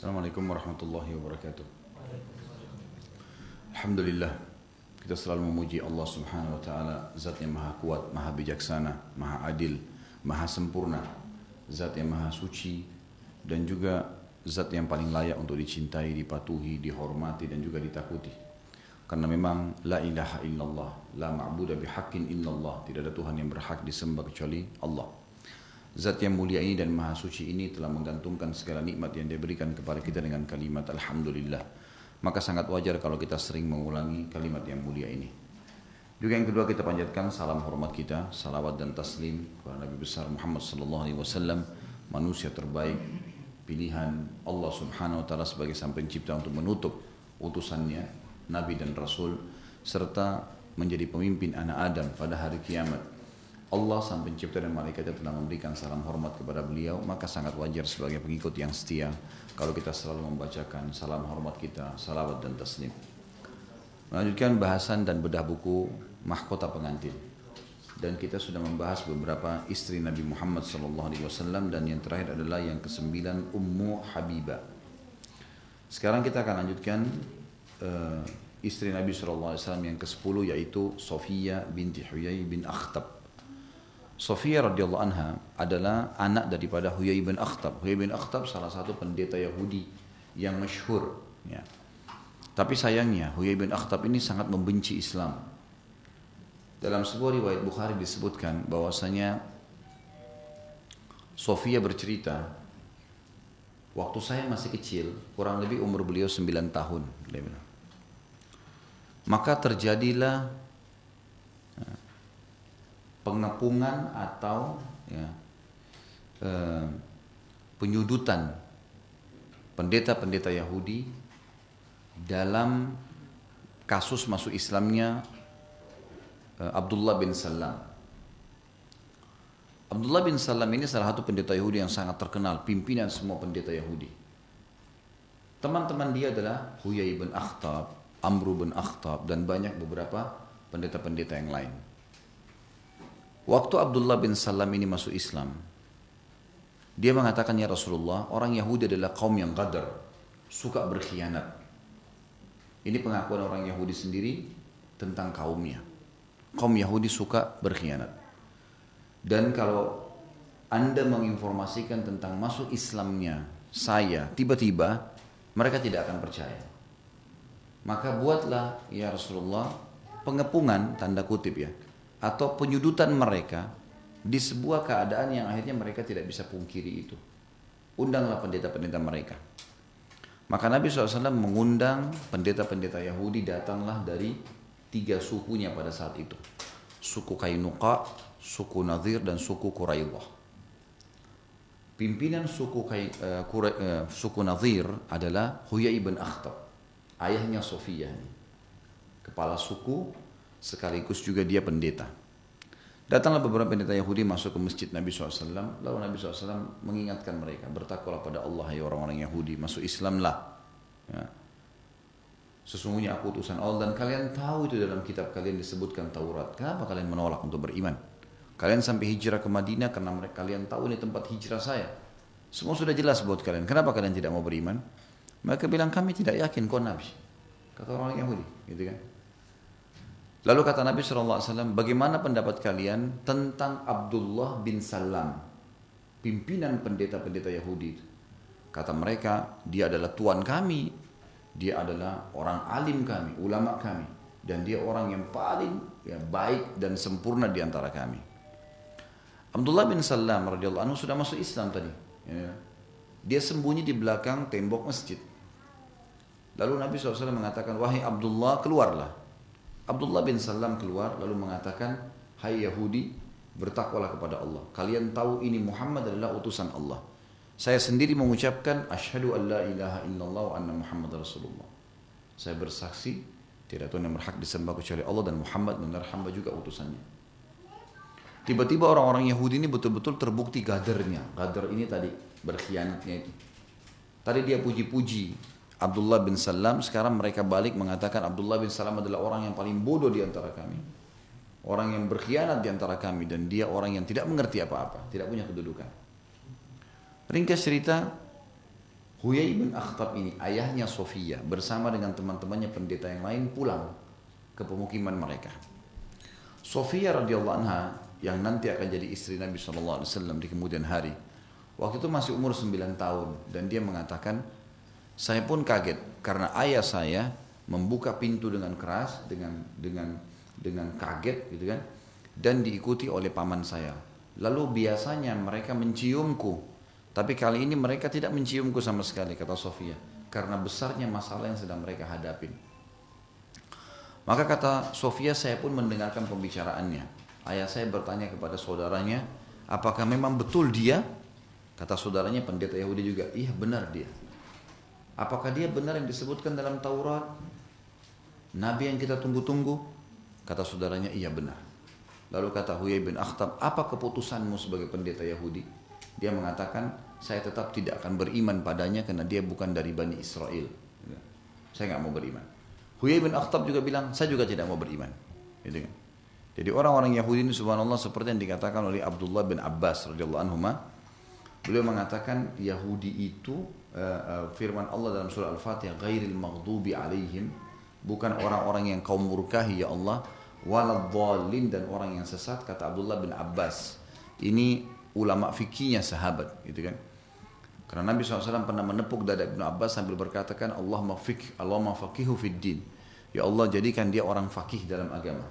Assalamualaikum warahmatullahi wabarakatuh. Alhamdulillah kita selalu memuji Allah Subhanahu wa taala, zat yang maha kuat, maha bijaksana, maha adil, maha sempurna, zat yang maha suci dan juga zat yang paling layak untuk dicintai, dipatuhi, dihormati dan juga ditakuti. Karena memang la ilaha illallah, la ma'budu bihaqqin illallah, tidak ada Tuhan yang berhak disembah kecuali Allah. Zat yang mulia ini dan maha suci ini telah menggantungkan segala nikmat yang dia berikan kepada kita dengan kalimat Alhamdulillah. Maka sangat wajar kalau kita sering mengulangi kalimat yang mulia ini. Juga yang kedua kita panjatkan salam hormat kita, salawat dan taslim kepada Nabi besar Muhammad sallallahu alaihi wasallam, manusia terbaik, pilihan Allah Subhanahu wa taala sebagai sang pencipta untuk menutup utusannya, nabi dan rasul serta menjadi pemimpin anak Adam pada hari kiamat Allah sang pencipta dan malaikatnya telah memberikan salam hormat kepada beliau maka sangat wajar sebagai pengikut yang setia kalau kita selalu membacakan salam hormat kita salawat dan taslim. Melanjutkan bahasan dan bedah buku mahkota pengantin. Dan kita sudah membahas beberapa istri Nabi Muhammad SAW dan yang terakhir adalah yang kesembilan Ummu Habibah sekarang kita akan lanjutkan uh, istri Nabi SAW yang ke-10 yaitu Sofia binti Huyai bin Akhtab Sofia radhiyallahu anha adalah anak daripada Huyai bin Akhtab. Huyai bin Akhtab salah satu pendeta Yahudi yang masyhur. Ya. Tapi sayangnya Huyai bin Akhtab ini sangat membenci Islam. Dalam sebuah riwayat Bukhari disebutkan bahwasanya Sofia bercerita, waktu saya masih kecil, kurang lebih umur beliau 9 tahun. Maka terjadilah pengepungan atau ya, eh, penyudutan pendeta-pendeta Yahudi dalam kasus masuk Islamnya eh, Abdullah bin Salam. Abdullah bin Salam ini salah satu pendeta Yahudi yang sangat terkenal, pimpinan semua pendeta Yahudi. Teman-teman dia adalah Huyai bin Akhtab, Amru bin Akhtab, dan banyak beberapa pendeta-pendeta yang lain. Waktu Abdullah bin Salam ini masuk Islam, dia mengatakan ya Rasulullah, orang Yahudi adalah kaum yang gadar, suka berkhianat. Ini pengakuan orang Yahudi sendiri tentang kaumnya. Kaum Yahudi suka berkhianat. Dan kalau Anda menginformasikan tentang masuk Islamnya saya, tiba-tiba mereka tidak akan percaya. Maka buatlah ya Rasulullah pengepungan tanda kutip ya atau penyudutan mereka di sebuah keadaan yang akhirnya mereka tidak bisa pungkiri itu. Undanglah pendeta-pendeta mereka. Maka Nabi SAW mengundang pendeta-pendeta Yahudi datanglah dari tiga sukunya pada saat itu. Suku Kainuqa, suku Nadir dan suku Quraidah. Pimpinan suku uh, uh, suku Nadir adalah Huyai bin Akhtab, ayahnya Sofia. Kepala suku sekaligus juga dia pendeta. Datanglah beberapa pendeta Yahudi masuk ke masjid Nabi SAW, lalu Nabi SAW mengingatkan mereka, bertakwalah pada Allah ya orang-orang Yahudi, masuk Islamlah. Ya. Sesungguhnya aku utusan Allah dan kalian tahu itu dalam kitab kalian disebutkan Taurat. Kenapa kalian menolak untuk beriman? Kalian sampai hijrah ke Madinah karena mereka kalian tahu ini tempat hijrah saya. Semua sudah jelas buat kalian. Kenapa kalian tidak mau beriman? Mereka bilang kami tidak yakin kau Nabi. Kata orang Yahudi, gitu kan? Lalu kata Nabi SAW, bagaimana pendapat kalian tentang Abdullah bin Salam, pimpinan pendeta-pendeta Yahudi Kata mereka, dia adalah tuan kami, dia adalah orang alim kami, ulama kami, dan dia orang yang paling ya, baik dan sempurna di antara kami. Abdullah bin Salam radhiyallahu anhu sudah masuk Islam tadi. Ya. Dia sembunyi di belakang tembok masjid. Lalu Nabi SAW mengatakan, wahai Abdullah keluarlah. Abdullah bin Salam keluar lalu mengatakan, Hai Yahudi, bertakwalah kepada Allah. Kalian tahu ini Muhammad adalah utusan Allah. Saya sendiri mengucapkan, Ashadu an la ilaha illallah wa anna Muhammad Rasulullah. Saya bersaksi, tidak Tuhan yang berhak disembah kecuali Allah dan Muhammad benar hamba juga utusannya. Tiba-tiba orang-orang Yahudi ini betul-betul terbukti gadarnya. Gadar ini tadi, berkhianatnya itu. Tadi dia puji-puji Abdullah bin Salam, sekarang mereka balik mengatakan Abdullah bin Salam adalah orang yang paling bodoh di antara kami. Orang yang berkhianat di antara kami dan dia orang yang tidak mengerti apa-apa, tidak punya kedudukan. Ringkas cerita, Huyai bin Akhtab ini ayahnya Sofia bersama dengan teman-temannya pendeta yang lain pulang ke pemukiman mereka. Sofia radhiyallahu anha yang nanti akan jadi istri Nabi SAW di kemudian hari. Waktu itu masih umur 9 tahun dan dia mengatakan, saya pun kaget karena ayah saya membuka pintu dengan keras dengan dengan dengan kaget gitu kan dan diikuti oleh paman saya. Lalu biasanya mereka menciumku tapi kali ini mereka tidak menciumku sama sekali, kata Sofia. Karena besarnya masalah yang sedang mereka hadapi. Maka kata Sofia, saya pun mendengarkan pembicaraannya. Ayah saya bertanya kepada saudaranya, apakah memang betul dia? Kata saudaranya pendeta Yahudi juga, iya benar dia. Apakah dia benar yang disebutkan dalam Taurat? Nabi yang kita tunggu-tunggu? Kata saudaranya, iya benar. Lalu kata Huyai bin Akhtab, apa keputusanmu sebagai pendeta Yahudi? Dia mengatakan, saya tetap tidak akan beriman padanya karena dia bukan dari Bani Israel. Saya nggak mau beriman. Huyai bin Akhtab juga bilang, saya juga tidak mau beriman. Gitu kan. Jadi orang-orang Yahudi ini subhanallah seperti yang dikatakan oleh Abdullah bin Abbas radhiyallahu anhu Beliau mengatakan Yahudi itu firman Allah dalam surah Al-Fatihah ghairil maghdubi alaihim. Bukan orang-orang yang kaum murkahi ya Allah waladhdallin dan orang yang sesat kata Abdullah bin Abbas. Ini ulama fikihnya sahabat gitu kan? Karena Nabi SAW pernah menepuk dada Ibnu Abbas sambil berkatakan Allah mafik Allah mafakihu fid din. Ya Allah jadikan dia orang fakih dalam agama.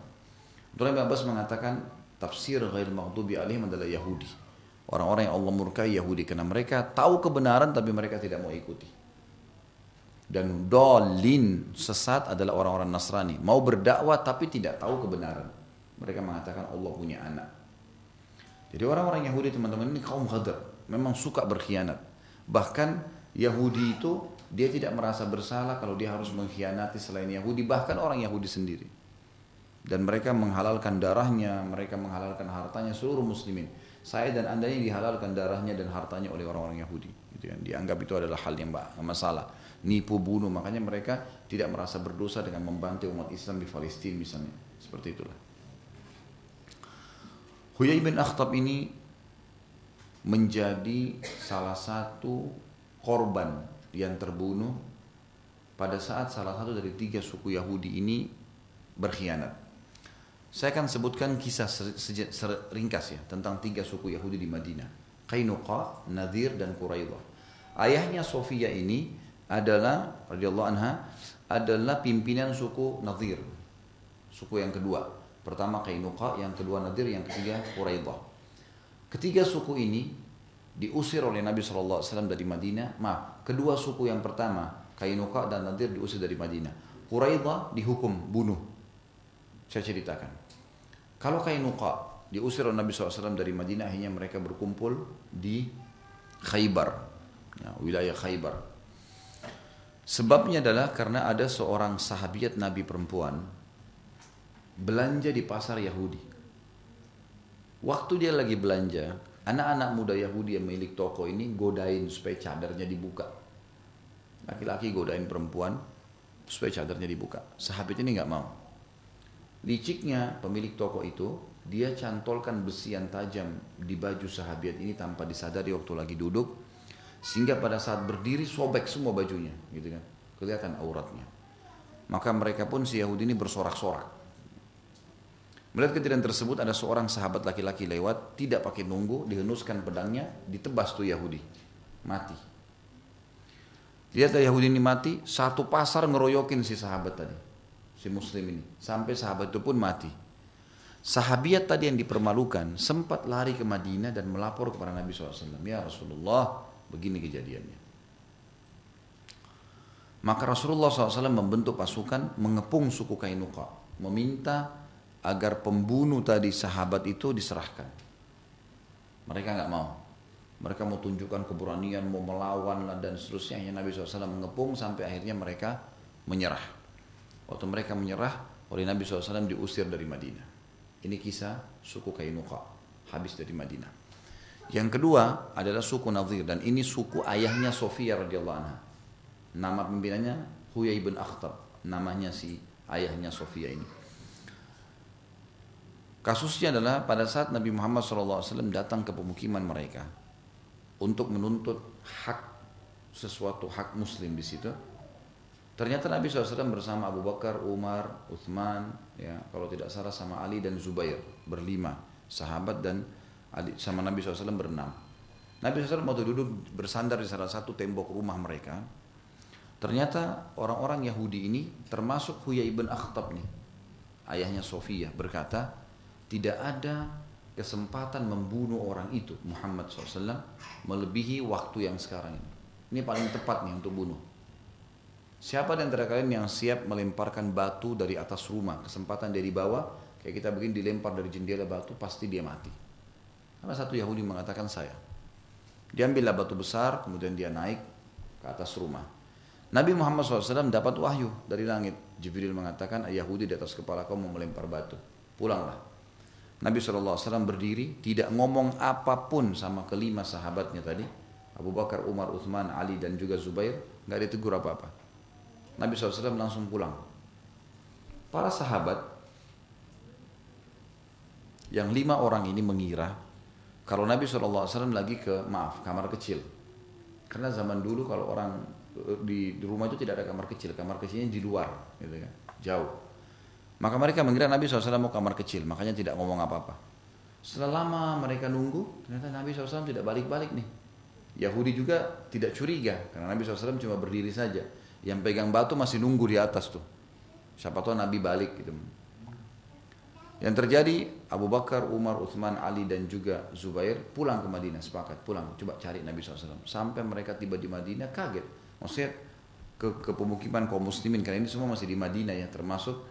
Abdullah bin Abbas mengatakan tafsir ghair maghdubi alaihim adalah Yahudi orang-orang yang Allah murkai Yahudi karena mereka tahu kebenaran tapi mereka tidak mau ikuti dan dolin sesat adalah orang-orang Nasrani mau berdakwah tapi tidak tahu kebenaran mereka mengatakan Allah punya anak jadi orang-orang Yahudi teman-teman ini kaum ghadar, memang suka berkhianat. Bahkan Yahudi itu dia tidak merasa bersalah kalau dia harus mengkhianati selain Yahudi, bahkan orang Yahudi sendiri. Dan mereka menghalalkan darahnya, mereka menghalalkan hartanya seluruh muslimin. Saya dan anda ini dihalalkan darahnya dan hartanya oleh orang-orang Yahudi. Gitu kan. Dianggap itu adalah hal yang masalah. Nipu bunuh, makanya mereka tidak merasa berdosa dengan membantu umat Islam di Palestina misalnya. Seperti itulah. Huyai bin Akhtab ini menjadi salah satu korban yang terbunuh pada saat salah satu dari tiga suku Yahudi ini berkhianat. Saya akan sebutkan kisah ringkas ya tentang tiga suku Yahudi di Madinah. Qainuqa, Nadir dan Quraidah. Ayahnya Sofia ini adalah radhiyallahu anha adalah pimpinan suku Nadir. Suku yang kedua. Pertama Kainuqa, yang kedua Nadir, yang ketiga Quraidah. Ketiga suku ini diusir oleh Nabi SAW dari Madinah. Maaf, kedua suku yang pertama Kainuqa dan Nadir diusir dari Madinah. Quraidah dihukum bunuh. Saya ceritakan. Kalau Kainuqa diusir oleh Nabi SAW dari Madinah, akhirnya mereka berkumpul di Khaybar, ya, wilayah Khaybar. Sebabnya adalah karena ada seorang sahabiat Nabi perempuan belanja di pasar Yahudi. Waktu dia lagi belanja, anak-anak muda Yahudi yang milik toko ini godain supaya cadarnya dibuka. Laki-laki godain perempuan supaya cadarnya dibuka. Sahabat ini nggak mau. Liciknya pemilik toko itu, dia cantolkan besi yang tajam di baju sahabat ini tanpa disadari waktu lagi duduk, sehingga pada saat berdiri sobek semua bajunya, gitu kan, kelihatan auratnya. Maka mereka pun si Yahudi ini bersorak-sorak. Melihat kejadian tersebut ada seorang sahabat laki-laki lewat, tidak pakai nunggu, dihenuskan pedangnya, ditebas tuh Yahudi. Mati. Lihat Yahudi ini mati, satu pasar ngeroyokin si sahabat tadi. Si muslim ini. Sampai sahabat itu pun mati. Sahabiat tadi yang dipermalukan sempat lari ke Madinah dan melapor kepada Nabi SAW. Ya Rasulullah, begini kejadiannya. Maka Rasulullah SAW membentuk pasukan mengepung suku Kainuqa. Meminta agar pembunuh tadi sahabat itu diserahkan. Mereka nggak mau. Mereka mau tunjukkan keberanian, mau melawan dan seterusnya. Hanya Nabi SAW mengepung sampai akhirnya mereka menyerah. Waktu mereka menyerah, oleh Nabi SAW diusir dari Madinah. Ini kisah suku Kainuqa, habis dari Madinah. Yang kedua adalah suku Nadir dan ini suku ayahnya Sofia radhiyallahu anha. Nama pimpinannya Huyai bin Akhtab, namanya si ayahnya Sofia ini. Kasusnya adalah pada saat Nabi Muhammad SAW datang ke pemukiman mereka untuk menuntut hak sesuatu hak muslim di situ. Ternyata Nabi SAW bersama Abu Bakar, Umar, Uthman, ya kalau tidak salah sama Ali dan Zubair berlima sahabat dan Ali, sama Nabi SAW berenam. Nabi SAW waktu duduk bersandar di salah satu tembok rumah mereka. Ternyata orang-orang Yahudi ini termasuk Huyai ibn Akhtab nih, ayahnya Sofia berkata, tidak ada kesempatan membunuh orang itu Muhammad SAW melebihi waktu yang sekarang ini. Ini paling tepat nih untuk bunuh. Siapa di antara kalian yang siap melemparkan batu dari atas rumah, kesempatan dari bawah, kayak kita begini dilempar dari jendela batu, pasti dia mati. Karena satu Yahudi mengatakan saya. Diambillah batu besar, kemudian dia naik ke atas rumah. Nabi Muhammad SAW dapat wahyu dari langit. Jibril mengatakan, Yahudi di atas kepala kau mau melempar batu. Pulanglah. Nabi SAW berdiri, tidak ngomong apa pun sama kelima sahabatnya tadi. Abu Bakar, Umar, Uthman, Ali, dan juga Zubair. Nggak ditegur apa-apa. Nabi SAW langsung pulang. Para sahabat yang lima orang ini mengira kalau Nabi SAW lagi ke maaf kamar kecil. Karena zaman dulu kalau orang di, di rumah itu tidak ada kamar kecil, kamar kecilnya di luar, gitu kan, jauh. Maka mereka mengira Nabi SAW mau kamar kecil, makanya tidak ngomong apa-apa. Setelah lama mereka nunggu, ternyata Nabi SAW tidak balik-balik nih. Yahudi juga tidak curiga, karena Nabi SAW cuma berdiri saja. Yang pegang batu masih nunggu di atas tuh. Siapa tahu Nabi balik gitu. Yang terjadi Abu Bakar, Umar, Uthman, Ali dan juga Zubair pulang ke Madinah sepakat pulang. Coba cari Nabi SAW sampai mereka tiba di Madinah kaget. Maksudnya ke, ke pemukiman kaum muslimin karena ini semua masih di Madinah ya termasuk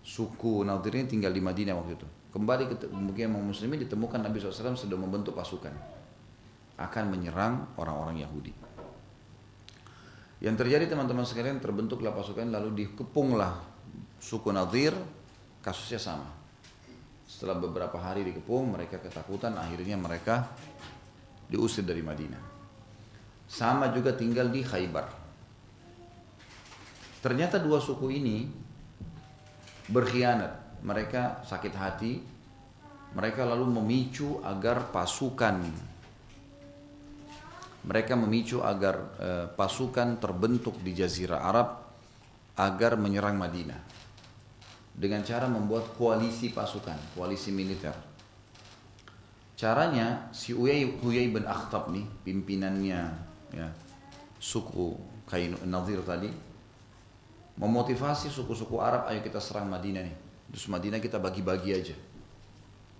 suku Nadir ini tinggal di Madinah waktu itu. Kembali ke pemukiman kaum muslimin ditemukan Nabi SAW sudah membentuk pasukan. Akan menyerang orang-orang Yahudi yang terjadi teman-teman sekalian terbentuklah pasukan lalu dikepunglah suku Nadir kasusnya sama. Setelah beberapa hari dikepung mereka ketakutan akhirnya mereka diusir dari Madinah. Sama juga tinggal di Khaybar. Ternyata dua suku ini berkhianat. Mereka sakit hati. Mereka lalu memicu agar pasukan mereka memicu agar e, pasukan terbentuk di Jazirah Arab agar menyerang Madinah dengan cara membuat koalisi pasukan, koalisi militer. Caranya si Uyai, Uyai bin Akhtab nih, pimpinannya ya, suku Kain Nadir tadi, memotivasi suku-suku Arab, ayo kita serang Madinah nih. Terus Madinah kita bagi-bagi aja.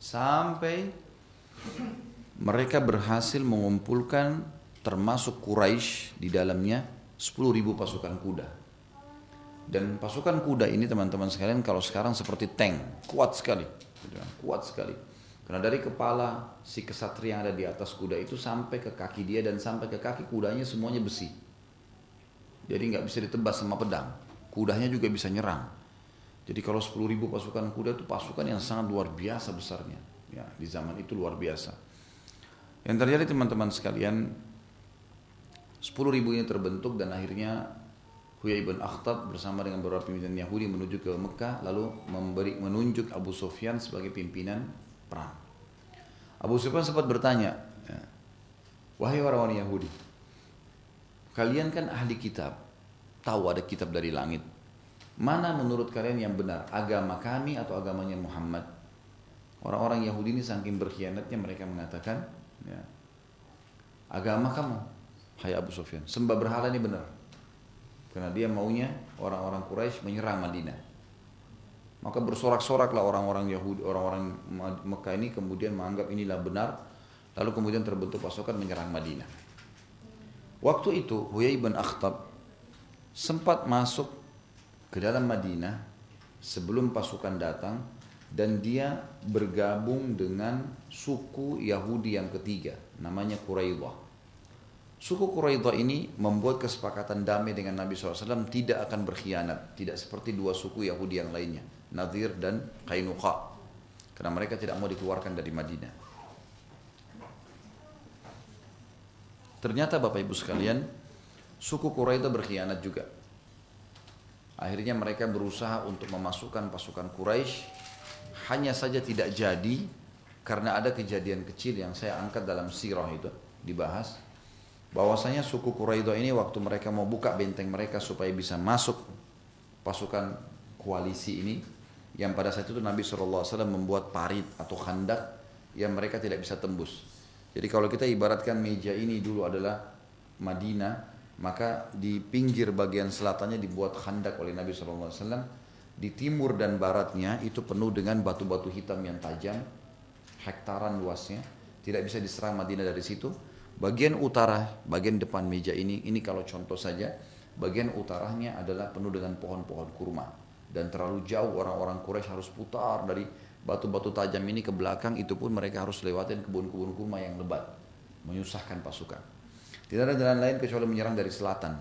Sampai mereka berhasil mengumpulkan termasuk Quraisy di dalamnya 10.000 pasukan kuda. Dan pasukan kuda ini teman-teman sekalian kalau sekarang seperti tank, kuat sekali. Kuat sekali. Karena dari kepala si kesatria yang ada di atas kuda itu sampai ke kaki dia dan sampai ke kaki kudanya semuanya besi. Jadi nggak bisa ditebas sama pedang. Kudanya juga bisa nyerang. Jadi kalau 10.000 pasukan kuda itu pasukan yang sangat luar biasa besarnya. Ya, di zaman itu luar biasa. Yang terjadi teman-teman sekalian, 10 ribu ini terbentuk dan akhirnya Huyai bin Akhtab bersama dengan beberapa pimpinan Yahudi menuju ke Mekah lalu memberi menunjuk Abu Sufyan sebagai pimpinan perang. Abu Sufyan sempat bertanya, ya, wahai orang-orang Yahudi, kalian kan ahli kitab, tahu ada kitab dari langit. Mana menurut kalian yang benar, agama kami atau agamanya Muhammad? Orang-orang Yahudi ini saking berkhianatnya mereka mengatakan, ya, agama kamu, Hai Abu Sufyan, sembah berhala ini benar. Karena dia maunya orang-orang Quraisy menyerang Madinah. Maka bersorak-soraklah orang-orang Yahudi, orang-orang Mekah ini kemudian menganggap inilah benar. Lalu kemudian terbentuk pasukan menyerang Madinah. Waktu itu Huyai bin Akhtab sempat masuk ke dalam Madinah sebelum pasukan datang dan dia bergabung dengan suku Yahudi yang ketiga namanya Quraidah. Suku Quraidah ini membuat kesepakatan damai dengan Nabi SAW tidak akan berkhianat. Tidak seperti dua suku Yahudi yang lainnya. Nadir dan Kainuqa. Karena mereka tidak mau dikeluarkan dari Madinah. Ternyata Bapak Ibu sekalian, suku Quraidah berkhianat juga. Akhirnya mereka berusaha untuk memasukkan pasukan Quraisy hanya saja tidak jadi karena ada kejadian kecil yang saya angkat dalam sirah itu dibahas bahwasanya suku Quraidah ini waktu mereka mau buka benteng mereka supaya bisa masuk pasukan koalisi ini yang pada saat itu Nabi SAW membuat parit atau khandak yang mereka tidak bisa tembus. Jadi kalau kita ibaratkan meja ini dulu adalah Madinah, maka di pinggir bagian selatannya dibuat khandak oleh Nabi SAW. Di timur dan baratnya itu penuh dengan batu-batu hitam yang tajam, hektaran luasnya, tidak bisa diserang Madinah dari situ. Bagian utara, bagian depan meja ini, ini kalau contoh saja, bagian utaranya adalah penuh dengan pohon-pohon kurma. Dan terlalu jauh orang-orang Quraisy harus putar dari batu-batu tajam ini ke belakang, itu pun mereka harus lewatin kebun-kebun kurma yang lebat. Menyusahkan pasukan. Tidak ada jalan lain kecuali menyerang dari selatan.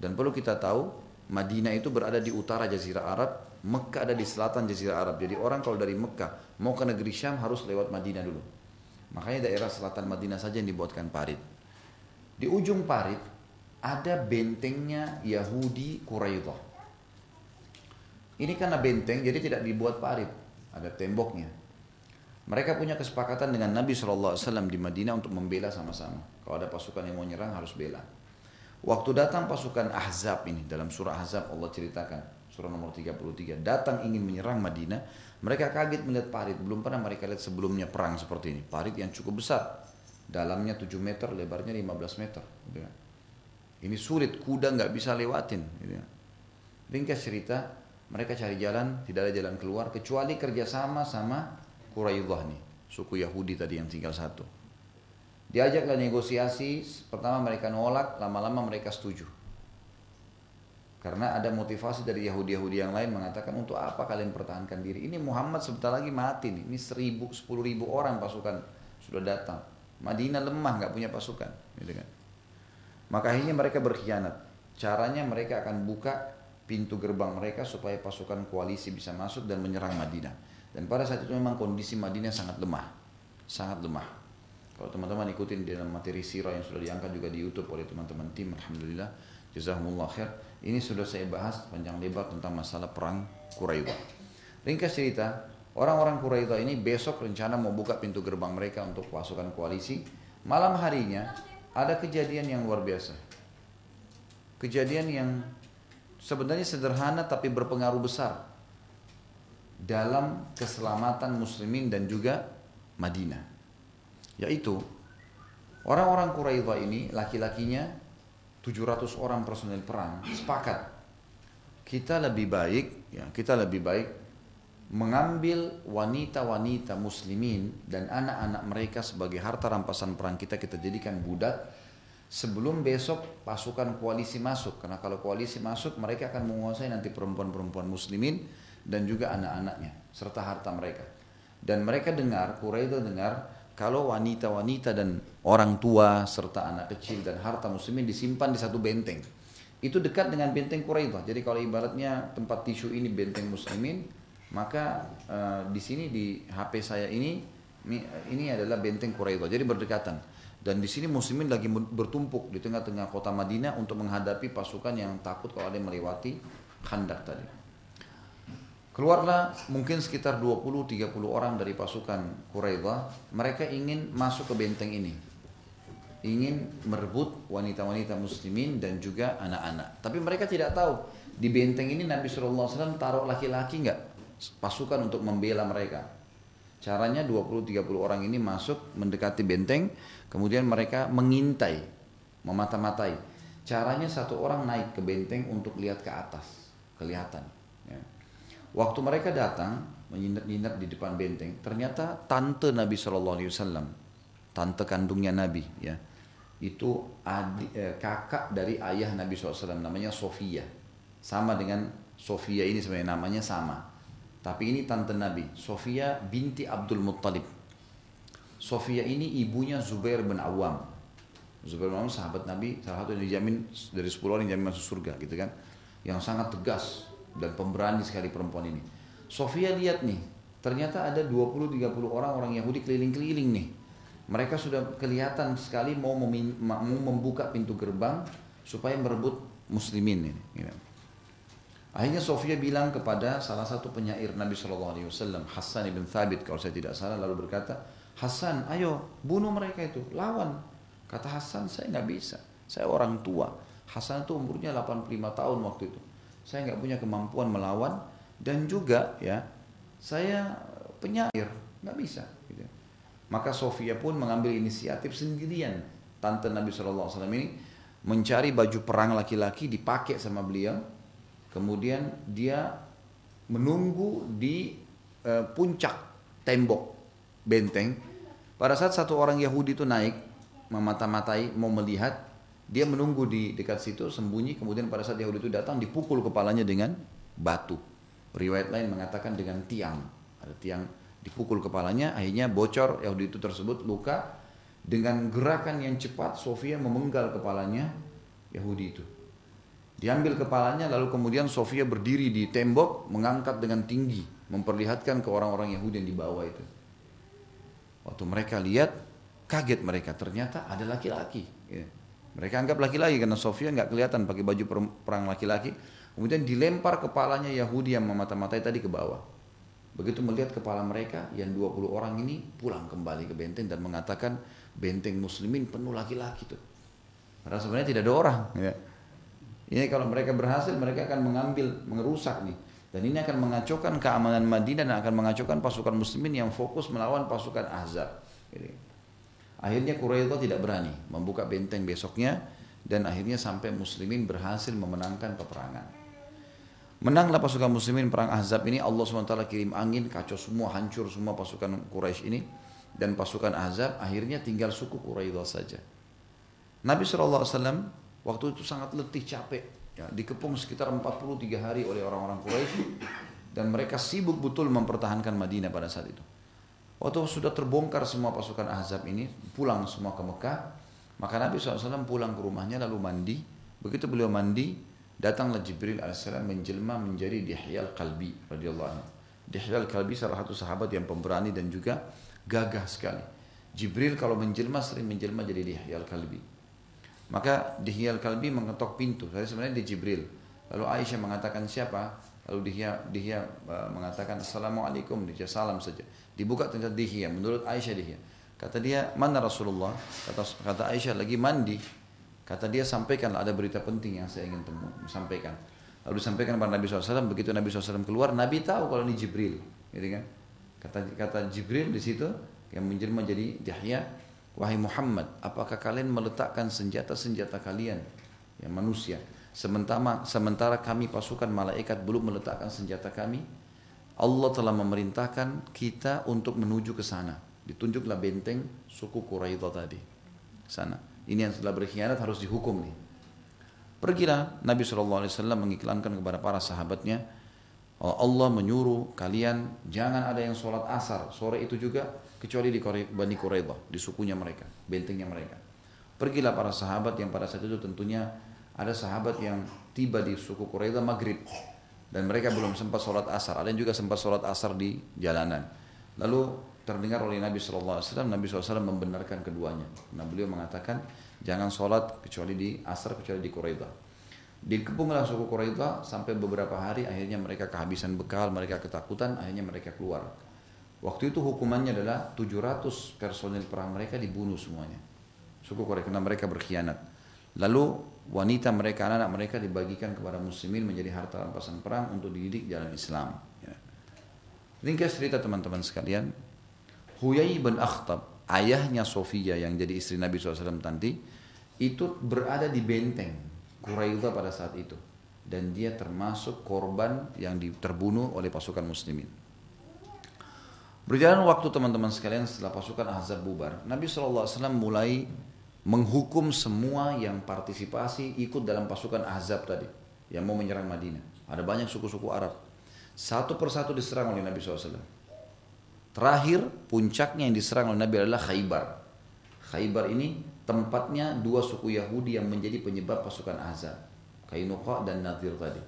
Dan perlu kita tahu, Madinah itu berada di utara Jazirah Arab, Mekah ada di selatan Jazirah Arab. Jadi orang kalau dari Mekah mau ke negeri Syam harus lewat Madinah dulu. Makanya daerah selatan Madinah saja yang dibuatkan parit. Di ujung parit ada bentengnya Yahudi Quraidah. Ini karena benteng jadi tidak dibuat parit, ada temboknya. Mereka punya kesepakatan dengan Nabi SAW di Madinah untuk membela sama-sama. Kalau ada pasukan yang mau nyerang harus bela. Waktu datang pasukan Ahzab ini dalam surah Ahzab Allah ceritakan surah nomor 33 datang ingin menyerang Madinah mereka kaget melihat parit belum pernah mereka lihat sebelumnya perang seperti ini parit yang cukup besar dalamnya 7 meter lebarnya 15 meter gitu kan. ini sulit kuda nggak bisa lewatin gitu kan. ringkas cerita mereka cari jalan tidak ada jalan keluar kecuali kerjasama sama Quraidah nih suku Yahudi tadi yang tinggal satu Diajaklah negosiasi, pertama mereka nolak, lama-lama mereka setuju. Karena ada motivasi dari Yahudi-Yahudi yang lain mengatakan untuk apa kalian pertahankan diri. Ini Muhammad sebentar lagi mati nih. Ini seribu, sepuluh ribu orang pasukan sudah datang. Madinah lemah nggak punya pasukan, gitu kan. Maka akhirnya mereka berkhianat. Caranya mereka akan buka pintu gerbang mereka supaya pasukan koalisi bisa masuk dan menyerang Madinah. Dan pada saat itu memang kondisi Madinah sangat lemah, sangat lemah. Kalau teman-teman ikutin di dalam materi sirah yang sudah diangkat juga di YouTube oleh teman-teman tim, Alhamdulillah, Jazakumullah khair. Ini sudah saya bahas panjang lebar tentang masalah perang Quraidah. Ringkas cerita, orang-orang Quraidah ini besok rencana mau buka pintu gerbang mereka untuk pasukan koalisi. Malam harinya ada kejadian yang luar biasa. Kejadian yang sebenarnya sederhana tapi berpengaruh besar dalam keselamatan muslimin dan juga Madinah. Yaitu orang-orang Quraidah ini laki-lakinya 700 orang personel perang sepakat. Kita lebih baik ya kita lebih baik mengambil wanita-wanita muslimin dan anak-anak mereka sebagai harta rampasan perang kita kita jadikan budak. Sebelum besok pasukan koalisi masuk karena kalau koalisi masuk mereka akan menguasai nanti perempuan-perempuan muslimin dan juga anak-anaknya serta harta mereka. Dan mereka dengar Quraisy dengar kalau wanita-wanita dan orang tua serta anak kecil dan harta muslimin disimpan di satu benteng. Itu dekat dengan benteng Quraidah. Jadi kalau ibaratnya tempat tisu ini benteng muslimin, maka uh, di sini di HP saya ini ini adalah benteng Quraidah. Jadi berdekatan. Dan di sini muslimin lagi bertumpuk di tengah-tengah kota Madinah untuk menghadapi pasukan yang takut kalau ada yang melewati khandak tadi. Keluarlah mungkin sekitar 20-30 orang dari pasukan Quraidah. Mereka ingin masuk ke benteng ini. Ingin merebut wanita-wanita muslimin dan juga anak-anak. Tapi mereka tidak tahu. Di benteng ini Nabi SAW taruh laki-laki nggak pasukan untuk membela mereka. Caranya 20-30 orang ini masuk mendekati benteng. Kemudian mereka mengintai. Memata-matai. Caranya satu orang naik ke benteng untuk lihat ke atas. Kelihatan. Waktu mereka datang menginap-inap di depan benteng, ternyata tante Nabi Shallallahu Alaihi Wasallam, tante kandungnya Nabi, ya, itu adik, eh, kakak dari ayah Nabi SAW, namanya Sofia, sama dengan Sofia ini sebenarnya namanya sama, tapi ini tante Nabi, Sofia binti Abdul Muttalib. Sofia ini ibunya Zubair bin Awam. Zubair bin Awam sahabat Nabi, salah satu yang dijamin dari 10 orang yang dijamin masuk surga gitu kan. Yang sangat tegas, dan pemberani sekali perempuan ini. Sofia lihat nih, ternyata ada 20-30 orang orang Yahudi keliling-keliling nih. Mereka sudah kelihatan sekali mau, mau membuka pintu gerbang supaya merebut muslimin ini. Gitu. Akhirnya Sofia bilang kepada salah satu penyair Nabi Shallallahu Alaihi Wasallam, Hasan ibn Thabit kalau saya tidak salah, lalu berkata, Hasan, ayo bunuh mereka itu, lawan. Kata Hasan, saya nggak bisa. Saya orang tua. Hasan itu umurnya 85 tahun waktu itu. Saya nggak punya kemampuan melawan dan juga ya saya penyair nggak bisa. Gitu. Maka Sofia pun mengambil inisiatif sendirian. Tante Nabi SAW ini mencari baju perang laki-laki dipakai sama beliau. Kemudian dia menunggu di uh, puncak tembok benteng. Pada saat satu orang Yahudi itu naik memata-matai mau melihat, dia menunggu di dekat situ sembunyi. Kemudian pada saat Yahudi itu datang dipukul kepalanya dengan batu. Riwayat lain mengatakan dengan tiang. Ada tiang dipukul kepalanya, akhirnya bocor Yahudi itu tersebut luka. Dengan gerakan yang cepat Sofia memenggal kepalanya Yahudi itu. Diambil kepalanya lalu kemudian Sofia berdiri di tembok mengangkat dengan tinggi memperlihatkan ke orang-orang Yahudi yang di bawah itu. Waktu mereka lihat kaget mereka ternyata ada laki-laki. Ya. Mereka anggap laki-laki karena Sofia nggak kelihatan pakai baju perang laki-laki. Kemudian dilempar kepalanya Yahudi yang memata-matai tadi ke bawah. Begitu melihat kepala mereka yang 20 orang ini pulang kembali ke benteng dan mengatakan benteng muslimin penuh laki-laki tuh. Padahal sebenarnya tidak ada orang. Ya. Ini kalau mereka berhasil mereka akan mengambil, mengerusak nih. Dan ini akan mengacaukan keamanan Madinah dan akan mengacaukan pasukan muslimin yang fokus melawan pasukan Ahzab. Jadi, akhirnya Quraisy tidak berani membuka benteng besoknya dan akhirnya sampai muslimin berhasil memenangkan peperangan. Menanglah pasukan muslimin perang Ahzab ini Allah SWT kirim angin kacau semua hancur semua pasukan Quraisy ini dan pasukan Ahzab akhirnya tinggal suku Quraisy saja. Nabi SAW waktu itu sangat letih capek ya, dikepung sekitar 43 hari oleh orang-orang Quraisy dan mereka sibuk betul mempertahankan Madinah pada saat itu. Waktu sudah terbongkar semua pasukan Ahzab ini pulang semua ke Mekah maka Nabi SAW pulang ke rumahnya lalu mandi begitu beliau mandi Datanglah Jibril alaihissalam menjelma menjadi Dihyal Kalbi radhiyallahu anhu. Dihyal Kalbi salah satu sahabat yang pemberani dan juga gagah sekali. Jibril kalau menjelma sering menjelma jadi Dihyal Kalbi. Maka Dihyal Kalbi mengetok pintu. Saya sebenarnya di Jibril. Lalu Aisyah mengatakan siapa? Lalu Dihya, Dihya uh, mengatakan Assalamualaikum. Dia salam saja. Dibuka ternyata Dihya. Menurut Aisyah Dihya. Kata dia, mana Rasulullah? Kata, kata Aisyah lagi mandi. Kata dia sampaikan ada berita penting yang saya ingin temu, sampaikan. Lalu disampaikan kepada Nabi SAW. Begitu Nabi SAW keluar, Nabi tahu kalau ini Jibril, gitu kan? Kata kata Jibril di situ yang menjelma jadi Yahya, wahai Muhammad, apakah kalian meletakkan senjata-senjata kalian yang manusia? Sementara sementara kami pasukan malaikat belum meletakkan senjata kami, Allah telah memerintahkan kita untuk menuju ke sana. Ditunjuklah benteng suku Quraidah tadi. Sana. Ini yang telah berkhianat harus dihukum nih. Pergilah Nabi SAW mengiklankan kepada para sahabatnya, oh Allah menyuruh kalian jangan ada yang sholat asar sore itu juga kecuali di Bani Quraidah, di sukunya mereka, bentengnya mereka. Pergilah para sahabat yang pada saat itu tentunya ada sahabat yang tiba di suku Quraidah maghrib dan mereka belum sempat sholat asar. Ada yang juga sempat sholat asar di jalanan. Lalu terdengar oleh Nabi SAW, Nabi SAW membenarkan keduanya. Nah beliau mengatakan, jangan sholat kecuali di asar, kecuali di Quraidah. Dikepunglah suku Quraidah sampai beberapa hari, akhirnya mereka kehabisan bekal, mereka ketakutan, akhirnya mereka keluar. Waktu itu hukumannya adalah 700 personil perang mereka dibunuh semuanya. Suku Quraidah, karena mereka berkhianat. Lalu wanita mereka, anak-anak mereka dibagikan kepada muslimin menjadi harta rampasan perang untuk dididik jalan Islam. Ya. Ringkas cerita teman-teman sekalian, Huyai bin Akhtab, ayahnya Sofia yang jadi istri Nabi SAW nanti, itu berada di benteng Quraidah pada saat itu. Dan dia termasuk korban yang terbunuh oleh pasukan muslimin. Berjalan waktu teman-teman sekalian setelah pasukan Ahzab bubar, Nabi SAW mulai menghukum semua yang partisipasi ikut dalam pasukan Ahzab tadi yang mau menyerang Madinah. Ada banyak suku-suku Arab. Satu persatu diserang oleh Nabi SAW. Terakhir puncaknya yang diserang oleh Nabi adalah Khaybar. Khaybar ini tempatnya dua suku Yahudi yang menjadi penyebab pasukan Azab. Kainuqa dan Nadir tadi.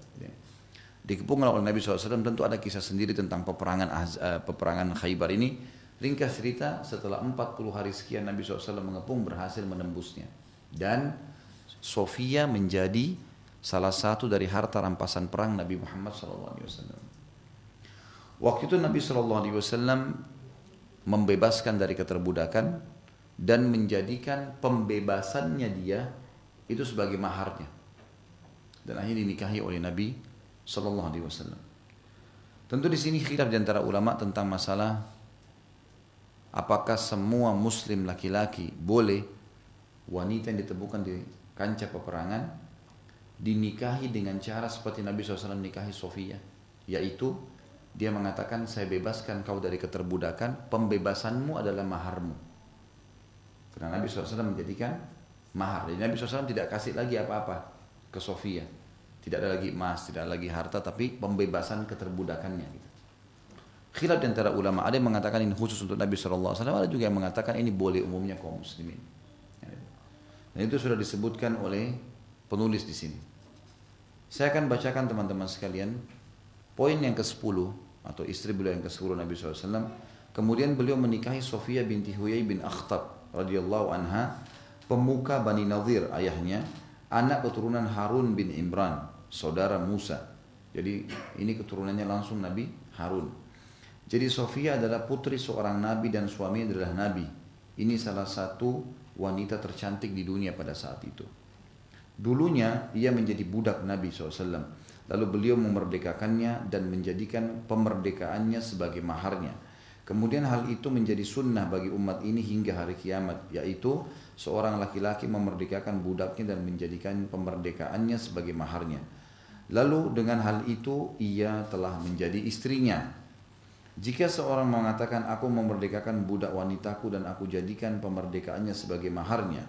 Dikepung oleh Nabi SAW tentu ada kisah sendiri tentang peperangan uh, peperangan Khaybar ini. Ringkas cerita setelah 40 hari sekian Nabi SAW mengepung berhasil menembusnya. Dan Sofia menjadi salah satu dari harta rampasan perang Nabi Muhammad SAW. Waktu itu Nabi Wasallam membebaskan dari keterbudakan dan menjadikan pembebasannya dia itu sebagai maharnya. Dan akhirnya dinikahi oleh Nabi Wasallam. Tentu di sini khilaf di antara ulama tentang masalah apakah semua muslim laki-laki boleh wanita yang ditemukan di kancah peperangan dinikahi dengan cara seperti Nabi SAW nikahi Sofia yaitu dia mengatakan saya bebaskan kau dari keterbudakan pembebasanmu adalah maharmu karena Nabi SAW menjadikan mahar jadi Nabi SAW tidak kasih lagi apa-apa ke Sofia tidak ada lagi emas, tidak ada lagi harta, tapi pembebasan keterbudakannya. Gitu. Khilaf di antara ulama, ada yang mengatakan ini khusus untuk Nabi SAW, ada juga yang mengatakan ini boleh umumnya kaum muslimin. Dan itu sudah disebutkan oleh penulis di sini. Saya akan bacakan teman-teman sekalian poin yang ke-10 atau istri beliau yang ke-10 Nabi SAW. Kemudian beliau menikahi Sofia binti Huyai bin Akhtab radhiyallahu anha, pemuka Bani Nadir ayahnya, anak keturunan Harun bin Imran, saudara Musa. Jadi ini keturunannya langsung Nabi Harun. Jadi Sofia adalah putri seorang nabi dan suami adalah nabi. Ini salah satu wanita tercantik di dunia pada saat itu. Dulunya ia menjadi budak Nabi SAW. Lalu beliau memerdekakannya dan menjadikan pemerdekaannya sebagai maharnya. Kemudian hal itu menjadi sunnah bagi umat ini hingga hari kiamat, yaitu seorang laki-laki memerdekakan budaknya dan menjadikan pemerdekaannya sebagai maharnya. Lalu dengan hal itu ia telah menjadi istrinya. Jika seorang mengatakan aku memerdekakan budak wanitaku dan aku jadikan pemerdekaannya sebagai maharnya,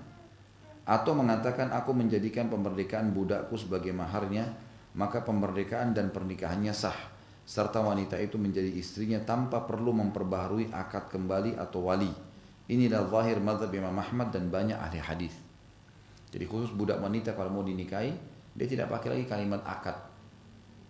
atau mengatakan aku menjadikan pemerdekakan budakku sebagai maharnya, maka pemerdekakan dan pernikahannya sah, serta wanita itu menjadi istrinya tanpa perlu memperbaharui akad kembali atau wali Inilah zahir madhab Imam Ahmad dan banyak ahli hadis. Jadi khusus budak wanita kalau mau dinikahi, dia tidak pakai lagi kalimat akad.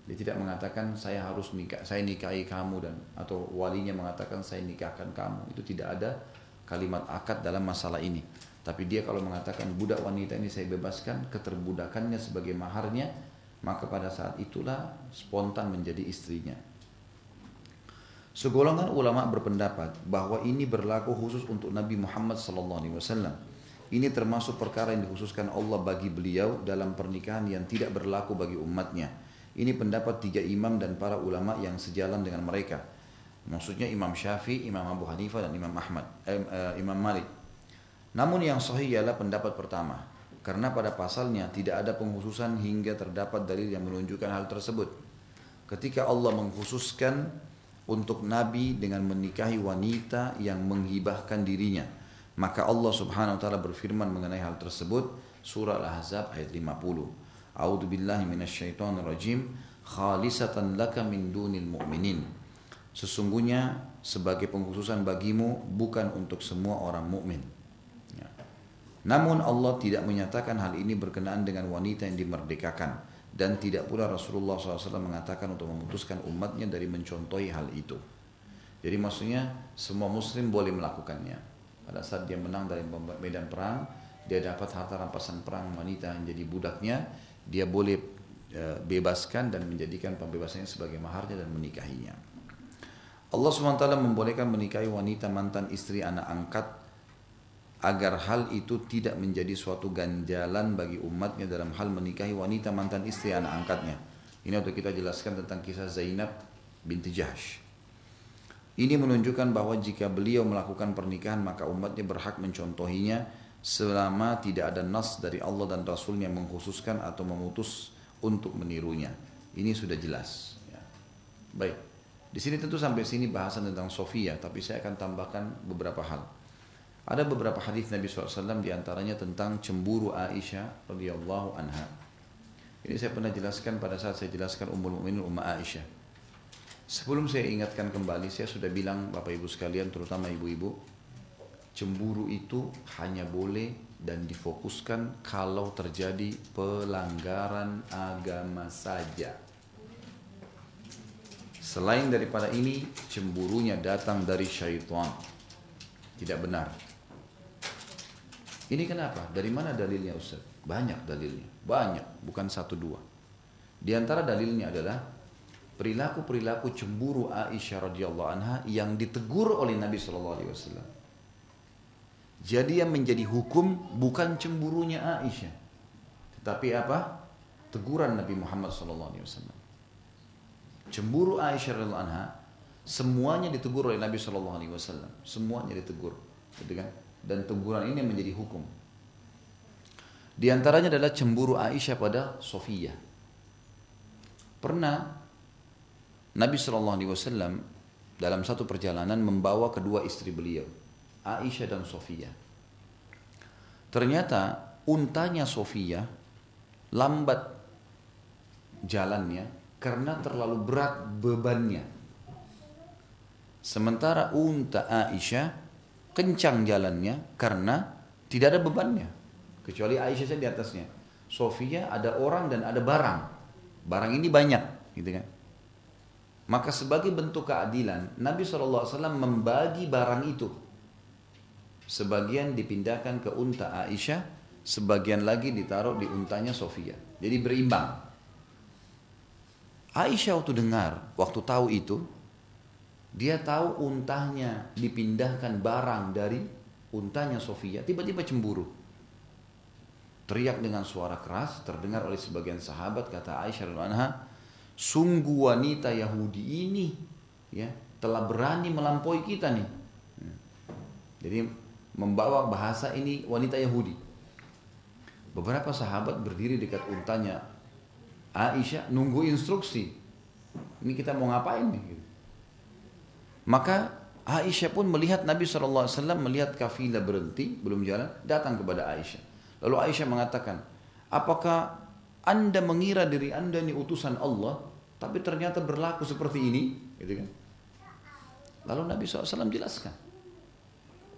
Dia tidak mengatakan saya harus nikah, saya nikahi kamu dan atau walinya mengatakan saya nikahkan kamu. Itu tidak ada kalimat akad dalam masalah ini. Tapi dia kalau mengatakan budak wanita ini saya bebaskan keterbudakannya sebagai maharnya, maka pada saat itulah spontan menjadi istrinya. Segolongan ulama berpendapat bahwa ini berlaku khusus untuk Nabi Muhammad SAW. Ini termasuk perkara yang dikhususkan Allah bagi beliau dalam pernikahan yang tidak berlaku bagi umatnya. Ini pendapat tiga imam dan para ulama yang sejalan dengan mereka. Maksudnya Imam Syafi'i, Imam Abu Hanifah dan Imam Ahmad, eh, eh, Imam Malik. Namun yang sahih ialah pendapat pertama, karena pada pasalnya tidak ada penghususan hingga terdapat dalil yang menunjukkan hal tersebut. Ketika Allah mengkhususkan untuk Nabi dengan menikahi wanita yang menghibahkan dirinya. Maka Allah subhanahu wa ta'ala berfirman mengenai hal tersebut. Surah Al-Ahzab ayat 50. A'udhu billahi minasyaitonir rajim. Khalisatan laka min dunil mu'minin. Sesungguhnya sebagai pengkhususan bagimu bukan untuk semua orang mukmin. Ya. Namun Allah tidak menyatakan hal ini berkenaan dengan wanita yang dimerdekakan dan tidak pula Rasulullah SAW mengatakan untuk memutuskan umatnya dari mencontohi hal itu. Jadi maksudnya semua muslim boleh melakukannya. Pada saat dia menang dari medan perang, dia dapat harta rampasan perang wanita yang jadi budaknya, dia boleh e, bebaskan dan menjadikan pembebasannya sebagai maharnya dan menikahinya. Allah SWT membolehkan menikahi wanita mantan istri anak angkat agar hal itu tidak menjadi suatu ganjalan bagi umatnya dalam hal menikahi wanita mantan istri anak angkatnya. Ini untuk kita jelaskan tentang kisah Zainab binti Jahsh. Ini menunjukkan bahwa jika beliau melakukan pernikahan maka umatnya berhak mencontohinya selama tidak ada nas dari Allah dan Rasulnya yang mengkhususkan atau memutus untuk menirunya. Ini sudah jelas. Ya. Baik. Di sini tentu sampai sini bahasan tentang Sofia, tapi saya akan tambahkan beberapa hal. Ada beberapa hadis Nabi SAW di antaranya tentang cemburu Aisyah radhiyallahu anha. Ini saya pernah jelaskan pada saat saya jelaskan Ummul Mukminin Umma Aisyah. Sebelum saya ingatkan kembali, saya sudah bilang Bapak Ibu sekalian, terutama ibu-ibu, cemburu itu hanya boleh dan difokuskan kalau terjadi pelanggaran agama saja. Selain daripada ini, cemburunya datang dari syaitan. Tidak benar. Ini kenapa? Dari mana dalilnya Ustaz? Banyak dalilnya. Banyak, bukan satu dua. Di antara dalilnya adalah perilaku-perilaku cemburu Aisyah radhiyallahu anha yang ditegur oleh Nabi sallallahu alaihi wasallam. Jadi yang menjadi hukum bukan cemburunya Aisyah, tetapi apa? Teguran Nabi Muhammad SAW. Cemburu Aisyah radhiallahu anha semuanya ditegur oleh Nabi SAW. Semuanya ditegur, gitu kan? Dan teguran ini menjadi hukum. Di antaranya adalah cemburu Aisyah pada Sofia. Pernah Nabi SAW dalam satu perjalanan membawa kedua istri beliau, Aisyah dan Sofia. Ternyata untanya Sofia lambat jalannya karena terlalu berat bebannya. Sementara unta Aisyah kencang jalannya karena tidak ada bebannya. Kecuali Aisyah saja di atasnya. Sofia ada orang dan ada barang. Barang ini banyak, gitu kan? Maka sebagai bentuk keadilan, Nabi SAW membagi barang itu. Sebagian dipindahkan ke unta Aisyah, sebagian lagi ditaruh di untanya Sofia. Jadi berimbang. Aisyah waktu dengar, waktu tahu itu, dia tahu untahnya dipindahkan barang dari untanya Sofia, tiba-tiba cemburu teriak dengan suara keras terdengar oleh sebagian sahabat kata Aisyah radhiyallahu sungguh wanita Yahudi ini ya telah berani melampaui kita nih ya. jadi membawa bahasa ini wanita Yahudi. Beberapa sahabat berdiri dekat untanya. Aisyah nunggu instruksi. Ini kita mau ngapain nih? Maka Aisyah pun melihat Nabi SAW melihat kafilah berhenti belum jalan datang kepada Aisyah. Lalu Aisyah mengatakan, apakah anda mengira diri anda ini utusan Allah, tapi ternyata berlaku seperti ini? Gitu kan? Lalu Nabi SAW jelaskan,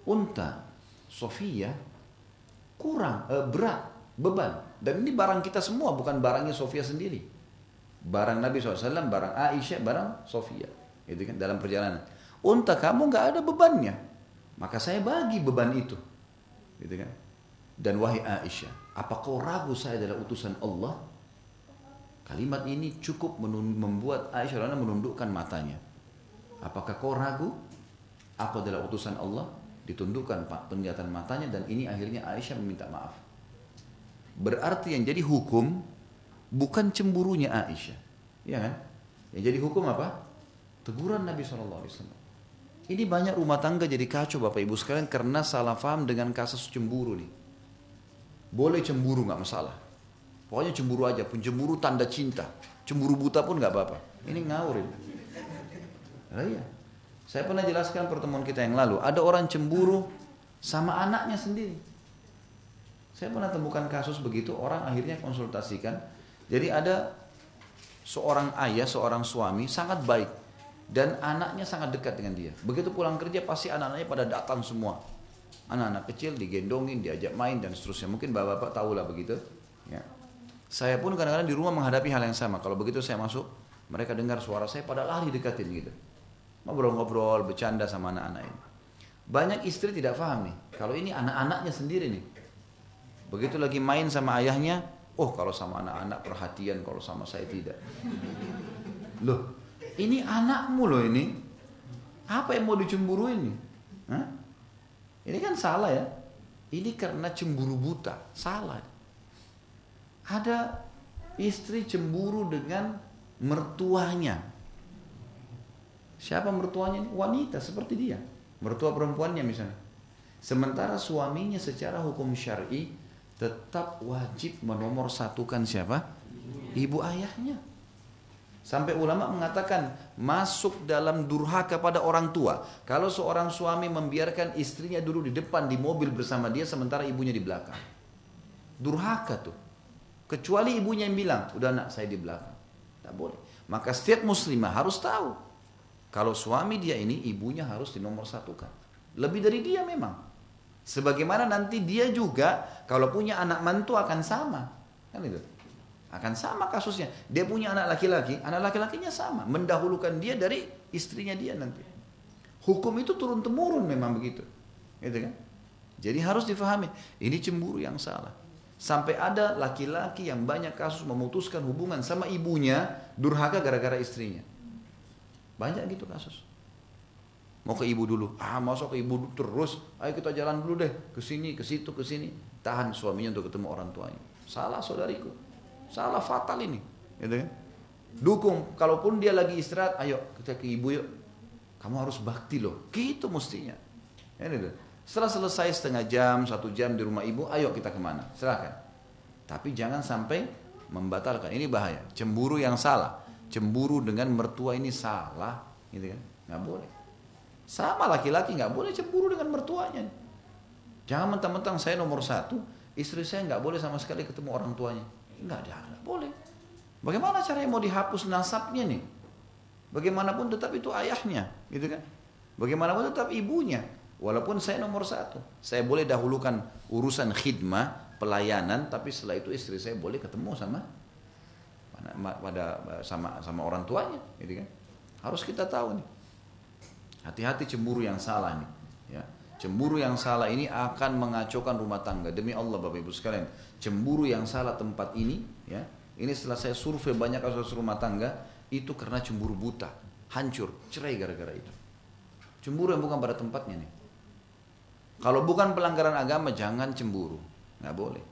unta Sofia kurang eh, berat beban dan ini barang kita semua bukan barangnya Sofia sendiri barang Nabi SAW barang Aisyah barang Sofia itu kan dalam perjalanan unta kamu nggak ada bebannya maka saya bagi beban itu gitu kan dan wahai Aisyah, apa kau ragu saya adalah utusan Allah? Kalimat ini cukup membuat Aisyah menundukkan matanya. Apakah kau ragu? Aku adalah utusan Allah? Ditundukkan penglihatan matanya dan ini akhirnya Aisyah meminta maaf. Berarti yang jadi hukum bukan cemburunya Aisyah. Ya kan? Yang jadi hukum apa? Teguran Nabi SAW. Ini banyak rumah tangga jadi kacau Bapak Ibu sekalian karena salah faham dengan kasus cemburu nih. Boleh cemburu nggak masalah. Pokoknya cemburu aja, pun cemburu tanda cinta. Cemburu buta pun nggak apa-apa. Ini ngawur ini. Nah, iya. Saya pernah jelaskan pertemuan kita yang lalu, ada orang cemburu sama anaknya sendiri. Saya pernah temukan kasus begitu, orang akhirnya konsultasikan. Jadi ada seorang ayah, seorang suami sangat baik dan anaknya sangat dekat dengan dia. Begitu pulang kerja pasti anak-anaknya pada datang semua. Anak-anak kecil digendongin, diajak main dan seterusnya. Mungkin bapak-bapak tahu lah begitu. Ya. Saya pun kadang-kadang di rumah menghadapi hal yang sama. Kalau begitu saya masuk, mereka dengar suara saya pada lari dekatin gitu. Ngobrol-ngobrol, bercanda sama anak-anak ini. Banyak istri tidak paham nih. Kalau ini anak-anaknya sendiri nih. Begitu lagi main sama ayahnya, oh kalau sama anak-anak perhatian, kalau sama saya tidak. Loh, ini anakmu loh ini. Apa yang mau dicemburuin nih? Hah? Ini kan salah ya. Ini karena cemburu buta, salah. Ada istri cemburu dengan mertuanya. Siapa mertuanya? Wanita seperti dia. Mertua perempuannya misalnya. Sementara suaminya secara hukum syar'i tetap wajib menomor satukan siapa? Ibu ayahnya. Sampai ulama mengatakan masuk dalam durhaka pada orang tua. Kalau seorang suami membiarkan istrinya dulu di depan di mobil bersama dia sementara ibunya di belakang. Durhaka tuh. Kecuali ibunya yang bilang, udah nak saya di belakang. Tak boleh. Maka setiap muslimah harus tahu. Kalau suami dia ini ibunya harus di nomor satukan. Lebih dari dia memang. Sebagaimana nanti dia juga kalau punya anak mantu akan sama. Kan itu. Akan sama kasusnya. Dia punya anak laki-laki, anak laki-lakinya sama. Mendahulukan dia dari istrinya dia nanti. Hukum itu turun temurun memang begitu. Gitu kan? Jadi harus difahami, ini cemburu yang salah. Sampai ada laki-laki yang banyak kasus memutuskan hubungan sama ibunya durhaka gara-gara istrinya. Banyak gitu kasus. Mau ke ibu dulu. Ah, masuk ke ibu terus. Ayo kita jalan dulu deh. Ke sini, ke situ, ke sini. Tahan suaminya untuk ketemu orang tuanya. Salah saudariku. Salah fatal ini. Gitu kan? Dukung. Kalaupun dia lagi istirahat, ayo kita ke ibu yuk. Kamu harus bakti loh. Gitu mestinya. Ini deh. Setelah selesai setengah jam, satu jam di rumah ibu, ayo kita ke mana? Silahkan. Tapi jangan sampai membatalkan. Ini bahaya. Cemburu yang salah. Cemburu dengan mertua ini salah. Gitu kan? Nggak boleh. Sama laki-laki nggak boleh cemburu dengan mertuanya. Jangan mentang-mentang saya nomor satu, istri saya nggak boleh sama sekali ketemu orang tuanya. Nggak ada, nggak boleh. Bagaimana caranya mau dihapus nasabnya nih? Bagaimanapun tetap itu ayahnya, gitu kan? Bagaimanapun tetap ibunya. Walaupun saya nomor satu, saya boleh dahulukan urusan khidmah, pelayanan, tapi setelah itu istri saya boleh ketemu sama pada sama sama orang tuanya, gitu kan? Harus kita tahu nih. Hati-hati cemburu yang salah nih. Ya. Cemburu yang salah ini akan mengacaukan rumah tangga. Demi Allah Bapak Ibu sekalian, cemburu yang salah tempat ini, ya. Ini setelah saya survei banyak kasus rumah tangga, itu karena cemburu buta, hancur, cerai gara-gara itu. Cemburu yang bukan pada tempatnya nih. Kalau bukan pelanggaran agama jangan cemburu, nggak boleh.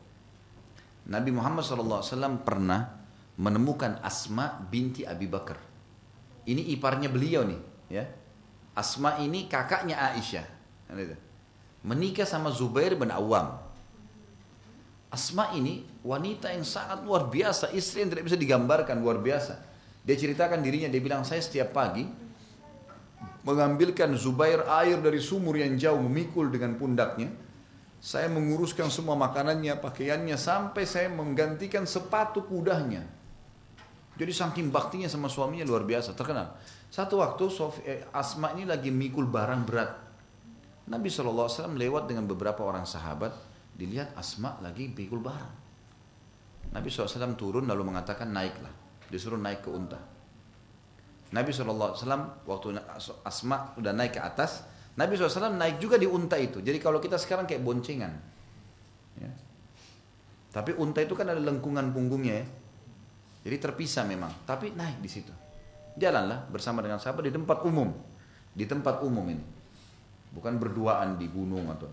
Nabi Muhammad SAW pernah menemukan Asma binti Abi Bakar. Ini iparnya beliau nih, ya. Asma ini kakaknya Aisyah. Kan Menikah sama Zubair bin Awam. Asma ini wanita yang sangat luar biasa, istri yang tidak bisa digambarkan luar biasa. Dia ceritakan dirinya, dia bilang saya setiap pagi mengambilkan Zubair air dari sumur yang jauh memikul dengan pundaknya. Saya menguruskan semua makanannya, pakaiannya sampai saya menggantikan sepatu kudanya. Jadi saking baktinya sama suaminya luar biasa, terkenal. Satu waktu eh, Asma ini lagi mikul barang berat. Nabi SAW lewat dengan beberapa orang sahabat, dilihat Asma lagi mikul barang. Nabi SAW turun lalu mengatakan naiklah, disuruh naik ke unta. Nabi SAW waktu Asma udah naik ke atas, Nabi SAW naik juga di unta itu. Jadi kalau kita sekarang kayak boncengan. Ya. Tapi unta itu kan ada lengkungan punggungnya ya. Jadi terpisah memang. Tapi naik di situ. Jalanlah bersama dengan sahabat di tempat umum. Di tempat umum ini. Bukan berduaan di gunung atau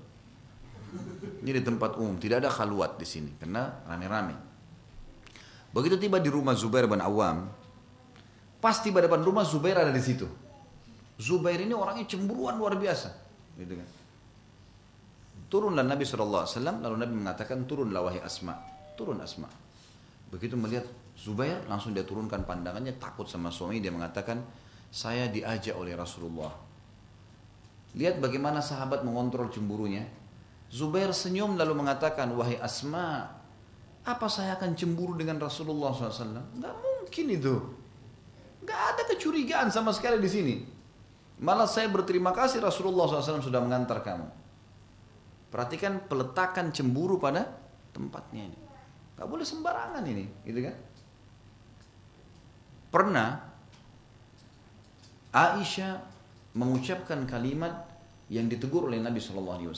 ini di tempat umum, tidak ada khaluat di sini karena rame-rame. Begitu tiba di rumah Zubair bin Awam, Pas tiba depan rumah Zubair ada di situ. Zubair ini orangnya cemburuan luar biasa. Gitu kan. Turunlah Nabi SAW, lalu Nabi mengatakan turunlah wahai Asma. Turun Asma. Begitu melihat Zubair, langsung dia turunkan pandangannya, takut sama suami, dia mengatakan, saya diajak oleh Rasulullah. Lihat bagaimana sahabat mengontrol cemburunya. Zubair senyum lalu mengatakan, wahai Asma, apa saya akan cemburu dengan Rasulullah SAW? Enggak mungkin itu. Gak ada kecurigaan sama sekali di sini. Malah saya berterima kasih Rasulullah SAW sudah mengantar kamu. Perhatikan peletakan cemburu pada tempatnya ini. Gak boleh sembarangan ini, gitu kan? Pernah Aisyah mengucapkan kalimat yang ditegur oleh Nabi SAW.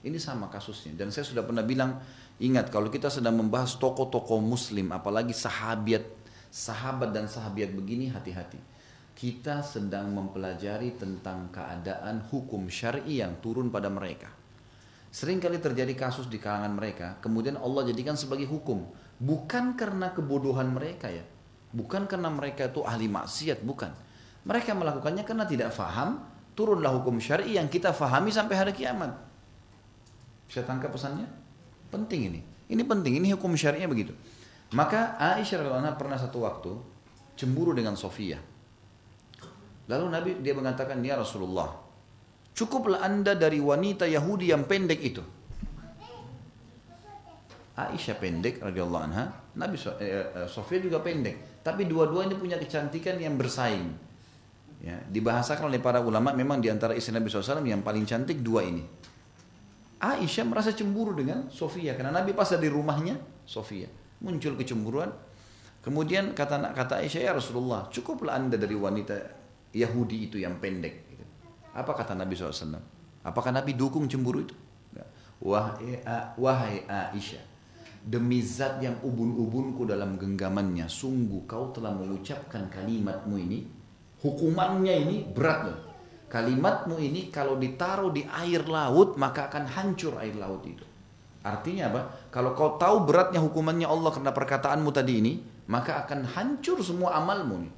Ini sama kasusnya. Dan saya sudah pernah bilang, ingat kalau kita sedang membahas tokoh-tokoh muslim, apalagi sahabat sahabat dan sahabiat begini hati-hati. Kita sedang mempelajari tentang keadaan hukum syar'i yang turun pada mereka. Sering kali terjadi kasus di kalangan mereka, kemudian Allah jadikan sebagai hukum. Bukan karena kebodohan mereka ya. Bukan karena mereka itu ahli maksiat, bukan. Mereka melakukannya karena tidak faham, turunlah hukum syar'i yang kita fahami sampai hari kiamat. Bisa tangkap pesannya? Penting ini. Ini penting, ini hukum syariahnya begitu. Maka Aisyah radhiallahu pernah satu waktu cemburu dengan Sofia. Lalu Nabi dia mengatakan, "Ya Rasulullah, cukuplah Anda dari wanita Yahudi yang pendek itu." Aisyah pendek radhiyallahu anha, Nabi eh, eh, Sofia juga pendek, tapi dua-duanya punya kecantikan yang bersaing. Ya, dibahasakan oleh para ulama memang di antara istri Nabi SAW yang paling cantik dua ini. Aisyah merasa cemburu dengan Sofia karena Nabi pas di rumahnya Sofia muncul kecemburuan. Kemudian kata kata Aisyah ya Rasulullah, cukuplah anda dari wanita Yahudi itu yang pendek. Gitu. Apa kata Nabi SAW? Apakah Nabi dukung cemburu itu? Wahai, wahai Aisyah, demi zat yang ubun-ubunku dalam genggamannya, sungguh kau telah mengucapkan kalimatmu ini, hukumannya ini berat loh. Kalimatmu ini kalau ditaruh di air laut maka akan hancur air laut itu. Artinya apa? Kalau kau tahu beratnya hukumannya Allah karena perkataanmu tadi ini, maka akan hancur semua amalmu nih.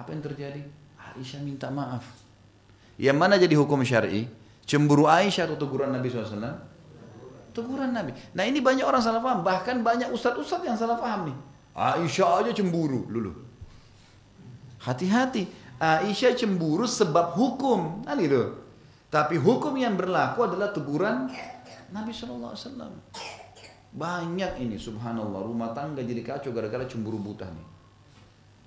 Apa yang terjadi? Aisyah minta maaf. Yang mana jadi hukum syar'i? Cemburu Aisyah atau teguran Nabi SAW? Teguran Nabi. Nah ini banyak orang salah paham. Bahkan banyak ustadz-ustadz yang salah paham nih. Aisyah aja cemburu dulu. Hati-hati. Aisyah cemburu sebab hukum. Kan itu. Tapi hukum yang berlaku adalah teguran Nabi SAW. Banyak ini subhanallah rumah tangga jadi kacau gara-gara cemburu buta nih.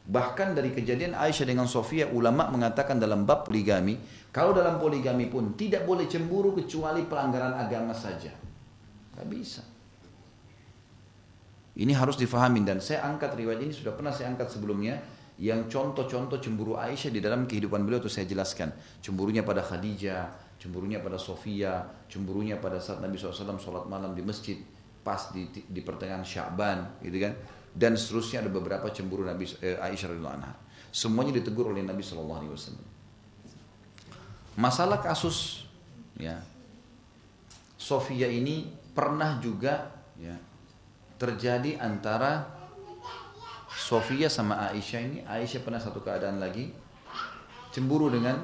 Bahkan dari kejadian Aisyah dengan Sofia ulama mengatakan dalam bab poligami, kalau dalam poligami pun tidak boleh cemburu kecuali pelanggaran agama saja. Gak bisa. Ini harus difahami dan saya angkat riwayat ini sudah pernah saya angkat sebelumnya yang contoh-contoh cemburu Aisyah di dalam kehidupan beliau itu saya jelaskan. Cemburunya pada Khadijah, cemburunya pada Sofia, cemburunya pada saat Nabi SAW sholat malam di masjid pas di, di pertengahan Syaban, gitu kan? Dan seterusnya ada beberapa cemburu Nabi eh, Aisyah radhiyallahu anha. Semuanya ditegur oleh Nabi SAW. Masalah kasus ya Sofia ini pernah juga ya terjadi antara Sofia sama Aisyah ini. Aisyah pernah satu keadaan lagi cemburu dengan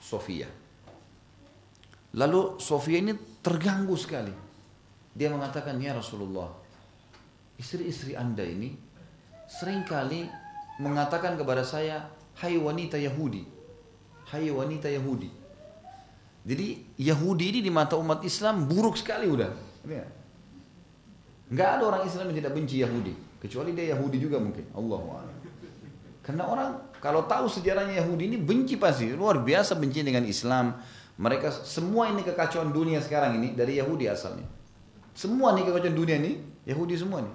Sofia. Lalu Sofia ini terganggu sekali. Dia mengatakan, ya Rasulullah, istri-istri anda ini sering kali mengatakan kepada saya, hai wanita Yahudi, hai wanita Yahudi. Jadi Yahudi ini di mata umat Islam buruk sekali udah. Enggak ada orang Islam yang tidak benci Yahudi, kecuali dia Yahudi juga mungkin. Allah Karena orang kalau tahu sejarahnya Yahudi ini benci pasti luar biasa benci dengan Islam, mereka semua ini kekacauan dunia sekarang ini dari Yahudi asalnya. Semua nih kekacauan dunia ini Yahudi semua nih.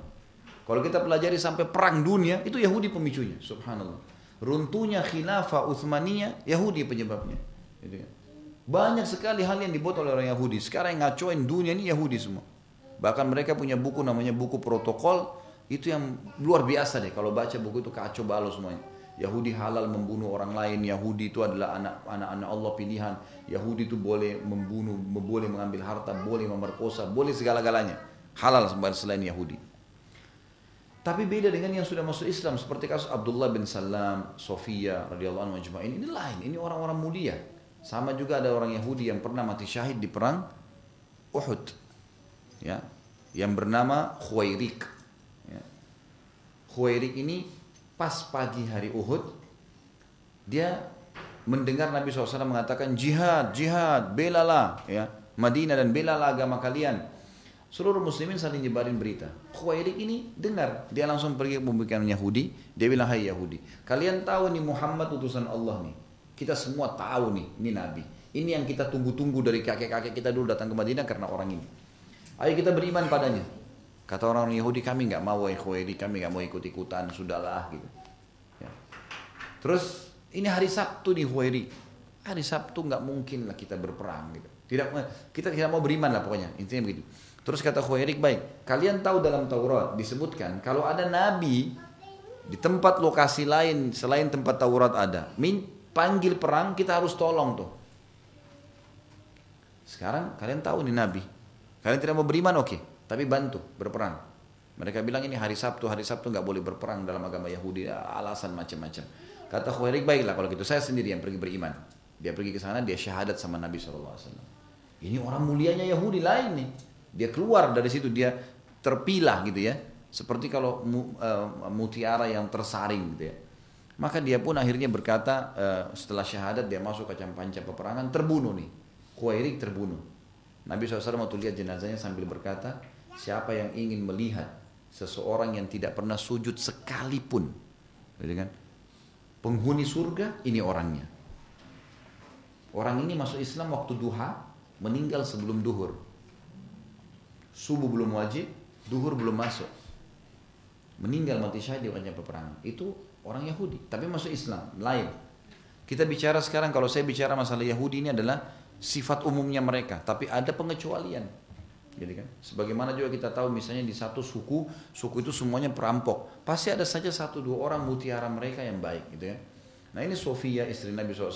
Kalau kita pelajari sampai perang dunia itu Yahudi pemicunya, subhanallah. Runtuhnya khilafah Utsmaniyah Yahudi penyebabnya. Gitu kan. Banyak sekali hal yang dibuat oleh orang Yahudi. Sekarang yang ngacoin dunia ini Yahudi semua. Bahkan mereka punya buku namanya buku protokol itu yang luar biasa deh. Kalau baca buku itu kacau balau semuanya. Yahudi halal membunuh orang lain, Yahudi itu adalah anak-anak Allah pilihan, Yahudi itu boleh membunuh, boleh mengambil harta, boleh memerkosa, boleh segala-galanya. Halal selain Yahudi. Tapi beda dengan yang sudah masuk Islam seperti kasus Abdullah bin Salam, Sofia radhiyallahu anhu ini lain, ini orang-orang mulia. Sama juga ada orang Yahudi yang pernah mati syahid di perang Uhud. Ya, yang bernama Khuwairik. Ya. Khuwairik ini pas pagi hari Uhud dia mendengar Nabi SAW mengatakan jihad, jihad, belalah ya Madinah dan belalah agama kalian. Seluruh muslimin saling nyebarin berita. Khuwairik ini dengar, dia langsung pergi ke pembicaraan Yahudi, dia bilang hai Yahudi, kalian tahu nih Muhammad utusan Allah nih. Kita semua tahu nih, ini nabi. Ini yang kita tunggu-tunggu dari kakek-kakek kita dulu datang ke Madinah karena orang ini. Ayo kita beriman padanya. Kata orang Yahudi kami nggak mau Khuwairi, kami nggak mau ikut-ikutan, sudahlah gitu. Ya. Terus ini hari Sabtu di Khuwairi. Hari Sabtu nggak mungkin lah kita berperang gitu. Tidak kita tidak mau beriman lah pokoknya intinya begitu. Terus kata Khuwairik baik, kalian tahu dalam Taurat disebutkan kalau ada nabi di tempat lokasi lain selain tempat Taurat ada, panggil perang kita harus tolong tuh. Sekarang kalian tahu nih nabi, kalian tidak mau beriman oke, okay. Tapi bantu berperang. Mereka bilang ini hari Sabtu, hari Sabtu nggak boleh berperang dalam agama Yahudi, alasan macam-macam. Kata Khuairik baiklah kalau gitu saya sendiri yang pergi beriman. Dia pergi ke sana, dia syahadat sama Nabi SAW. Ini orang mulianya Yahudi lain nih. Dia keluar dari situ, dia terpilah gitu ya. Seperti kalau uh, mutiara yang tersaring gitu ya. Maka dia pun akhirnya berkata uh, setelah syahadat dia masuk ke panca peperangan terbunuh nih. Khuairik terbunuh. Nabi SAW waktu lihat jenazahnya sambil berkata, Siapa yang ingin melihat seseorang yang tidak pernah sujud sekalipun, gitu kan? Penghuni surga ini orangnya. Orang ini masuk Islam waktu duha, meninggal sebelum duhur. Subuh belum wajib, duhur belum masuk. Meninggal mati syahid di wajah peperangan. Itu orang Yahudi, tapi masuk Islam, lain. Kita bicara sekarang kalau saya bicara masalah Yahudi ini adalah sifat umumnya mereka, tapi ada pengecualian. Jadi kan, sebagaimana juga kita tahu misalnya di satu suku, suku itu semuanya perampok. Pasti ada saja satu dua orang mutiara mereka yang baik gitu ya. Nah ini Sofia istri Nabi SAW,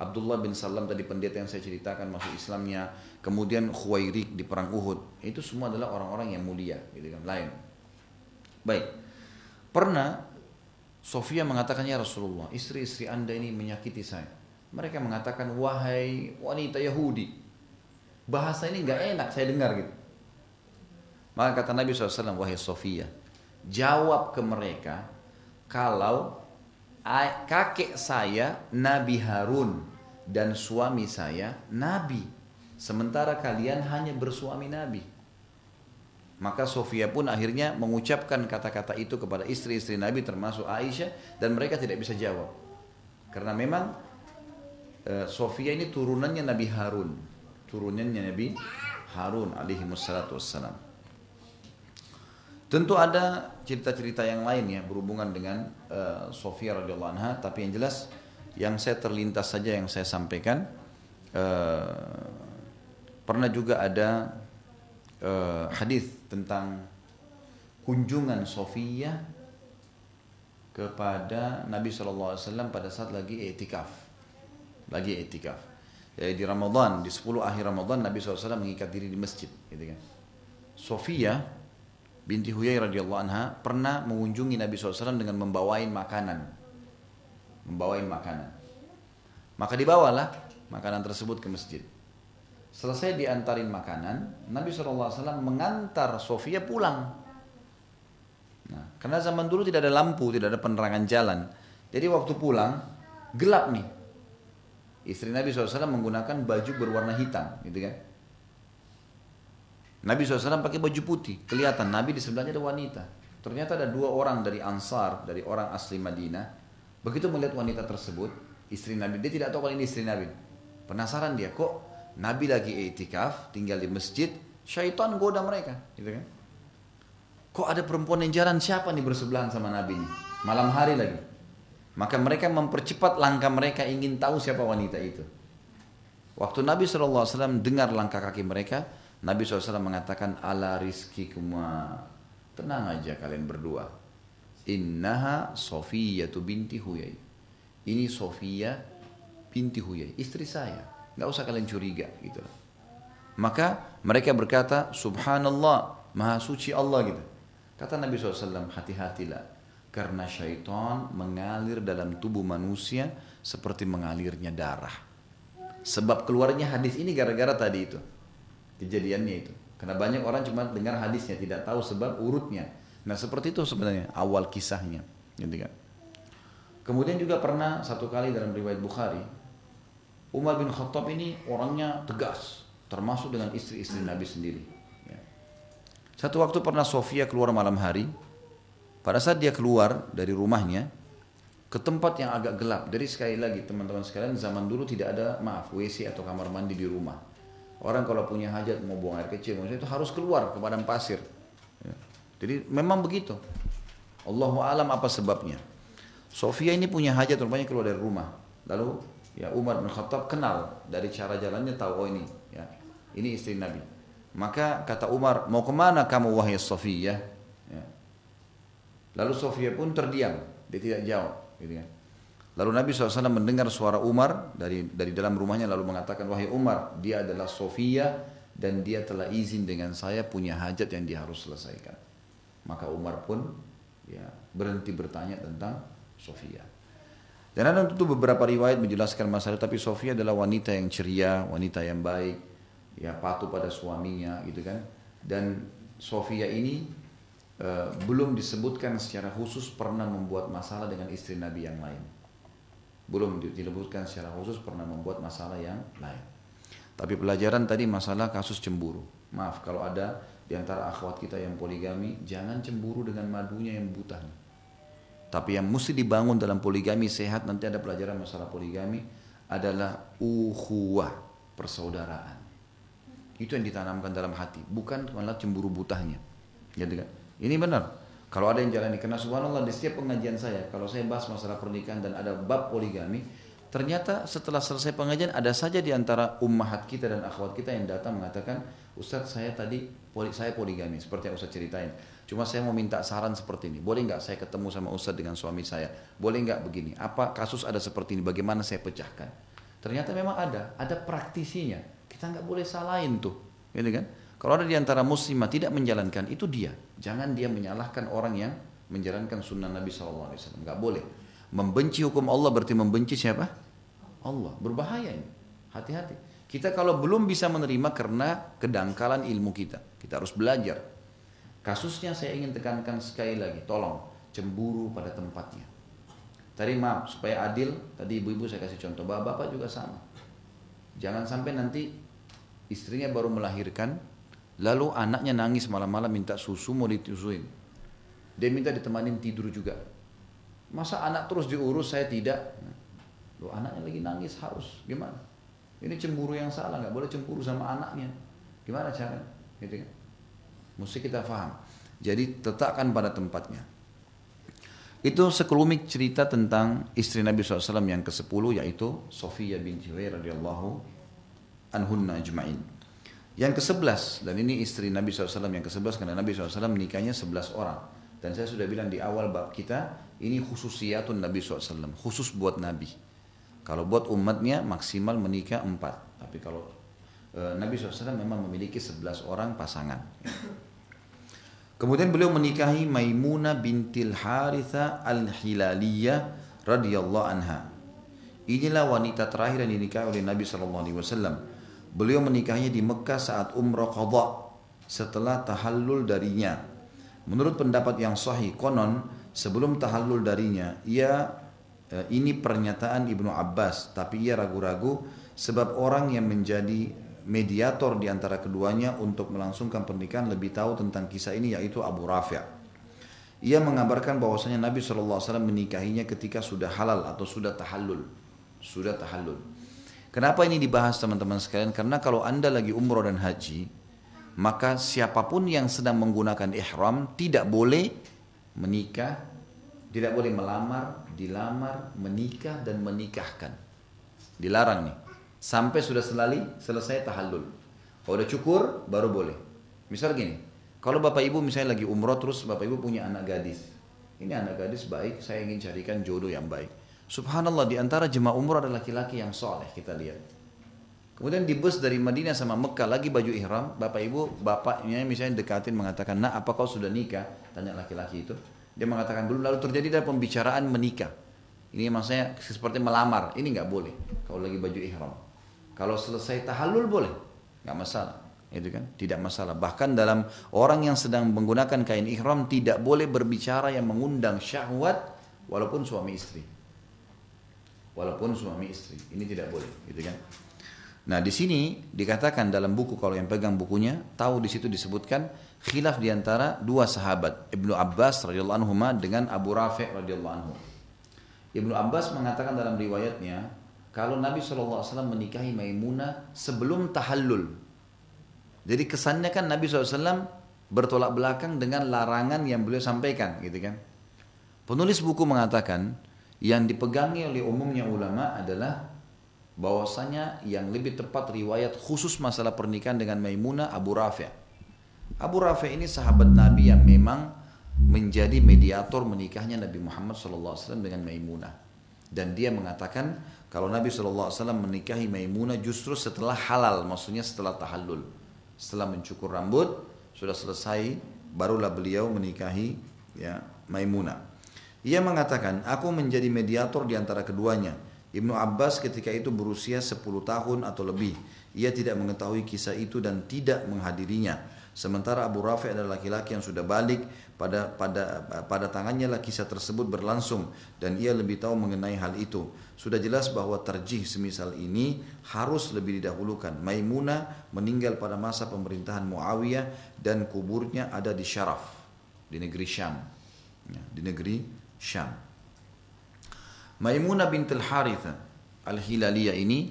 Abdullah bin Salam tadi pendeta yang saya ceritakan masuk Islamnya, kemudian Khuwairik di perang Uhud, itu semua adalah orang-orang yang mulia, gitu kan, lain. Baik, pernah Sofia mengatakan ya Rasulullah, istri-istri anda ini menyakiti saya. Mereka mengatakan wahai wanita Yahudi, bahasa ini nggak enak saya dengar gitu. Maka kata Nabi SAW, wahai Sofia, jawab ke mereka kalau kakek saya Nabi Harun dan suami saya Nabi. Sementara kalian hanya bersuami Nabi. Maka Sofia pun akhirnya mengucapkan kata-kata itu kepada istri-istri Nabi termasuk Aisyah dan mereka tidak bisa jawab. Karena memang uh, Sofia ini turunannya Nabi Harun. Turunannya Nabi Harun alaihi wassalam. Tentu ada cerita-cerita yang lain ya berhubungan dengan uh, Sofia radhiyallahu anha, tapi yang jelas yang saya terlintas saja yang saya sampaikan uh, pernah juga ada hadis tentang kunjungan Sofia kepada Nabi SAW pada saat lagi etikaf, lagi etikaf. Jadi di Ramadan, di 10 akhir Ramadan Nabi SAW mengikat diri di masjid, gitu kan. Sofia binti Huyai radhiyallahu anha pernah mengunjungi Nabi SAW dengan membawain makanan. Membawain makanan. Maka dibawalah makanan tersebut ke masjid. Selesai diantarin makanan, Nabi SAW mengantar Sofia pulang. Nah, karena zaman dulu tidak ada lampu, tidak ada penerangan jalan. Jadi waktu pulang, gelap nih. Istri Nabi SAW menggunakan baju berwarna hitam, gitu kan. Nabi SAW pakai baju putih, kelihatan Nabi di sebelahnya ada wanita. Ternyata ada dua orang dari Ansar, dari orang asli Madinah. Begitu melihat wanita tersebut, istri Nabi, dia tidak tahu kalau ini istri Nabi. Penasaran dia, kok Nabi lagi etikaf, tinggal di masjid, syaitan goda mereka, gitu kan? Kok ada perempuan yang jalan siapa nih bersebelahan sama Nabi ini? Malam hari lagi. Maka mereka mempercepat langkah mereka ingin tahu siapa wanita itu. Waktu Nabi SAW dengar langkah kaki mereka, Nabi SAW mengatakan ala rizki kuma tenang aja kalian berdua innaha tu binti Huyai ini Sofia binti Huyai istri saya nggak usah kalian curiga gitu maka mereka berkata subhanallah maha suci Allah gitu kata Nabi SAW hati-hatilah karena syaitan mengalir dalam tubuh manusia seperti mengalirnya darah sebab keluarnya hadis ini gara-gara tadi itu kejadiannya itu. Karena banyak orang cuma dengar hadisnya, tidak tahu sebab urutnya. Nah seperti itu sebenarnya awal kisahnya. Gitu kan. Kemudian juga pernah satu kali dalam riwayat Bukhari, Umar bin Khattab ini orangnya tegas, termasuk dengan istri-istri Nabi sendiri. Ya. Satu waktu pernah Sofia keluar malam hari, pada saat dia keluar dari rumahnya, ke tempat yang agak gelap. Jadi sekali lagi teman-teman sekalian, zaman dulu tidak ada maaf WC atau kamar mandi di rumah Orang kalau punya hajat mau buang air kecil, maksudnya itu harus keluar ke padang pasir. Ya. Jadi memang begitu. Allahu alam apa sebabnya. Sofia ini punya hajat rupanya keluar dari rumah. Lalu ya Umar bin Khattab kenal dari cara jalannya tahu oh ini ya ini istri Nabi. Maka kata Umar mau ke mana kamu wahai Sofia? Ya. Lalu Sofia pun terdiam, dia tidak jawab. Gitu kan. Lalu Nabi SAW mendengar suara Umar dari dari dalam rumahnya lalu mengatakan wahai Umar dia adalah Sofia dan dia telah izin dengan saya punya hajat yang dia harus selesaikan. Maka Umar pun ya berhenti bertanya tentang Sofia. Dan ada tentu beberapa riwayat menjelaskan masalah tapi Sofia adalah wanita yang ceria, wanita yang baik, ya patuh pada suaminya gitu kan. Dan Sofia ini uh, belum disebutkan secara khusus pernah membuat masalah dengan istri Nabi yang lain belum dilebutkan secara khusus pernah membuat masalah yang lain. Tapi pelajaran tadi masalah kasus cemburu. Maaf kalau ada di antara akhwat kita yang poligami, jangan cemburu dengan madunya yang buta. Tapi yang mesti dibangun dalam poligami sehat nanti ada pelajaran masalah poligami adalah uhuwah, persaudaraan. Itu yang ditanamkan dalam hati, bukan malah cemburu butahnya. Jadi kan? Ini benar. Kalau ada yang jalani, karena subhanallah di setiap pengajian saya, kalau saya bahas masalah pernikahan dan ada bab poligami, Ternyata setelah selesai pengajian ada saja di antara ummahat kita dan akhwat kita yang datang mengatakan, Ustadz saya tadi saya poligami seperti yang Ustadz ceritain. Cuma saya mau minta saran seperti ini. Boleh nggak saya ketemu sama Ustadz dengan suami saya? Boleh nggak begini? Apa kasus ada seperti ini? Bagaimana saya pecahkan? Ternyata memang ada, ada praktisinya. Kita nggak boleh salahin tuh, gitu kan? Kalau ada di antara muslimah tidak menjalankan itu dia. Jangan dia menyalahkan orang yang menjalankan sunnah Nabi SAW. Nggak boleh. Membenci hukum Allah berarti membenci siapa? Allah. Berbahaya ini. Hati-hati. Kita kalau belum bisa menerima karena kedangkalan ilmu kita. Kita harus belajar. Kasusnya saya ingin tekankan sekali lagi. Tolong. Cemburu pada tempatnya. Tadi maaf, supaya adil. Tadi ibu-ibu saya kasih contoh. Bapak-bapak juga sama. Jangan sampai nanti istrinya baru melahirkan. Lalu anaknya nangis malam-malam minta susu mau ditusuin. Dia minta ditemanin tidur juga. Masa anak terus diurus saya tidak? Loh anaknya lagi nangis harus gimana? Ini cemburu yang salah, nggak boleh cemburu sama anaknya. Gimana cara? Gitu kan? Mesti kita paham. Jadi letakkan pada tempatnya. Itu sekelumit cerita tentang istri Nabi SAW yang ke-10 yaitu Sofia binti Huwair radhiyallahu anhunna ajma'in. Yang ke-11 dan ini istri Nabi SAW yang ke-11 karena Nabi SAW menikahnya 11 orang. Dan saya sudah bilang di awal bab kita ini khususiyatun Nabi SAW, khusus buat Nabi. Kalau buat umatnya maksimal menikah empat. Tapi kalau Nabi SAW memang memiliki sebelas orang pasangan. Kemudian beliau menikahi Maimunah bintil Haritha al-Hilaliyah radhiyallahu anha. Inilah wanita terakhir yang dinikahi oleh Nabi SAW. Beliau menikahinya di Mekah saat umrah qadha setelah tahallul darinya. Menurut pendapat yang sahih konon sebelum tahallul darinya ia Eh, ini pernyataan Ibnu Abbas, tapi ia ragu-ragu sebab orang yang menjadi mediator di antara keduanya untuk melangsungkan pernikahan lebih tahu tentang kisah ini yaitu Abu Rafi'. Ia mengabarkan bahwasanya Nabi SAW menikahinya ketika sudah halal atau sudah tahallul. Sudah tahallul. Kenapa ini dibahas teman-teman sekalian? Karena kalau anda lagi umroh dan haji, maka siapa pun yang sedang menggunakan ihram tidak boleh menikah, tidak boleh melamar, dilamar, menikah dan menikahkan. Dilarang nih. Sampai sudah selali, selesai tahallul. Kalau udah cukur, baru boleh. Misal gini, kalau bapak ibu misalnya lagi umroh terus bapak ibu punya anak gadis. Ini anak gadis baik, saya ingin carikan jodoh yang baik. Subhanallah di antara jemaah umroh ada laki-laki yang soleh kita lihat. Kemudian di bus dari Madinah sama Mekah lagi baju ihram, bapak ibu bapaknya misalnya dekatin mengatakan, nah apa kau sudah nikah? Tanya laki-laki itu. Dia mengatakan belum lalu terjadi ada pembicaraan menikah. Ini maksudnya seperti melamar. Ini nggak boleh kalau lagi baju ihram. Kalau selesai tahallul boleh, nggak masalah. Itu kan tidak masalah. Bahkan dalam orang yang sedang menggunakan kain ihram tidak boleh berbicara yang mengundang syahwat walaupun suami istri. Walaupun suami istri. Ini tidak boleh, gitu kan? Nah, di sini dikatakan dalam buku kalau yang pegang bukunya, tahu di situ disebutkan khilaf di antara dua sahabat Ibnu Abbas radhiyallahu anhu dengan Abu Rafi' radhiyallahu anhu. Ibnu Abbas mengatakan dalam riwayatnya kalau Nabi SAW menikahi Maimunah sebelum tahallul. Jadi kesannya kan Nabi SAW bertolak belakang dengan larangan yang beliau sampaikan gitu kan. Penulis buku mengatakan yang dipegangi oleh umumnya ulama adalah bahwasanya yang lebih tepat riwayat khusus masalah pernikahan dengan Maimunah Abu Rafi' Abu Rafi ini sahabat Nabi yang memang menjadi mediator menikahnya Nabi Muhammad SAW dengan Maimunah. Dan dia mengatakan kalau Nabi SAW menikahi Maimunah justru setelah halal, maksudnya setelah tahallul. Setelah mencukur rambut, sudah selesai, barulah beliau menikahi ya Maimunah. Ia mengatakan, aku menjadi mediator di antara keduanya. Ibnu Abbas ketika itu berusia 10 tahun atau lebih. Ia tidak mengetahui kisah itu dan tidak menghadirinya. Sementara Abu Rafi adalah laki-laki yang sudah balik pada pada pada tangannya lah kisah tersebut berlangsung dan ia lebih tahu mengenai hal itu. Sudah jelas bahwa terjih semisal ini harus lebih didahulukan. Maimunah meninggal pada masa pemerintahan Muawiyah dan kuburnya ada di Syaraf di negeri Syam. Ya, di negeri Syam. Maimunah bintul Haritha Al-Hilaliyah ini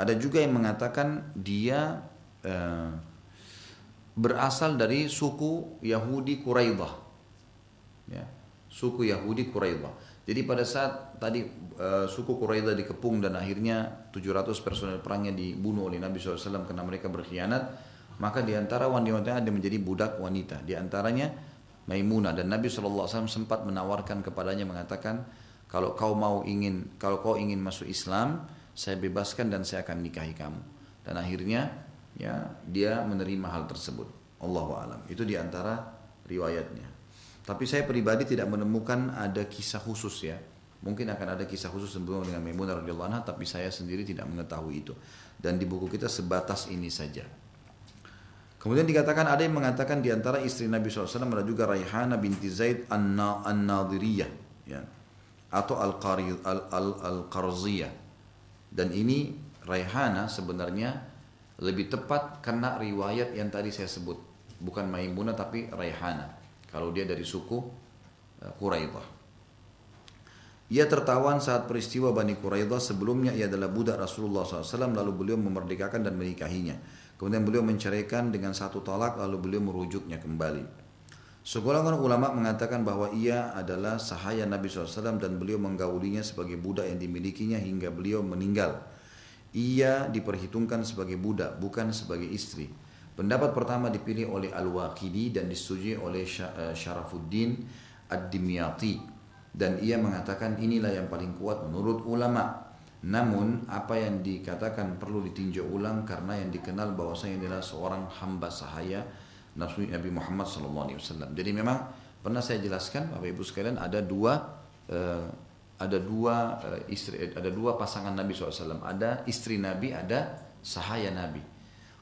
ada juga yang mengatakan dia uh, berasal dari suku Yahudi Quraidah. Ya, suku Yahudi Quraidah. Jadi pada saat tadi uh, suku Quraidah dikepung dan akhirnya 700 personel perangnya dibunuh oleh Nabi SAW karena mereka berkhianat, maka di antara wanita ada menjadi budak wanita. Di antaranya Maimunah dan Nabi SAW sempat menawarkan kepadanya mengatakan, kalau kau mau ingin, kalau kau ingin masuk Islam, saya bebaskan dan saya akan nikahi kamu. Dan akhirnya ya dia menerima hal tersebut. Allahu alam. Itu di antara riwayatnya. Tapi saya pribadi tidak menemukan ada kisah khusus ya. Mungkin akan ada kisah khusus sebelum dengan Maimunah radhiyallahu anha, tapi saya sendiri tidak mengetahui itu. Dan di buku kita sebatas ini saja. Kemudian dikatakan ada yang mengatakan di antara istri Nabi SAW ada juga Raihana binti Zaid An-Nadiriyah ya. atau Al-Qarziyah. Dan ini Raihana sebenarnya lebih tepat karena riwayat yang tadi saya sebut. Bukan Maimunah tapi Raihana. Kalau dia dari suku eh, Quraidah. Ia tertawan saat peristiwa Bani Quraidah sebelumnya ia adalah budak Rasulullah SAW lalu beliau memerdekakan dan menikahinya. Kemudian beliau menceraikan dengan satu talak lalu beliau merujuknya kembali. Segolongan ulama mengatakan bahwa ia adalah sahaya Nabi SAW dan beliau menggaulinya sebagai budak yang dimilikinya hingga beliau meninggal. Ia diperhitungkan sebagai budak bukan sebagai istri. Pendapat pertama dipilih oleh Al-Waqidi dan disetujui oleh eh, Syarafuddin Ad-Dimyati dan ia mengatakan inilah yang paling kuat menurut ulama. Namun apa yang dikatakan perlu ditinjau ulang karena yang dikenal bahwasanya adalah seorang hamba sahaya Nabi Muhammad SAW. Jadi memang pernah saya jelaskan Bapak Ibu sekalian ada dua uh, ada dua uh, istri ada dua pasangan Nabi SAW. Ada istri Nabi, ada sahaya Nabi.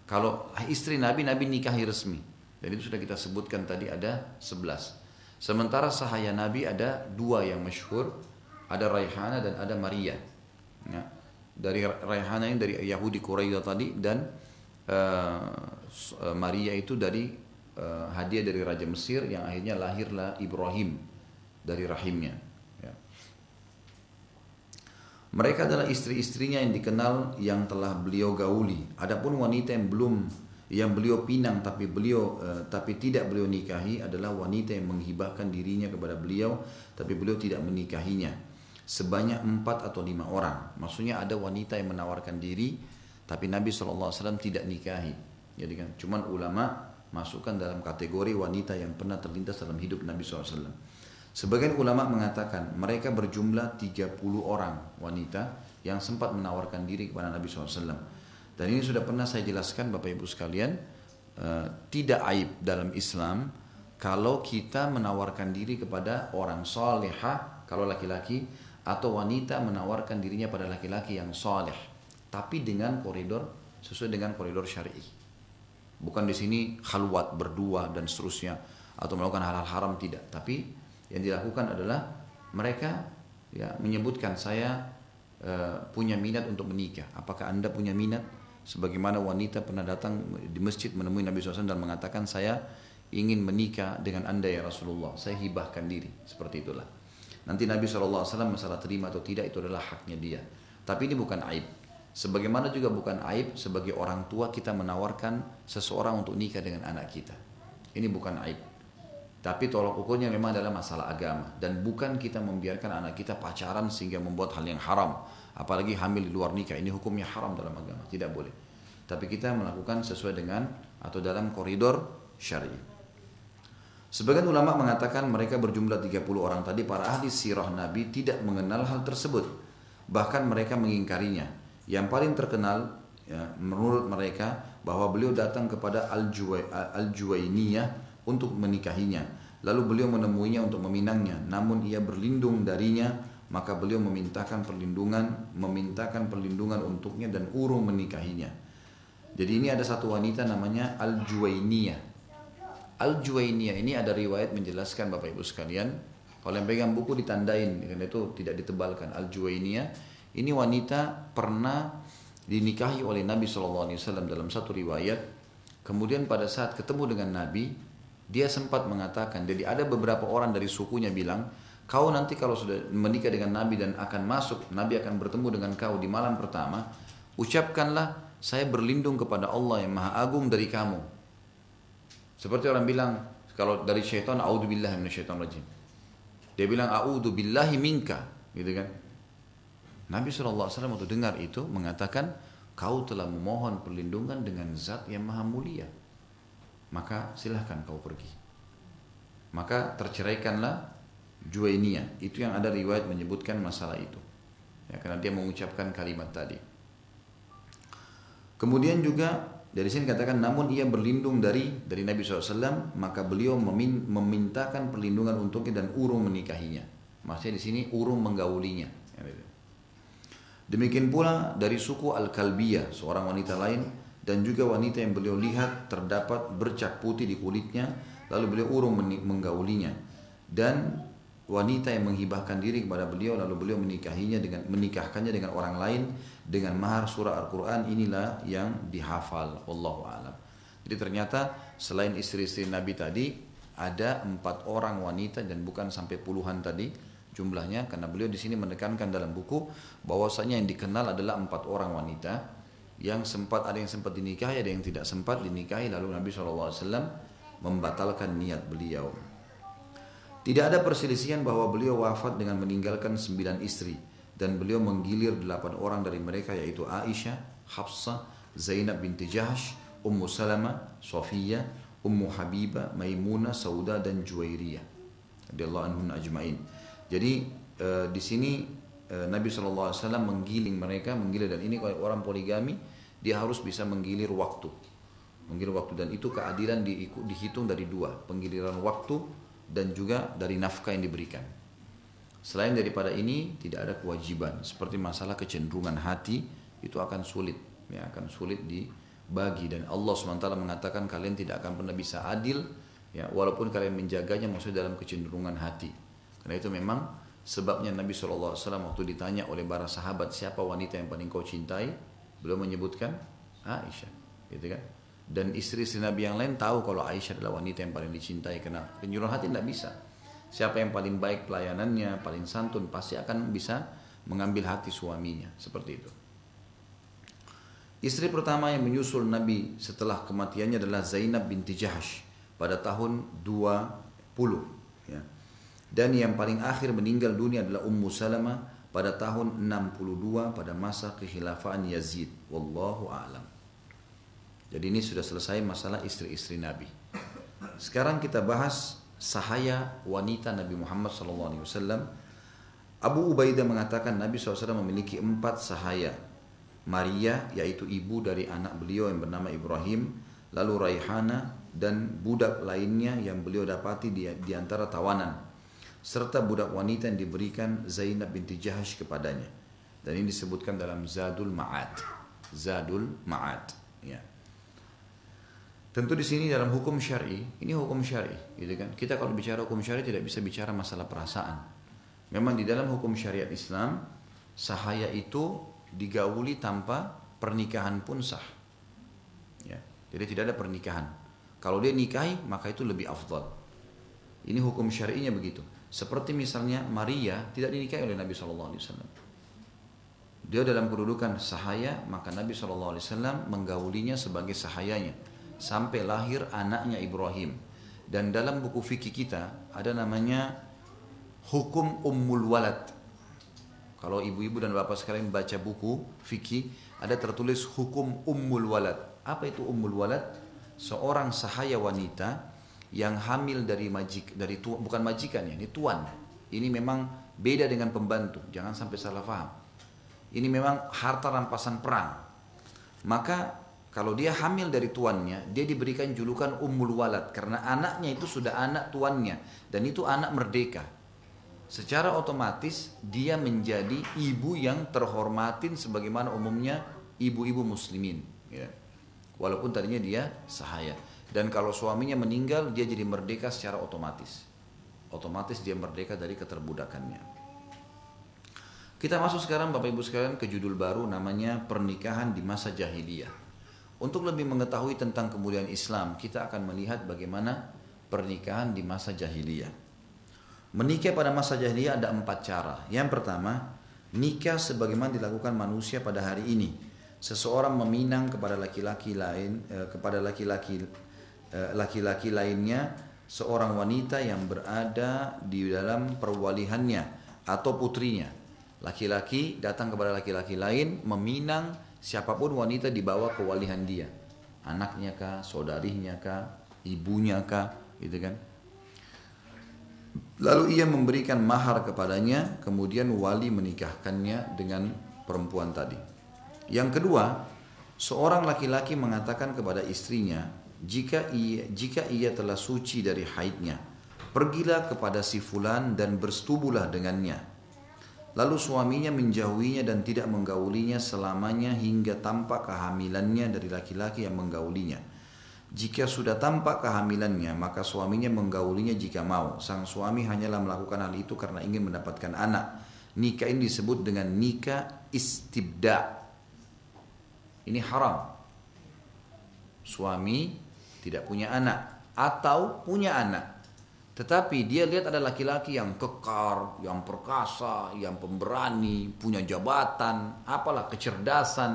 Kalau istri Nabi, Nabi nikahi resmi. Dan itu sudah kita sebutkan tadi ada 11. Sementara sahaya Nabi ada dua yang masyhur, ada Raihana dan ada Maria. Ya. Dari Raihana ini dari Yahudi Quraisy tadi dan uh, Maria itu dari uh, hadiah dari Raja Mesir yang akhirnya lahirlah Ibrahim dari rahimnya. Mereka adalah istri-istrinya yang dikenal yang telah beliau gauli. Adapun wanita yang belum yang beliau pinang tapi beliau uh, tapi tidak beliau nikahi adalah wanita yang menghibahkan dirinya kepada beliau tapi beliau tidak menikahinya. Sebanyak empat atau lima orang. Maksudnya ada wanita yang menawarkan diri tapi Nabi saw tidak nikahi. Jadi kan cuman ulama masukkan dalam kategori wanita yang pernah terlintas dalam hidup Nabi saw Sebagian ulama mengatakan mereka berjumlah 30 orang wanita yang sempat menawarkan diri kepada Nabi SAW. Dan ini sudah pernah saya jelaskan Bapak Ibu sekalian, uh, tidak aib dalam Islam kalau kita menawarkan diri kepada orang soleha, kalau laki-laki, atau wanita menawarkan dirinya pada laki-laki yang soleh, tapi dengan koridor sesuai dengan koridor syari. Bukan di sini khalwat berdua dan seterusnya atau melakukan hal-hal haram tidak, tapi yang dilakukan adalah mereka ya menyebutkan saya uh, punya minat untuk menikah. Apakah anda punya minat? Sebagaimana wanita pernah datang di masjid menemui Nabi SAW dan mengatakan saya ingin menikah dengan anda ya Rasulullah. Saya hibahkan diri. Seperti itulah. Nanti Nabi SAW masalah terima atau tidak itu adalah haknya dia. Tapi ini bukan aib. Sebagaimana juga bukan aib sebagai orang tua kita menawarkan seseorang untuk nikah dengan anak kita. Ini bukan aib. Tapi tolak ukurnya memang adalah masalah agama dan bukan kita membiarkan anak kita pacaran sehingga membuat hal yang haram, apalagi hamil di luar nikah. Ini hukumnya haram dalam agama, tidak boleh. Tapi kita melakukan sesuai dengan atau dalam koridor syar'i. Sebagian ulama mengatakan mereka berjumlah 30 orang tadi para ahli sirah Nabi tidak mengenal hal tersebut. Bahkan mereka mengingkarinya. Yang paling terkenal ya, menurut mereka bahwa beliau datang kepada Al-Juwainiyah untuk menikahinya. Lalu beliau menemuinya untuk meminangnya, namun ia berlindung darinya, maka beliau memintakan perlindungan, memintakan perlindungan untuknya dan urung menikahinya. Jadi ini ada satu wanita namanya Al-Juwainiyah. Al-Juwainiyah ini ada riwayat menjelaskan Bapak Ibu sekalian, kalau yang pegang buku ditandain, karena itu tidak ditebalkan. Al-Juwainiyah ini wanita pernah dinikahi oleh Nabi SAW dalam satu riwayat. Kemudian pada saat ketemu dengan Nabi, dia sempat mengatakan, jadi ada beberapa orang dari sukunya bilang, kau nanti kalau sudah menikah dengan Nabi dan akan masuk, Nabi akan bertemu dengan kau di malam pertama, ucapkanlah, saya berlindung kepada Allah yang maha agung dari kamu. Seperti orang bilang, kalau dari syaitan, a'udzubillah syaitan rajim. Dia bilang a'udzu billahi minka, gitu kan. Nabi SAW waktu dengar itu mengatakan kau telah memohon perlindungan dengan zat yang maha mulia. Maka silahkan kau pergi. Maka terceraikanlah Juwainiyah. Itu yang ada riwayat menyebutkan masalah itu. Ya, karena dia mengucapkan kalimat tadi. Kemudian juga dari sini katakan namun ia berlindung dari dari Nabi SAW maka beliau memin, memintakan perlindungan untuknya dan urung menikahinya. Maksudnya di sini urung menggaulinya. Demikian pula dari suku Al-Kalbiyah seorang wanita lain dan juga wanita yang beliau lihat terdapat bercak putih di kulitnya lalu beliau urung menggaulinya. Dan wanita yang menghibahkan diri kepada beliau lalu beliau menikahinya dengan menikahkannya dengan orang lain dengan mahar surah Al-Qur'an inilah yang dihafal. Wallahu alam. Jadi ternyata selain istri-istri Nabi tadi ada empat orang wanita dan bukan sampai puluhan tadi jumlahnya karena beliau di sini menekankan dalam buku bahwasanya yang dikenal adalah empat orang wanita yang sempat ada yang sempat dinikahi ada yang tidak sempat dinikahi. Lalu Nabi SAW membatalkan niat beliau. Tidak ada perselisihan bahwa beliau wafat dengan meninggalkan sembilan istri. Dan beliau menggilir delapan orang dari mereka yaitu Aisyah, Hafsah, Zainab binti Jahsh, Ummu Salama, Sofia, Ummu Habibah, Maimunah, Sauda dan Juwairiyah. Jadi e, di sini Nabi SAW menggiling mereka, menggilir dan ini kalau orang poligami dia harus bisa menggilir waktu. Menggilir waktu. Dan itu keadilan dihitung dari dua, penggiliran waktu dan juga dari nafkah yang diberikan. Selain daripada ini tidak ada kewajiban. Seperti masalah kecenderungan hati itu akan sulit. Ya akan sulit dibagi. Dan Allah SWT mengatakan kalian tidak akan pernah bisa adil. Ya walaupun kalian menjaganya maksudnya dalam kecenderungan hati. Karena itu memang sebabnya Nabi SAW waktu ditanya oleh para sahabat siapa wanita yang paling kau cintai beliau menyebutkan Aisyah gitu kan dan istri-istri Nabi yang lain tahu kalau Aisyah adalah wanita yang paling dicintai karena penyuruh hati tidak bisa. Siapa yang paling baik pelayanannya, paling santun pasti akan bisa mengambil hati suaminya seperti itu. Istri pertama yang menyusul Nabi setelah kematiannya adalah Zainab binti Jahash pada tahun 20 ya. Dan yang paling akhir meninggal dunia adalah Ummu Salamah pada tahun 62 pada masa kekhilafan Yazid. Wallahu a'lam. Jadi ini sudah selesai masalah istri-istri Nabi. Sekarang kita bahas sahaya wanita Nabi Muhammad SAW. Abu Ubaidah mengatakan Nabi SAW memiliki empat sahaya. Maria yaitu ibu dari anak beliau yang bernama Ibrahim, lalu Raihana dan budak lainnya yang beliau dapati di, di antara tawanan, serta budak wanita yang diberikan Zainab binti Jahash kepadanya. Dan ini disebutkan dalam Zadul Ma'ad. Zadul Ma'ad. Ya. Tentu di sini dalam hukum syari, ini hukum syari, gitu kan? Kita kalau bicara hukum syari tidak bisa bicara masalah perasaan. Memang di dalam hukum syariat Islam, sahaya itu digauli tanpa pernikahan pun sah. Ya. Jadi tidak ada pernikahan. Kalau dia nikahi, maka itu lebih afdal. Ini hukum syari'inya begitu. Seperti misalnya Maria tidak dinikahi oleh Nabi SAW. Dia dalam kedudukan sahaya, maka Nabi SAW menggaulinya sebagai sahayanya sampai lahir anaknya Ibrahim. Dan dalam buku fikih kita ada namanya hukum ummul walad. Kalau ibu-ibu dan bapak sekalian baca buku fikih ada tertulis hukum ummul walad. Apa itu ummul walad? Seorang sahaya wanita yang hamil dari majik dari tu, bukan majikan ya, ini tuan. Ini memang beda dengan pembantu, jangan sampai salah paham. Ini memang harta rampasan perang. Maka kalau dia hamil dari tuannya, dia diberikan julukan Ummul Walad karena anaknya itu sudah anak tuannya dan itu anak merdeka. Secara otomatis dia menjadi ibu yang terhormatin sebagaimana umumnya ibu-ibu muslimin. Ya. Walaupun tadinya dia sahaya. Dan kalau suaminya meninggal, dia jadi merdeka secara otomatis. Otomatis dia merdeka dari keterbudakannya. Kita masuk sekarang Bapak Ibu sekalian ke judul baru namanya pernikahan di masa jahiliyah. Untuk lebih mengetahui tentang kemuliaan Islam, kita akan melihat bagaimana pernikahan di masa jahiliyah. Menikah pada masa jahiliyah ada empat cara. Yang pertama, nikah sebagaimana dilakukan manusia pada hari ini. Seseorang meminang kepada laki-laki lain, eh, kepada laki-laki laki-laki lainnya seorang wanita yang berada di dalam perwalihannya atau putrinya. Laki-laki datang kepada laki-laki lain meminang siapa pun wanita dibawa ke walihan dia. Anaknya kah, saudarinya kah, ibunya kah, gitu kan. Lalu ia memberikan mahar kepadanya, kemudian wali menikahkannya dengan perempuan tadi. Yang kedua, seorang laki-laki mengatakan kepada istrinya, jika ia, jika ia telah suci dari haidnya, pergilah kepada si fulan dan bersetubuhlah dengannya. Lalu suaminya menjauhinya dan tidak menggaulinya selamanya hingga tampak kehamilannya dari laki-laki yang menggaulinya jika sudah tampak kehamilannya, maka suaminya menggaulinya jika mau. Sang suami hanyalah melakukan hal itu karena ingin mendapatkan anak. Nikah ini disebut dengan nikah istibda. Ini haram. Suami tidak punya anak atau punya anak. Tetapi dia lihat ada laki-laki yang kekar, yang perkasa, yang pemberani, punya jabatan, apalah kecerdasan.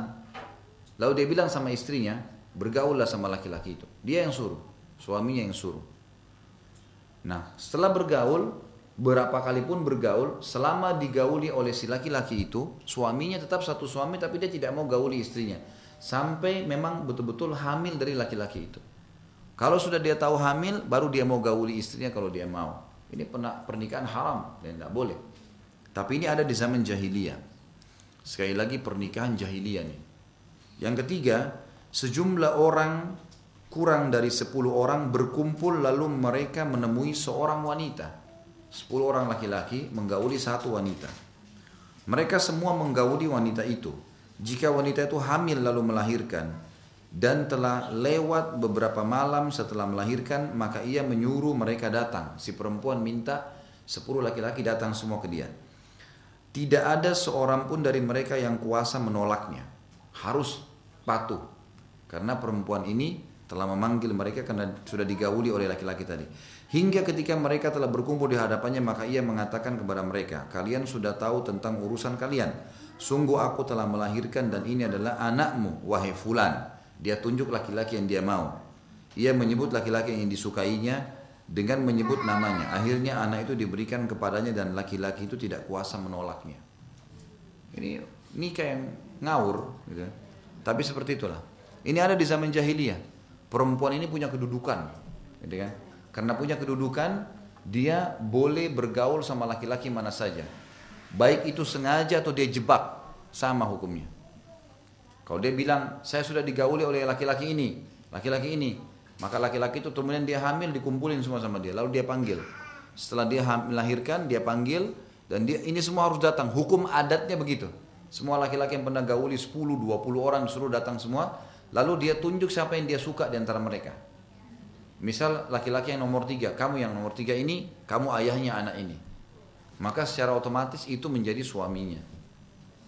Lalu dia bilang sama istrinya, Bergaullah sama laki-laki itu. Dia yang suruh, suaminya yang suruh. Nah, setelah bergaul, berapa kali pun bergaul, selama digauli oleh si laki-laki itu, suaminya tetap satu suami tapi dia tidak mau gauli istrinya. Sampai memang betul-betul hamil dari laki-laki itu. Kalau sudah dia tahu hamil, baru dia mau gauli istrinya kalau dia mau. Ini pernikahan haram dan tidak boleh. Tapi ini ada di zaman jahiliyah. Sekali lagi pernikahan jahiliyah nih. Yang ketiga, sejumlah orang kurang dari 10 orang berkumpul lalu mereka menemui seorang wanita. 10 orang laki-laki menggauli satu wanita. Mereka semua menggauli wanita itu. Jika wanita itu hamil lalu melahirkan dan telah lewat beberapa malam setelah melahirkan, maka ia menyuruh mereka datang. Si perempuan minta 10 laki-laki datang semua ke dia. Tidak ada seorang pun dari mereka yang kuasa menolaknya. Harus patuh karena perempuan ini telah memanggil mereka karena sudah digauli oleh laki-laki tadi. Hingga ketika mereka telah berkumpul di hadapannya maka ia mengatakan kepada mereka, kalian sudah tahu tentang urusan kalian. Sungguh aku telah melahirkan dan ini adalah anakmu, wahai fulan. Dia tunjuk laki-laki yang dia mau. Ia menyebut laki-laki yang disukainya dengan menyebut namanya. Akhirnya anak itu diberikan kepadanya dan laki-laki itu tidak kuasa menolaknya. Ini nikah yang ngawur, gitu. tapi seperti itulah. Ini ada di zaman jahiliyah. Perempuan ini punya kedudukan, gitu kan? Karena punya kedudukan, dia boleh bergaul sama laki-laki mana saja. Baik itu sengaja atau dia jebak, sama hukumnya. Kalau dia bilang, saya sudah digauli oleh laki-laki ini, laki-laki ini, maka laki-laki itu kemudian dia hamil dikumpulin semua sama dia, lalu dia panggil. Setelah dia melahirkan, dia panggil dan dia ini semua harus datang. Hukum adatnya begitu. Semua laki-laki yang pernah gauli 10, 20 orang suruh datang semua, Lalu dia tunjuk siapa yang dia suka di antara mereka. Misal laki-laki yang nomor tiga, kamu yang nomor tiga ini, kamu ayahnya anak ini. Maka secara otomatis itu menjadi suaminya.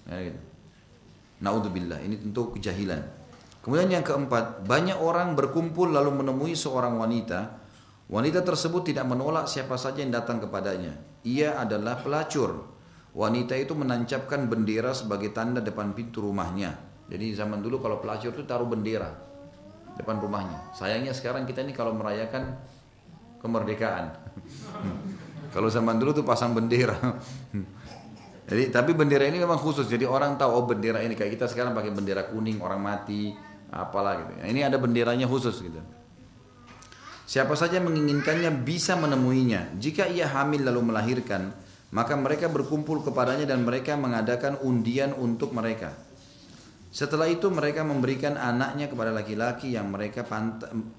Nah, gitu. Naudzubillah, ini tentu kejahilan. Kemudian yang keempat, banyak orang berkumpul lalu menemui seorang wanita. Wanita tersebut tidak menolak siapa saja yang datang kepadanya. Ia adalah pelacur. Wanita itu menancapkan bendera sebagai tanda depan pintu rumahnya. Jadi zaman dulu kalau pelacur itu taruh bendera depan rumahnya. Sayangnya sekarang kita ini kalau merayakan kemerdekaan. kalau zaman dulu tuh pasang bendera. jadi tapi bendera ini memang khusus. Jadi orang tahu oh bendera ini kayak kita sekarang pakai bendera kuning orang mati apalah gitu. Nah, ini ada benderanya khusus gitu. Siapa saja menginginkannya bisa menemuinya. Jika ia hamil lalu melahirkan, maka mereka berkumpul kepadanya dan mereka mengadakan undian untuk mereka. Setelah itu mereka memberikan anaknya kepada laki-laki yang mereka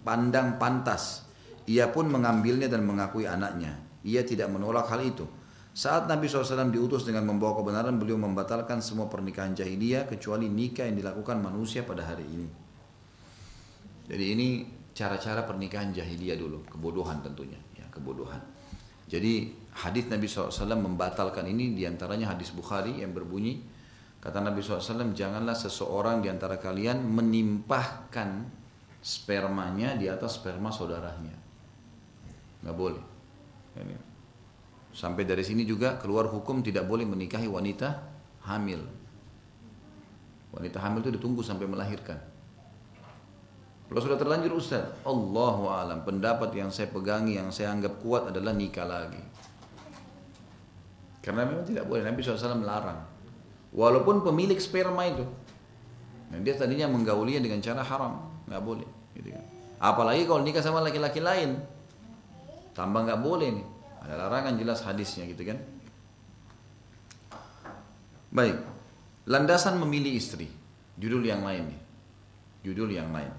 pandang pantas. Ia pun mengambilnya dan mengakui anaknya. Ia tidak menolak hal itu. Saat Nabi SAW diutus dengan membawa kebenaran, beliau membatalkan semua pernikahan jahiliyah kecuali nikah yang dilakukan manusia pada hari ini. Jadi ini cara-cara pernikahan jahiliyah dulu, kebodohan tentunya, ya kebodohan. Jadi hadis Nabi SAW membatalkan ini di antaranya hadis Bukhari yang berbunyi Kata Nabi SAW, janganlah seseorang di antara kalian menimpahkan spermanya di atas sperma saudaranya. Nggak boleh. Sampai dari sini juga keluar hukum tidak boleh menikahi wanita hamil. Wanita hamil itu ditunggu sampai melahirkan. Kalau sudah terlanjur Ustaz, Allahu alam, pendapat yang saya pegangi, yang saya anggap kuat adalah nikah lagi. Karena memang tidak boleh, Nabi SAW melarang. Walaupun pemilik sperma itu, nah dia tadinya menggaulinya dengan cara haram, nggak boleh. Gitu kan. Apalagi kalau nikah sama laki-laki lain, tambah nggak boleh nih. Ada larangan jelas hadisnya gitu kan. Baik, landasan memilih istri, judul yang lain nih, judul yang lain.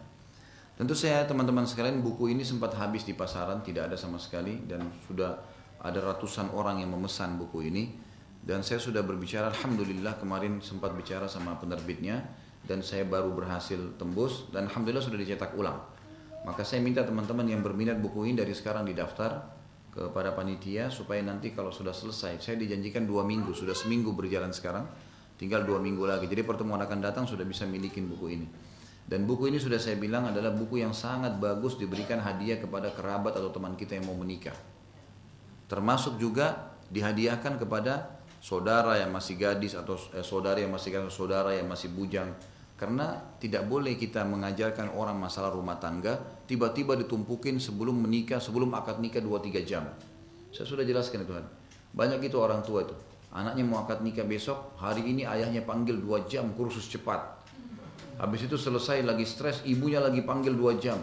Tentu saya teman-teman sekalian buku ini sempat habis di pasaran tidak ada sama sekali dan sudah ada ratusan orang yang memesan buku ini. Dan saya sudah berbicara Alhamdulillah kemarin sempat bicara sama penerbitnya dan saya baru berhasil tembus dan Alhamdulillah sudah dicetak ulang. Maka saya minta teman-teman yang berminat buku ini dari sekarang didaftar kepada panitia supaya nanti kalau sudah selesai saya dijanjikan dua minggu sudah seminggu berjalan sekarang tinggal dua minggu lagi jadi pertemuan akan datang sudah bisa milikin buku ini dan buku ini sudah saya bilang adalah buku yang sangat bagus diberikan hadiah kepada kerabat atau teman kita yang mau menikah. Termasuk juga dihadiahkan kepada saudara yang masih gadis atau eh, saudara yang masih gadis, saudara yang masih bujang. Karena tidak boleh kita mengajarkan orang masalah rumah tangga tiba-tiba ditumpukin sebelum menikah, sebelum akad nikah 2-3 jam. Saya sudah jelaskan itu kan. Banyak itu orang tua itu. Anaknya mau akad nikah besok, hari ini ayahnya panggil 2 jam kursus cepat Habis itu selesai lagi stres, ibunya lagi panggil dua jam.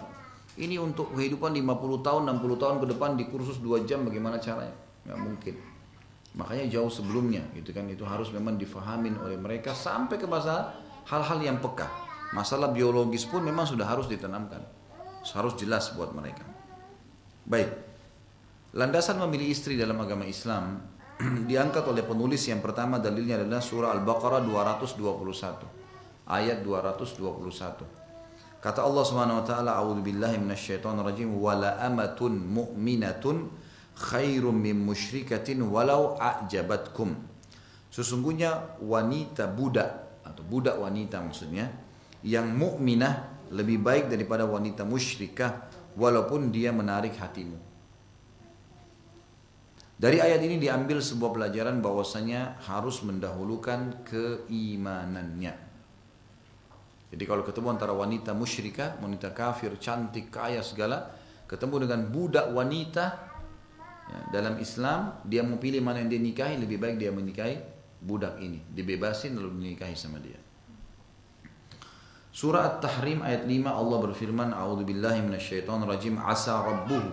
Ini untuk kehidupan 50 tahun, 60 tahun ke depan di kursus dua jam bagaimana caranya? Nggak mungkin. Makanya jauh sebelumnya gitu kan itu harus memang difahamin oleh mereka sampai ke masalah hal-hal yang peka. Masalah biologis pun memang sudah harus ditanamkan. Harus jelas buat mereka. Baik. Landasan memilih istri dalam agama Islam diangkat oleh penulis yang pertama dalilnya adalah surah Al-Baqarah 221 ayat 221. Kata Allah Subhanahu wa taala, "A'udzu billahi minasyaitonir rajim wa la amatun mu'minatun khairum min musyrikatin walau a'jabatkum." Sesungguhnya wanita budak atau budak wanita maksudnya yang mukminah lebih baik daripada wanita musyrikah walaupun dia menarik hatimu. Dari ayat ini diambil sebuah pelajaran bahwasanya harus mendahulukan keimanannya. Jadi kalau ketemu antara wanita musyrikah, wanita kafir, cantik, kaya segala, ketemu dengan budak wanita ya, dalam Islam, dia mau pilih mana yang dia nikahi, lebih baik dia menikahi budak ini, dibebasin lalu dinikahi sama dia. Surah At-Tahrim ayat 5 Allah berfirman, "A'udzu billahi minasyaitonir rajim. Asa rabbuhu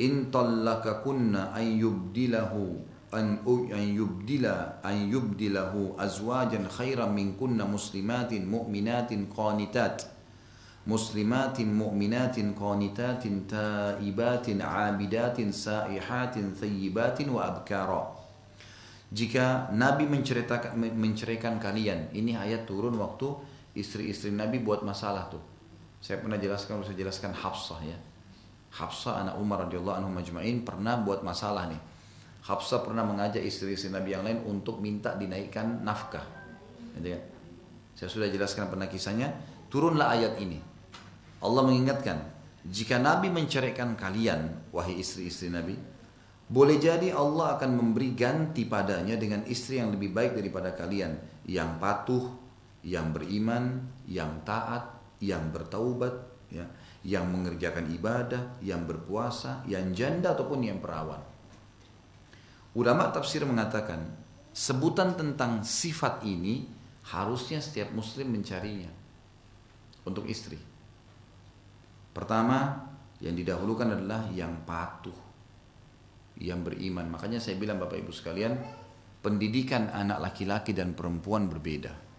in tallakakunna an yubdilahu an an yubdila an yubdilahu azwajan khairan min kunna muslimatin mu'minatin qanitat muslimatin mu'minatin qanitatin taibatin abidatin saihatin thayyibatin wa abkara jika Nabi menceritakan menceraikan kalian ini ayat turun waktu istri-istri Nabi buat masalah tuh saya pernah jelaskan saya jelaskan Hafsah ya Hafsah anak Umar radhiyallahu anhu majma'in pernah buat masalah nih Hafsah pernah mengajak istri-istri Nabi yang lain untuk minta dinaikkan nafkah. Gitu kan? Saya sudah jelaskan pernah kisahnya. Turunlah ayat ini. Allah mengingatkan, jika Nabi menceraikan kalian, wahai istri-istri Nabi, boleh jadi Allah akan memberi ganti padanya dengan istri yang lebih baik daripada kalian, yang patuh, yang beriman, yang taat, yang bertaubat, ya, yang mengerjakan ibadah, yang berpuasa, yang janda ataupun yang perawan. Ulama tafsir mengatakan sebutan tentang sifat ini harusnya setiap muslim mencarinya untuk istri. Pertama, yang didahulukan adalah yang patuh, yang beriman. Makanya saya bilang Bapak Ibu sekalian, pendidikan anak laki-laki dan perempuan berbeda.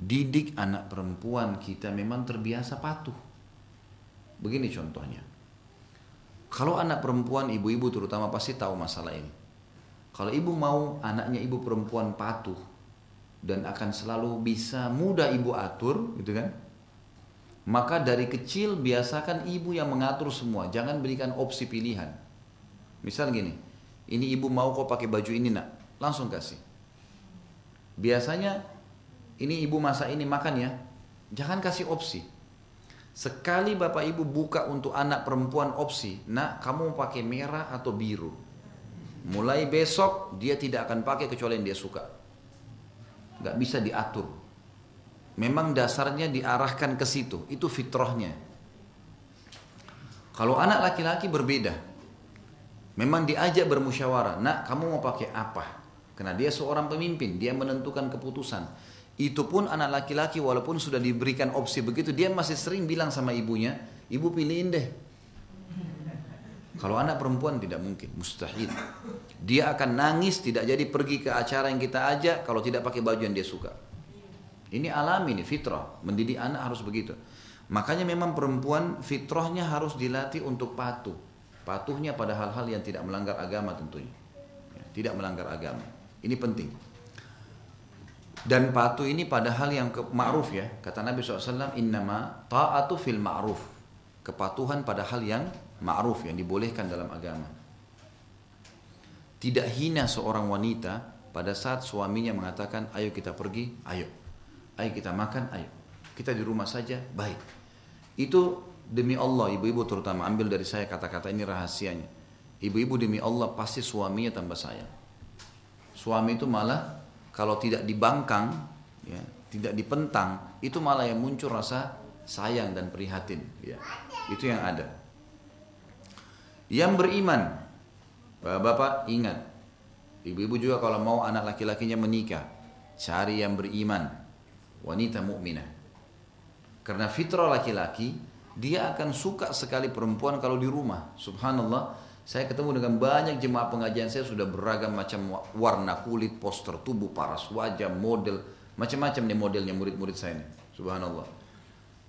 Didik anak perempuan kita memang terbiasa patuh. Begini contohnya. Kalau anak perempuan, ibu-ibu terutama pasti tahu masalah ini. Kalau ibu mau anaknya ibu perempuan patuh dan akan selalu bisa mudah ibu atur, gitu kan? Maka dari kecil biasakan ibu yang mengatur semua, jangan berikan opsi pilihan. Misal gini, ini ibu mau kok pakai baju ini nak, langsung kasih. Biasanya ini ibu masa ini makan ya, jangan kasih opsi Sekali bapak ibu buka untuk anak perempuan opsi, nak kamu pakai merah atau biru. Mulai besok dia tidak akan pakai kecuali yang dia suka. Gak bisa diatur. memang dasarnya diarahkan ke situ. Itu fitrahnya. Kalau anak laki-laki berbeda. Memang diajak bermusyawarah. Nak, kamu mau pakai apa? Karena dia seorang pemimpin, dia menentukan keputusan. Itu pun anak laki-laki walaupun sudah diberikan opsi begitu, dia masih sering bilang sama ibunya, ibu pilihin deh. Kalau anak perempuan tidak mungkin, mustahil. Dia akan nangis tidak jadi pergi ke acara yang kita ajak kalau tidak pakai baju yang dia suka. Ini alami nih fitrah, mendidik anak harus begitu. Makanya memang perempuan fitrahnya harus dilatih untuk patuh. Patuhnya pada hal-hal yang tidak melanggar agama tentunya. Ya, tidak melanggar agama. Ini penting. Dan patuh ini pada hal yang ma'ruf ya. Kata Nabi SAW, innama ta'atu fil ma'ruf. Kepatuhan pada hal yang ma'ruf yang dibolehkan dalam agama. Tidak hina seorang wanita pada saat suaminya mengatakan, ayo kita pergi, ayo. Ayo kita makan, ayo. Kita di rumah saja, baik. Itu demi Allah, ibu-ibu terutama, ambil dari saya kata-kata ini rahasianya. Ibu-ibu demi Allah pasti suaminya tambah sayang. Suami itu malah kalau tidak dibangkang, ya, tidak dipentang, itu malah yang muncul rasa sayang dan prihatin. Ya. Itu yang ada. Yang beriman, bapak-bapak ingat, ibu-ibu juga kalau mau anak laki-lakinya menikah, cari yang beriman, wanita mukminah. Karena fitrah laki-laki, dia akan suka sekali perempuan kalau di rumah. Subhanallah, saya ketemu dengan banyak jemaah pengajian saya sudah beragam macam warna kulit, poster tubuh, paras wajah, model, macam-macam nih modelnya murid-murid saya ini. Subhanallah.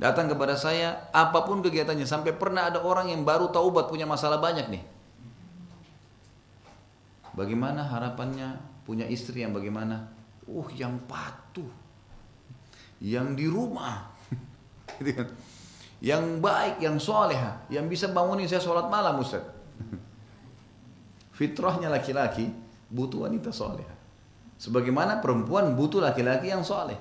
Datang kepada saya, apa pun kegiatannya. Sampai pernah ada orang yang baru taubat punya masalah banyak nih. Bagaimana harapannya punya istri yang bagaimana? Uh, yang patuh. Yang di rumah. Gitu kan. yang baik, yang soleha. Yang bisa bangunin saya sholat malam Ustaz. Fitrahnya laki-laki butuh wanita soleha. Sebagaimana perempuan butuh laki-laki yang soleh.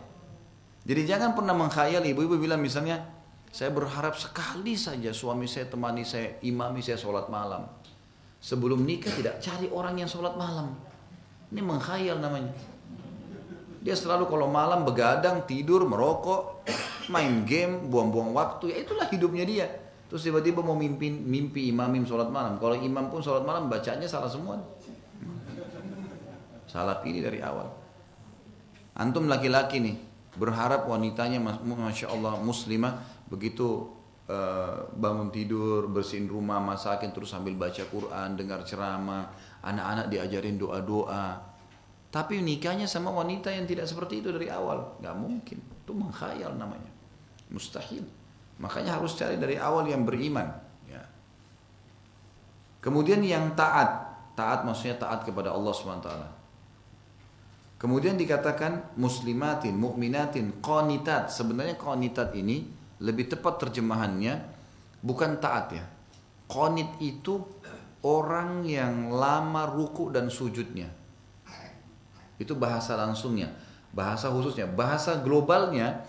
Jadi jangan pernah mengkhayal ibu-ibu bilang misalnya saya berharap sekali saja suami saya temani saya imami saya sholat malam. Sebelum nikah tidak cari orang yang sholat malam. Ini mengkhayal namanya. Dia selalu kalau malam begadang, tidur, merokok, main game, buang-buang waktu. Ya itulah hidupnya dia. Terus tiba-tiba mau mimpi, mimpi imamim sholat malam. Kalau imam pun sholat malam bacanya salah semua. Salah pilih dari awal. Antum laki-laki nih, berharap wanitanya masya Allah muslimah begitu uh, bangun tidur bersihin rumah masakin terus sambil baca Quran dengar ceramah anak-anak diajarin doa-doa tapi nikahnya sama wanita yang tidak seperti itu dari awal nggak mungkin itu mengkhayal namanya mustahil makanya harus cari dari awal yang beriman ya. kemudian yang taat taat maksudnya taat kepada Allah swt Kemudian dikatakan muslimatin, mukminatin, qanitat. Sebenarnya qanitat ini lebih tepat terjemahannya bukan taat ya. Qanit itu orang yang lama ruku dan sujudnya. Itu bahasa langsungnya, bahasa khususnya, bahasa globalnya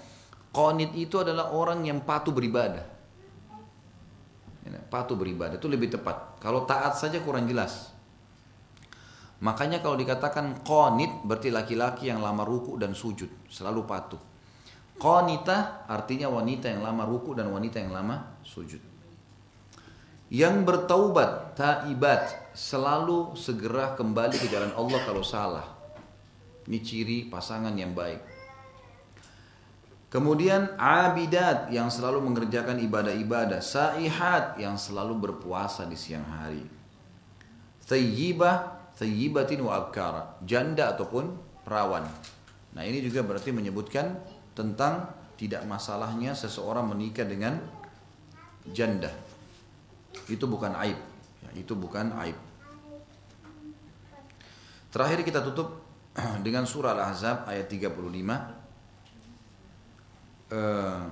qanit itu adalah orang yang patuh beribadah. Patuh beribadah itu lebih tepat. Kalau taat saja kurang jelas. Makanya kalau dikatakan qanit berarti laki-laki yang lama ruku dan sujud, selalu patuh. Qanita artinya wanita yang lama ruku dan wanita yang lama sujud. Yang bertaubat, taibat, selalu segera kembali ke jalan Allah kalau salah. Ini ciri pasangan yang baik. Kemudian abidat yang selalu mengerjakan ibadah-ibadah, saihat yang selalu berpuasa di siang hari. Tayyibah thayyibatin wa abkara, janda ataupun perawan. Nah, ini juga berarti menyebutkan tentang tidak masalahnya seseorang menikah dengan janda. Itu bukan aib, ya, itu bukan aib. Terakhir kita tutup dengan surah Al-Ahzab ayat 35. uh,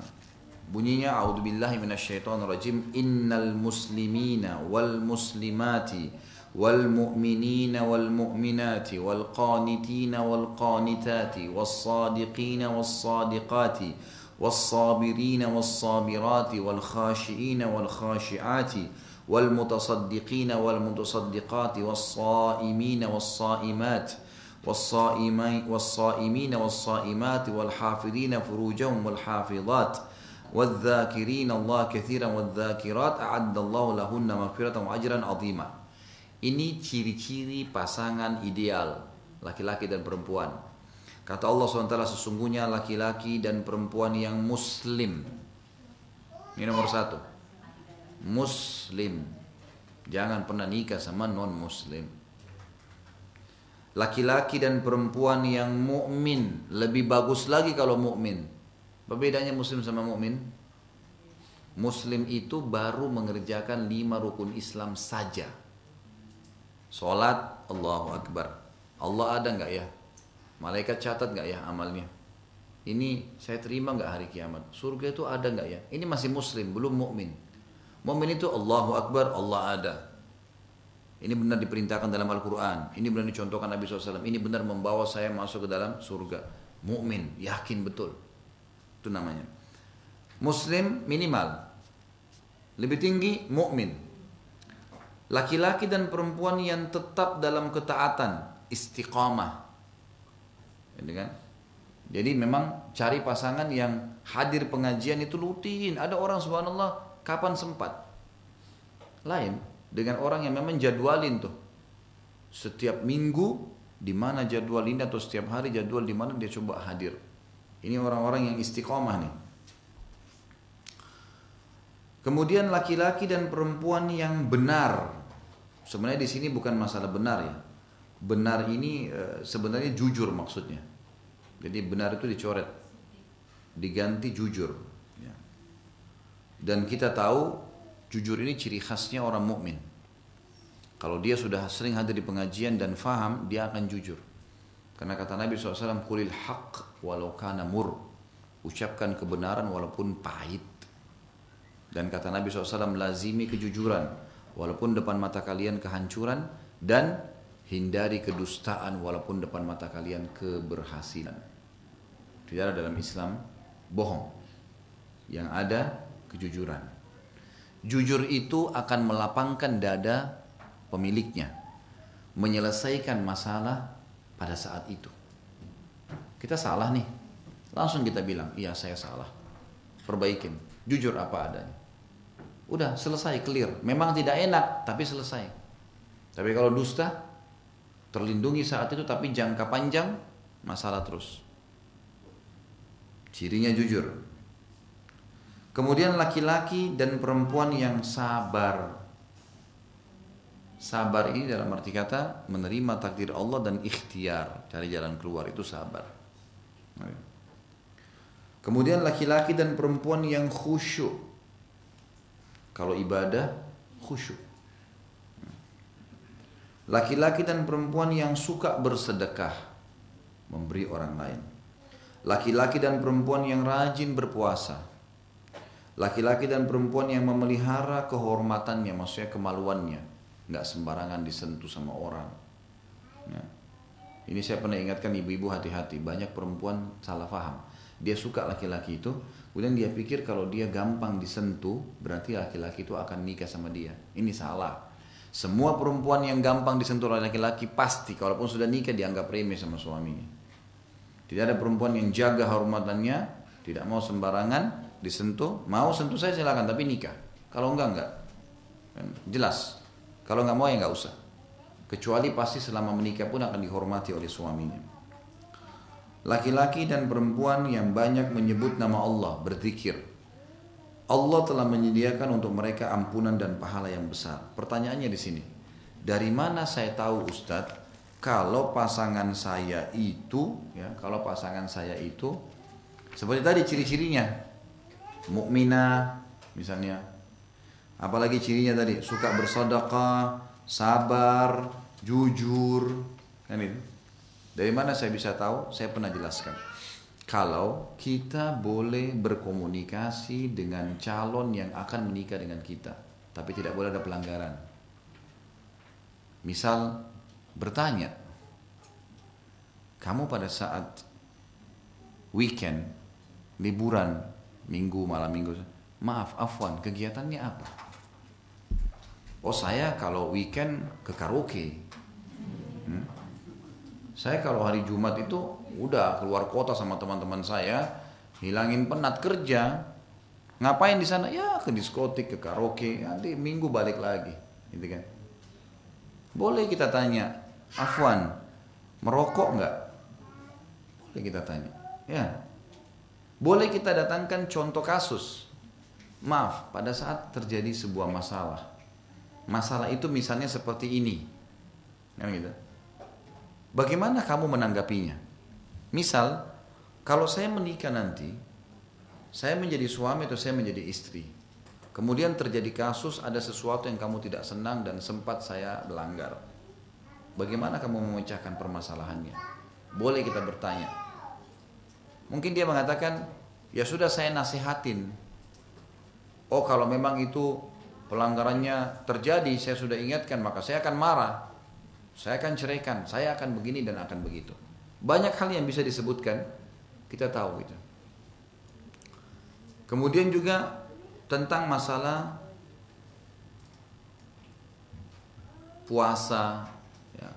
bunyinya a'udzubillahi minasyaitonirrajim innal muslimina wal muslimati wal mu'minina wal mu'minati wal qanitina wal qanitati was sadiqina was sadiqati والصابرين والصابرات والخاشئين والخاشعات والمتصدقين والمتصدقات والصائمين والصائمات والصائمين والصائمين والصائمات والحافظين فروجهم والحافظات والذاكرين الله كثيرا والذاكرات أعد الله لهن مغفرة وأجرا عظيما Ini ciri-ciri pasangan ideal laki-laki dan perempuan. Kata Allah SWT sesungguhnya laki-laki dan perempuan yang muslim. Ini nomor satu. Muslim. Jangan pernah nikah sama non muslim. Laki-laki dan perempuan yang mukmin lebih bagus lagi kalau mukmin. Bedanya muslim sama mukmin? Muslim itu baru mengerjakan lima rukun Islam saja Sholat, Allahu Akbar. Allah ada nggak ya? Malaikat catat nggak ya amalnya? Ini saya terima nggak hari kiamat? Surga itu ada nggak ya? Ini masih muslim, belum mukmin. Mukmin itu Allahu Akbar, Allah ada. Ini benar diperintahkan dalam Al-Quran. Ini benar dicontohkan Nabi SAW. Ini benar membawa saya masuk ke dalam surga. Mukmin, yakin betul. Itu namanya. Muslim minimal. Lebih tinggi mukmin. Laki-laki dan perempuan yang tetap dalam ketaatan, istiqamah. Ini kan? Jadi memang cari pasangan yang hadir pengajian itu rutin. Ada orang subhanallah kapan sempat. Lain dengan orang yang memang jadwalin tuh. Setiap minggu di mana jadwal ini atau setiap hari jadwal di mana dia coba hadir. Ini orang-orang yang istiqomah nih. Kemudian laki-laki dan perempuan yang benar Sebenarnya di sini bukan masalah benar ya. Benar ini e, sebenarnya jujur maksudnya. Jadi benar itu dicoret, diganti jujur. Ya. Dan kita tahu jujur ini ciri khasnya orang mukmin. Kalau dia sudah sering hadir di pengajian dan faham, dia akan jujur. Karena kata Nabi SAW, Kulil haq walau kana mur. Ucapkan kebenaran walaupun pahit. Dan kata Nabi SAW, lazimi kejujuran walaupun depan mata kalian kehancuran dan hindari kedustaan walaupun depan mata kalian keberhasilan. Tidak ada dalam Islam bohong. Yang ada kejujuran. Jujur itu akan melapangkan dada pemiliknya. Menyelesaikan masalah pada saat itu. Kita salah nih. Langsung kita bilang, iya saya salah. Perbaikin. Jujur apa adanya. Udah selesai clear. Memang tidak enak tapi selesai. Tapi kalau dusta terlindungi saat itu tapi jangka panjang masalah terus. Cirinya jujur. Kemudian laki-laki dan perempuan yang sabar. Sabar ini dalam arti kata menerima takdir Allah dan ikhtiar cari jalan keluar itu sabar. Kemudian laki-laki dan perempuan yang khusyuk kalau ibadah khusyuk. Laki-laki dan perempuan yang suka bersedekah memberi orang lain. Laki-laki dan perempuan yang rajin berpuasa. Laki-laki dan perempuan yang memelihara kehormatannya, maksudnya kemaluannya, nggak sembarangan disentuh sama orang. Ya. Ini saya pernah ingatkan ibu-ibu hati-hati, banyak perempuan salah paham. Dia suka laki-laki itu, Kemudian dia pikir kalau dia gampang disentuh, berarti laki-laki itu akan nikah sama dia. Ini salah. Semua perempuan yang gampang disentuh oleh laki-laki pasti, kalaupun sudah nikah dianggap remeh sama suaminya. Tidak ada perempuan yang jaga hormatannya, tidak mau sembarangan disentuh. Mau sentuh saya silakan, tapi nikah. Kalau enggak enggak. Kan jelas. Kalau enggak mau ya enggak usah. Kecuali pasti selama menikah pun akan dihormati oleh suaminya. Laki-laki dan perempuan yang banyak menyebut nama Allah, berzikir. Allah telah menyediakan untuk mereka ampunan dan pahala yang besar. Pertanyaannya di sini, dari mana saya tahu Ustadz kalau pasangan saya itu, ya, kalau pasangan saya itu seperti tadi ciri-cirinya, mukminah misalnya, apalagi cirinya tadi suka bersedekah, sabar, jujur, kan itu. Dari mana saya bisa tahu? Saya pernah jelaskan. Kalau kita boleh berkomunikasi dengan calon yang akan menikah dengan kita, tapi tidak boleh ada pelanggaran. Misal bertanya, kamu pada saat weekend, liburan, minggu, malam minggu, maaf, afwan, kegiatannya apa? Oh saya kalau weekend ke karaoke, hmm? Saya kalau hari Jumat itu udah keluar kota sama teman-teman saya, hilangin penat kerja. Ngapain di sana? Ya ke diskotik, ke karaoke, nanti minggu balik lagi, gitu kan. Boleh kita tanya, Afwan, merokok nggak? Boleh kita tanya. Ya. Boleh kita datangkan contoh kasus. Maaf, pada saat terjadi sebuah masalah. Masalah itu misalnya seperti ini. Kan gitu. Bagaimana kamu menanggapinya? Misal, kalau saya menikah nanti, saya menjadi suami atau saya menjadi istri. Kemudian terjadi kasus ada sesuatu yang kamu tidak senang dan sempat saya melanggar. Bagaimana kamu memecahkan permasalahannya? Boleh kita bertanya. Mungkin dia mengatakan, ya sudah saya nasihatin. Oh kalau memang itu pelanggarannya terjadi, saya sudah ingatkan, maka saya akan marah. Saya akan ceraikan, saya akan begini dan akan begitu. Banyak hal yang bisa disebutkan, kita tahu itu. Kemudian juga tentang masalah puasa, ya,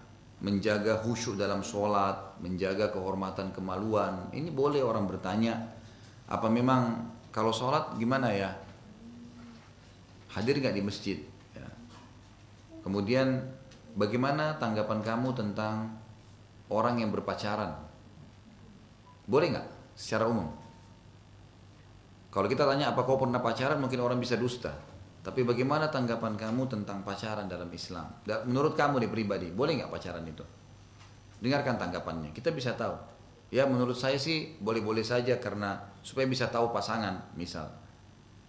menjaga khusyuk dalam sholat, menjaga kehormatan kemaluan. Ini boleh orang bertanya, apa memang kalau sholat gimana ya? Hadir nggak di masjid? Ya. Kemudian Bagaimana tanggapan kamu tentang orang yang berpacaran? Boleh nggak secara umum? Kalau kita tanya apa kau pernah pacaran mungkin orang bisa dusta. Tapi bagaimana tanggapan kamu tentang pacaran dalam Islam? Menurut kamu nih pribadi, boleh nggak pacaran itu? Dengarkan tanggapannya, kita bisa tahu. Ya menurut saya sih boleh-boleh saja karena supaya bisa tahu pasangan misal.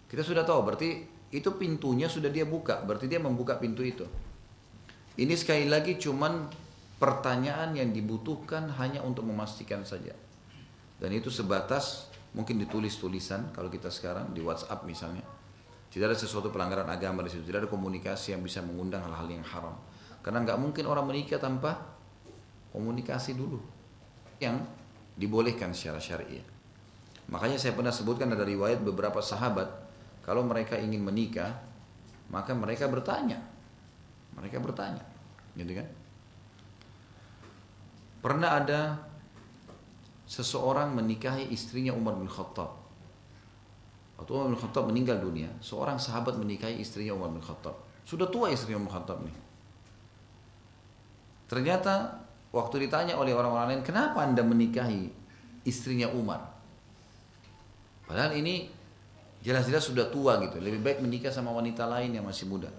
Kita sudah tahu berarti itu pintunya sudah dia buka, berarti dia membuka pintu itu. Ini sekali lagi cuman pertanyaan yang dibutuhkan hanya untuk memastikan saja. Dan itu sebatas mungkin ditulis tulisan kalau kita sekarang di WhatsApp misalnya. Tidak ada sesuatu pelanggaran agama di situ, tidak ada komunikasi yang bisa mengundang hal-hal yang haram. Karena nggak mungkin orang menikah tanpa komunikasi dulu yang dibolehkan secara syariah. Makanya saya pernah sebutkan ada riwayat beberapa sahabat kalau mereka ingin menikah maka mereka bertanya mereka bertanya, gitu kan? Pernah ada seseorang menikahi istrinya Umar bin Khattab. Waktu Umar bin Khattab meninggal dunia, seorang sahabat menikahi istrinya Umar bin Khattab. Sudah tua istrinya Umar bin Khattab nih. Ternyata waktu ditanya oleh orang-orang lain, kenapa anda menikahi istrinya Umar? Padahal ini jelas-jelas sudah tua gitu. Lebih baik menikah sama wanita lain yang masih muda.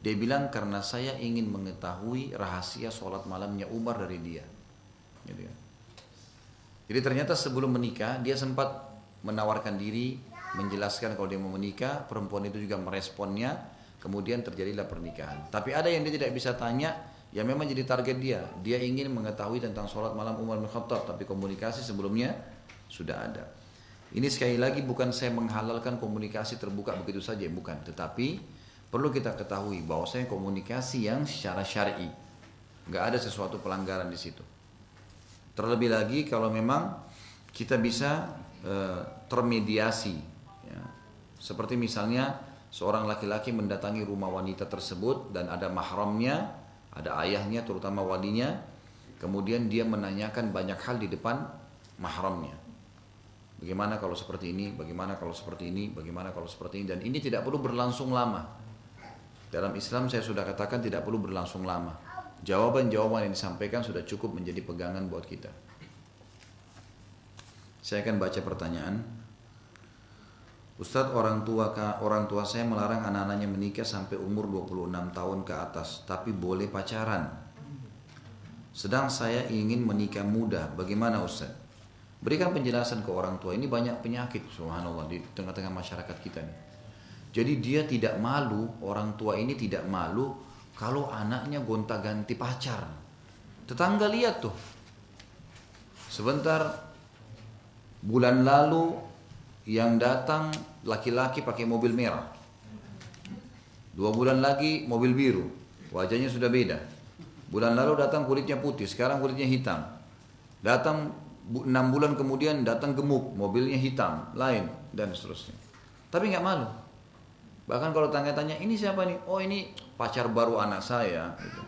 Dia bilang karena saya ingin mengetahui rahasia sholat malamnya Umar dari dia. Gitu ya. Jadi ternyata sebelum menikah dia sempat menawarkan diri, menjelaskan kalau dia mau menikah, perempuan itu juga meresponnya, kemudian terjadilah pernikahan. Tapi ada yang dia tidak bisa tanya, yang memang jadi target dia. Dia ingin mengetahui tentang sholat malam Umar bin Khattab, tapi komunikasi sebelumnya sudah ada. Ini sekali lagi bukan saya menghalalkan komunikasi terbuka begitu saja, bukan. Tetapi Perlu kita ketahui bahwasanya komunikasi yang secara syar'i nggak ada sesuatu pelanggaran di situ. Terlebih lagi kalau memang kita bisa e, termediasi, ya. seperti misalnya seorang laki-laki mendatangi rumah wanita tersebut dan ada mahramnya, ada ayahnya terutama walinya, kemudian dia menanyakan banyak hal di depan mahramnya. Bagaimana kalau seperti ini, bagaimana kalau seperti ini, bagaimana kalau seperti ini, dan ini tidak perlu berlangsung lama. Dalam Islam saya sudah katakan tidak perlu berlangsung lama. Jawaban-jawaban yang disampaikan sudah cukup menjadi pegangan buat kita. Saya akan baca pertanyaan. Ustadz orang tua orang tua saya melarang anak-anaknya menikah sampai umur 26 tahun ke atas, tapi boleh pacaran. Sedang saya ingin menikah muda, bagaimana Ustadz? Berikan penjelasan ke orang tua. Ini banyak penyakit, subhanallah, di tengah-tengah masyarakat kita nih. Jadi dia tidak malu, orang tua ini tidak malu kalau anaknya gonta-ganti pacar. Tetangga lihat tuh. Sebentar bulan lalu yang datang laki-laki pakai mobil merah. Dua bulan lagi mobil biru. Wajahnya sudah beda. Bulan lalu datang kulitnya putih, sekarang kulitnya hitam. Datang enam bulan kemudian datang gemuk, mobilnya hitam, lain dan seterusnya. Tapi nggak malu. Bahkan kalau tanya-tanya ini siapa nih? Oh ini pacar baru anak saya. Gitu.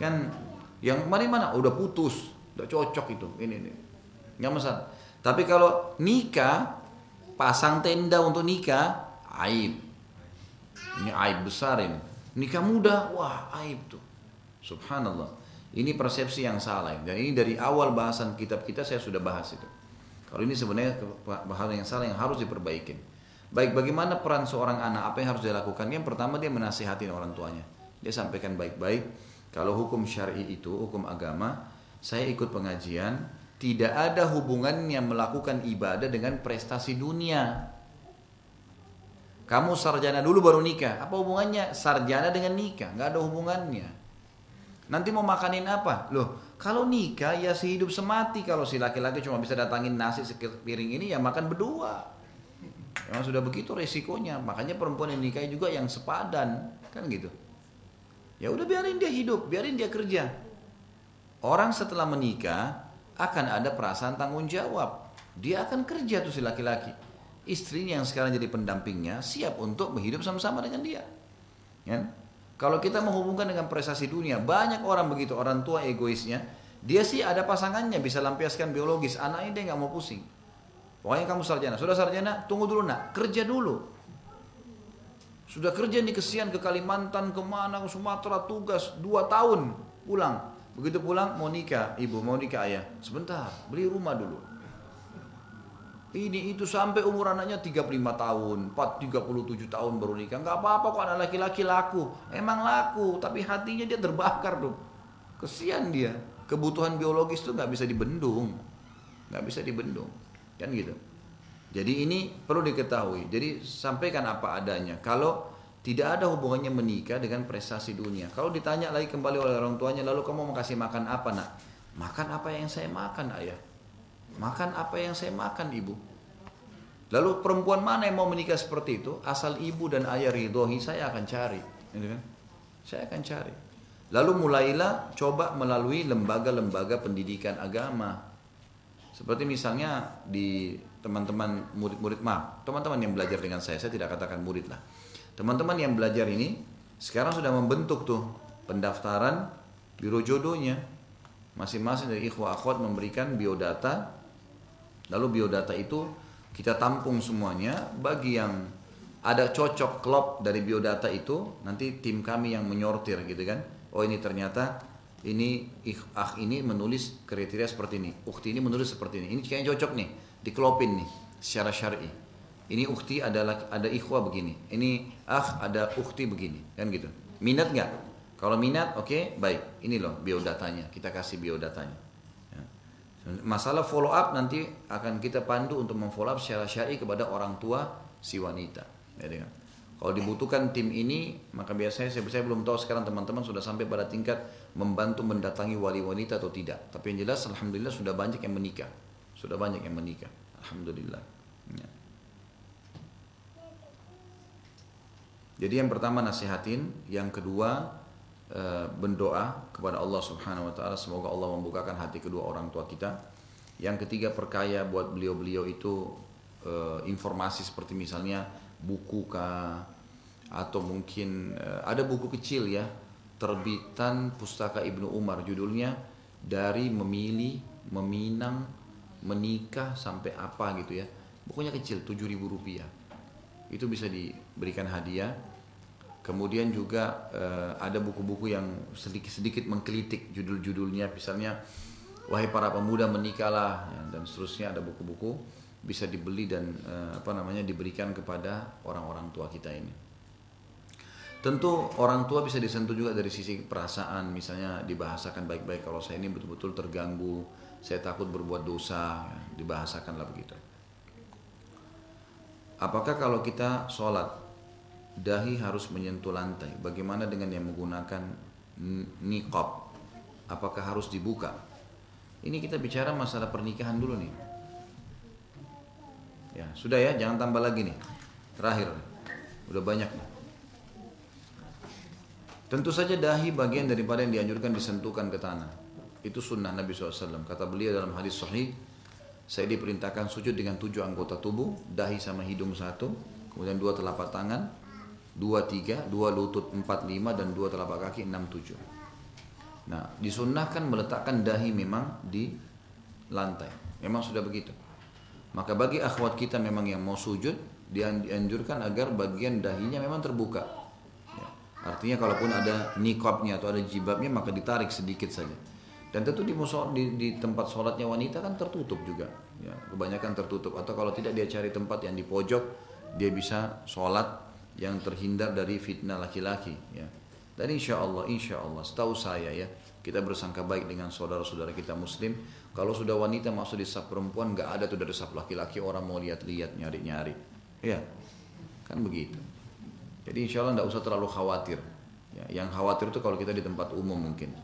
Kan yang kemarin mana? Udah putus. Tidak cocok itu. Ini ini. Nggak masalah. Tapi kalau nikah, pasang tenda untuk nikah, aib. Ini aib besar ini. Nikah muda, wah aib tuh. Subhanallah. Ini persepsi yang salah. Dan ini dari awal bahasan kitab kita saya sudah bahas itu. Kalau ini sebenarnya bahasan yang salah yang harus diperbaiki. Baik bagaimana peran seorang anak, apa yang harus dilakukan? Yang pertama dia menasihati orang tuanya. Dia sampaikan baik-baik. Kalau hukum syari itu, hukum agama, saya ikut pengajian, tidak ada hubungannya melakukan ibadah dengan prestasi dunia. Kamu sarjana dulu baru nikah. Apa hubungannya sarjana dengan nikah? Nggak ada hubungannya. Nanti mau makanin apa? Loh, kalau nikah ya sehidup semati. Kalau si laki-laki cuma bisa datangin nasi sepiring ini ya makan berdua. Memang sudah begitu resikonya. Makanya perempuan yang nikah juga yang sepadan. Kan gitu. Ya udah biarin dia hidup, biarin dia kerja. Orang setelah menikah akan ada perasaan tanggung jawab. Dia akan kerja tuh si laki-laki istrinya yang sekarang jadi pendampingnya siap untuk berhidup sama-sama dengan dia. Ya? Kalau kita menghubungkan dengan prestasi dunia, banyak orang begitu, orang tua egoisnya, dia sih ada pasangannya bisa lampiaskan biologis, anaknya dia nggak mau pusing. Pokoknya kamu sarjana, sudah sarjana, tunggu dulu nak, kerja dulu. Sudah kerja nih kesian ke Kalimantan, ke mana, ke Sumatera, tugas, dua tahun, pulang. Begitu pulang, mau nikah, ibu, mau nikah ayah. Sebentar, beli rumah dulu ini itu sampai umur anaknya 35 tahun, 4, 37 tahun baru nikah. Enggak apa-apa kok anak laki-laki laku. Emang laku, tapi hatinya dia terbakar tuh. Kesian dia. Kebutuhan biologis tuh nggak bisa dibendung. nggak bisa dibendung. Kan gitu. Jadi ini perlu diketahui. Jadi sampaikan apa adanya. Kalau tidak ada hubungannya menikah dengan prestasi dunia. Kalau ditanya lagi kembali oleh orang tuanya, lalu kamu mau kasih makan apa nak? Makan apa yang saya makan ayah Makan apa yang saya makan ibu. Lalu perempuan mana yang mau menikah seperti itu? Asal ibu dan ayah ridhoi saya akan cari. Gitu kan? Saya akan cari. Lalu mulailah coba melalui lembaga-lembaga pendidikan agama. Seperti misalnya di teman-teman murid-murid maaf, teman-teman yang belajar dengan saya, saya tidak katakan murid lah. Teman-teman yang belajar ini sekarang sudah membentuk tuh pendaftaran biro jodohnya. Masing-masing dari ikhwah akhwat memberikan biodata. Lalu biodata itu kita tampung semuanya. Bagi yang ada cocok klop dari biodata itu nanti tim kami yang menyortir gitu kan. Oh ini ternyata ini ah ini menulis kriteria seperti ini. Ukti ini menulis seperti ini. Ini kayaknya cocok nih dikelopin nih secara syar'i ini ukti adalah ada ikhwa begini ini ah ada ukti begini kan gitu minat nggak kalau minat oke okay, baik ini loh biodatanya kita kasih biodatanya Masalah follow up nanti akan kita pandu untuk memfollow up secara syar'i kepada orang tua si wanita. Ya? Kalau dibutuhkan tim ini, maka biasanya saya, saya belum tahu sekarang teman-teman sudah sampai pada tingkat membantu mendatangi wali wanita atau tidak. Tapi yang jelas, alhamdulillah sudah banyak yang menikah, sudah banyak yang menikah, alhamdulillah. Ya. Jadi yang pertama nasihatin, yang kedua Eh, berdoa kepada Allah Subhanahu wa taala semoga Allah membukakan hati kedua orang tua kita. Yang ketiga perkaya buat beliau-beliau itu uh, informasi seperti misalnya buku kah atau mungkin uh, ada buku kecil ya terbitan pustaka Ibnu Umar judulnya dari memilih, meminang, menikah sampai apa gitu ya. Bukunya kecil 7000 rupiah. Itu bisa diberikan hadiah Kemudian juga uh, ada buku-buku yang sedikit-sedikit mengkritik judul-judulnya, misalnya wahai para pemuda menikahlah ya, dan seterusnya ada buku-buku bisa dibeli dan uh, apa namanya diberikan kepada orang-orang tua kita ini. Tentu orang tua bisa disentuh juga dari sisi perasaan, misalnya dibahasakan baik-baik kalau saya ini betul-betul terganggu, saya takut berbuat dosa, ya, dibahasakanlah begitu. Apakah kalau kita sholat dahi harus menyentuh lantai. Bagaimana dengan yang menggunakan niqab? Apakah harus dibuka? Ini kita bicara masalah pernikahan dulu nih. Ya, sudah ya, jangan tambah lagi nih. Terakhir. Udah banyak nih. Tentu saja dahi bagian daripada yang dianjurkan disentuhkan ke tanah. Itu sunnah Nabi SAW. Kata beliau dalam hadis sahih, saya diperintahkan sujud dengan tujuh anggota tubuh, dahi sama hidung satu, kemudian dua telapak tangan, dua tiga, dua lutut empat lima dan dua telapak kaki enam tujuh. Nah, disunnahkan meletakkan dahi memang di lantai. Memang sudah begitu. Maka bagi akhwat kita memang yang mau sujud, dianjurkan agar bagian dahinya memang terbuka. Ya. Artinya kalaupun ada nikabnya atau ada jibabnya maka ditarik sedikit saja. Dan tentu di, di, di tempat sholatnya wanita kan tertutup juga. Ya, kebanyakan tertutup. Atau kalau tidak dia cari tempat yang di pojok, dia bisa sholat yang terhindar dari fitnah laki-laki. Ya. Dan insya Allah, insya Allah, setahu saya ya, kita bersangka baik dengan saudara-saudara kita muslim. Kalau sudah wanita masuk di saf perempuan, nggak ada tuh dari saf laki-laki orang mau lihat-lihat, nyari-nyari. Ya, kan begitu. Jadi insya Allah nggak usah terlalu khawatir. Ya, yang khawatir itu kalau kita di tempat umum mungkin.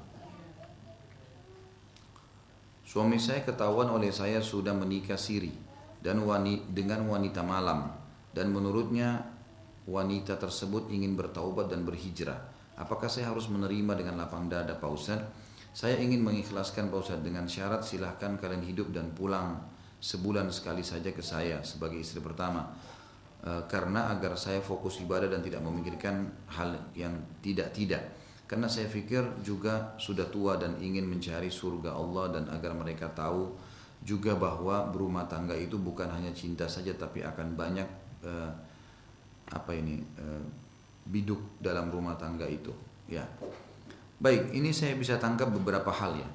Suami saya ketahuan oleh saya sudah menikah siri dan wanita, dengan wanita malam dan menurutnya wanita tersebut ingin bertaubat dan berhijrah. Apakah saya harus menerima dengan lapang dada Pak Ustaz? Saya ingin mengikhlaskan Pak Ustaz dengan syarat silahkan kalian hidup dan pulang sebulan sekali saja ke saya sebagai istri pertama. E, karena agar saya fokus ibadah dan tidak memikirkan hal yang tidak-tidak. Karena saya pikir juga sudah tua dan ingin mencari surga Allah dan agar mereka tahu juga bahwa berumah tangga itu bukan hanya cinta saja tapi akan banyak e, apa ini e, biduk dalam rumah tangga itu. Ya. Baik, ini saya bisa tangkap beberapa hal ya.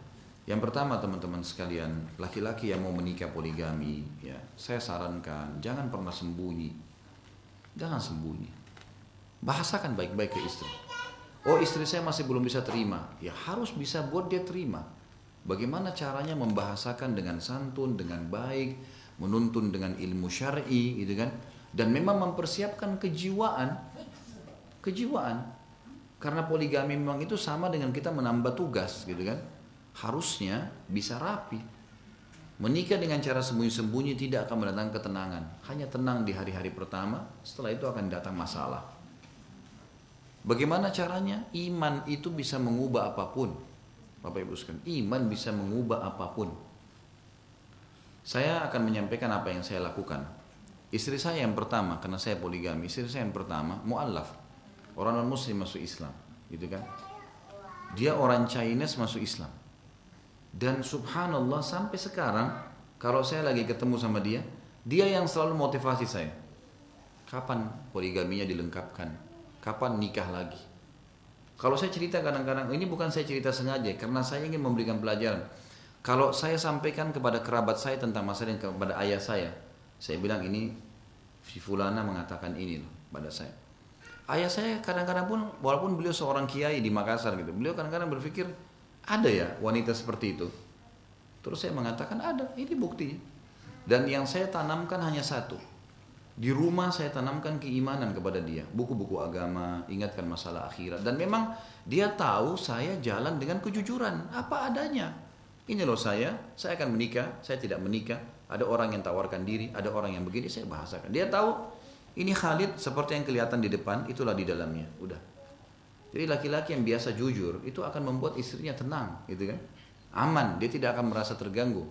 Yang pertama teman-teman sekalian, laki-laki yang mau menikah poligami, ya, saya sarankan jangan pernah sembunyi. Jangan sembunyi. Bahasakan baik-baik ke istri. Oh istri saya masih belum bisa terima. Ya harus bisa buat dia terima. Bagaimana caranya membahasakan dengan santun, dengan baik, menuntun dengan ilmu syar'i gitu kan. Dan memang mempersiapkan kejiwaan kejiwaan. Karena poligami memang itu sama dengan kita menambah tugas gitu kan. Harusnya bisa rapi. Menikah dengan cara sembunyi-sembunyi tidak akan mendatangkan ketenangan. Hanya tenang di hari-hari pertama, setelah itu akan datang masalah. Bagaimana caranya? Iman itu bisa mengubah apa pun. Bapak Ibu sekalian, iman bisa mengubah apa pun. Saya akan menyampaikan apa yang saya lakukan. Istri saya yang pertama, karena saya poligami, istri saya yang pertama, mu'allaf. Orang non muslim masuk Islam gitu kan? Dia orang Chinese masuk Islam. Dan subhanallah sampai sekarang kalau saya lagi ketemu sama dia dia yang selalu motivasi saya. Kapan poligaminya dilengkapkan? Kapan nikah lagi? Kalau saya cerita kadang-kadang ini bukan saya cerita sengaja karena saya ingin memberikan pelajaran. Kalau saya sampaikan kepada kerabat saya tentang masalah yang kepada ayah saya saya bilang ini si fulana mengatakan ini loh pada saya. Ayah saya kadang-kadang pun walaupun beliau seorang kiai di Makassar gitu beliau kadang-kadang berpikir ada ya wanita seperti itu? Terus saya mengatakan ada ini bukti dan yang saya tanamkan hanya satu. Di rumah saya tanamkan keimanan kepada dia. Buku-buku agama ingatkan masalah akhirat. Dan memang dia tahu saya jalan dengan kejujuran. Apa adanya. Ini loh saya saya akan menikah saya tidak menikah ada orang yang tawarkan diri ada orang yang begini saya bahasakan dia tahu ini Khalid seperti yang kelihatan di depan, itulah di dalamnya. Udah. Jadi laki-laki yang biasa jujur itu akan membuat istrinya tenang, gitu kan? Aman, dia tidak akan merasa terganggu.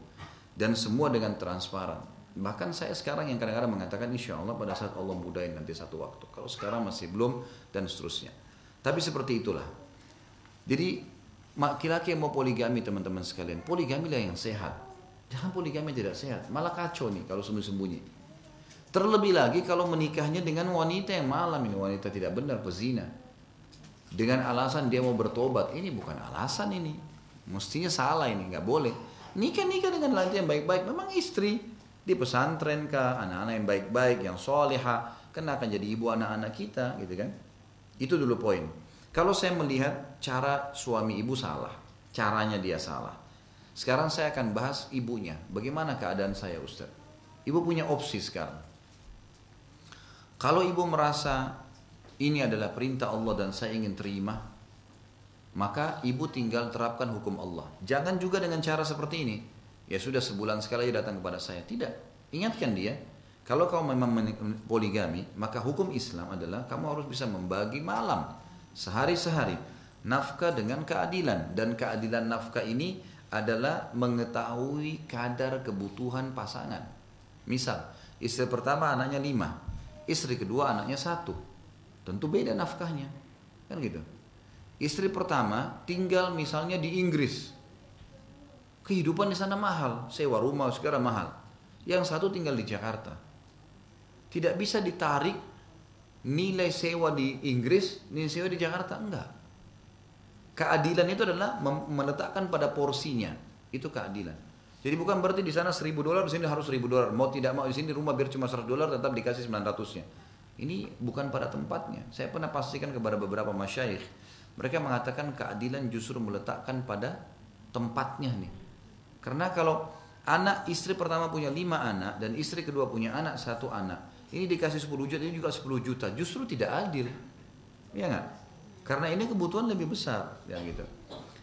Dan semua dengan transparan. Bahkan saya sekarang yang kadang-kadang mengatakan insya Allah pada saat Allah mudahin nanti satu waktu. Kalau sekarang masih belum dan seterusnya. Tapi seperti itulah. Jadi laki-laki yang mau poligami teman-teman sekalian, poligami lah yang sehat. Jangan poligami tidak sehat, malah kacau nih kalau sembunyi-sembunyi. Terlebih lagi kalau menikahnya dengan wanita yang malam ini wanita tidak benar pezina. Dengan alasan dia mau bertobat, ini bukan alasan ini. Mestinya salah ini, nggak boleh. Nikah-nikah dengan laki yang baik-baik, memang istri di pesantren kah, anak-anak yang baik-baik, yang soleha, kan akan jadi ibu anak-anak kita, gitu kan? Itu dulu poin. Kalau saya melihat cara suami ibu salah, caranya dia salah. Sekarang saya akan bahas ibunya. Bagaimana keadaan saya Ustaz? Ibu punya opsi sekarang. Kalau ibu merasa ini adalah perintah Allah dan saya ingin terima, maka ibu tinggal terapkan hukum Allah. Jangan juga dengan cara seperti ini. Ya sudah sebulan sekali datang kepada saya. Tidak. Ingatkan dia, kalau kau memang poligami, maka hukum Islam adalah kamu harus bisa membagi malam sehari-sehari nafkah dengan keadilan dan keadilan nafkah ini adalah mengetahui kadar kebutuhan pasangan. Misal, istri pertama anaknya lima, istri kedua anaknya satu. Tentu beda nafkahnya. Kan gitu. Istri pertama tinggal misalnya di Inggris. Kehidupan di sana mahal, sewa rumah sekarang mahal. Yang satu tinggal di Jakarta. Tidak bisa ditarik nilai sewa di Inggris, nilai sewa di Jakarta enggak. Keadilan itu adalah meletakkan pada porsinya. Itu keadilan. Jadi bukan berarti di sana 1000 dolar, di sini harus 1000 dolar. Mau tidak mau di sini rumah biar cuma 100 dolar tetap dikasih 900-nya. Ini bukan pada tempatnya. Saya pernah pastikan kepada beberapa masyayikh mereka mengatakan keadilan justru meletakkan pada tempatnya nih. Karena kalau anak istri pertama punya lima anak dan istri kedua punya anak satu anak, ini dikasih 10 juta, ini juga 10 juta, justru tidak adil. Ya enggak? Karena ini kebutuhan lebih besar, ya gitu.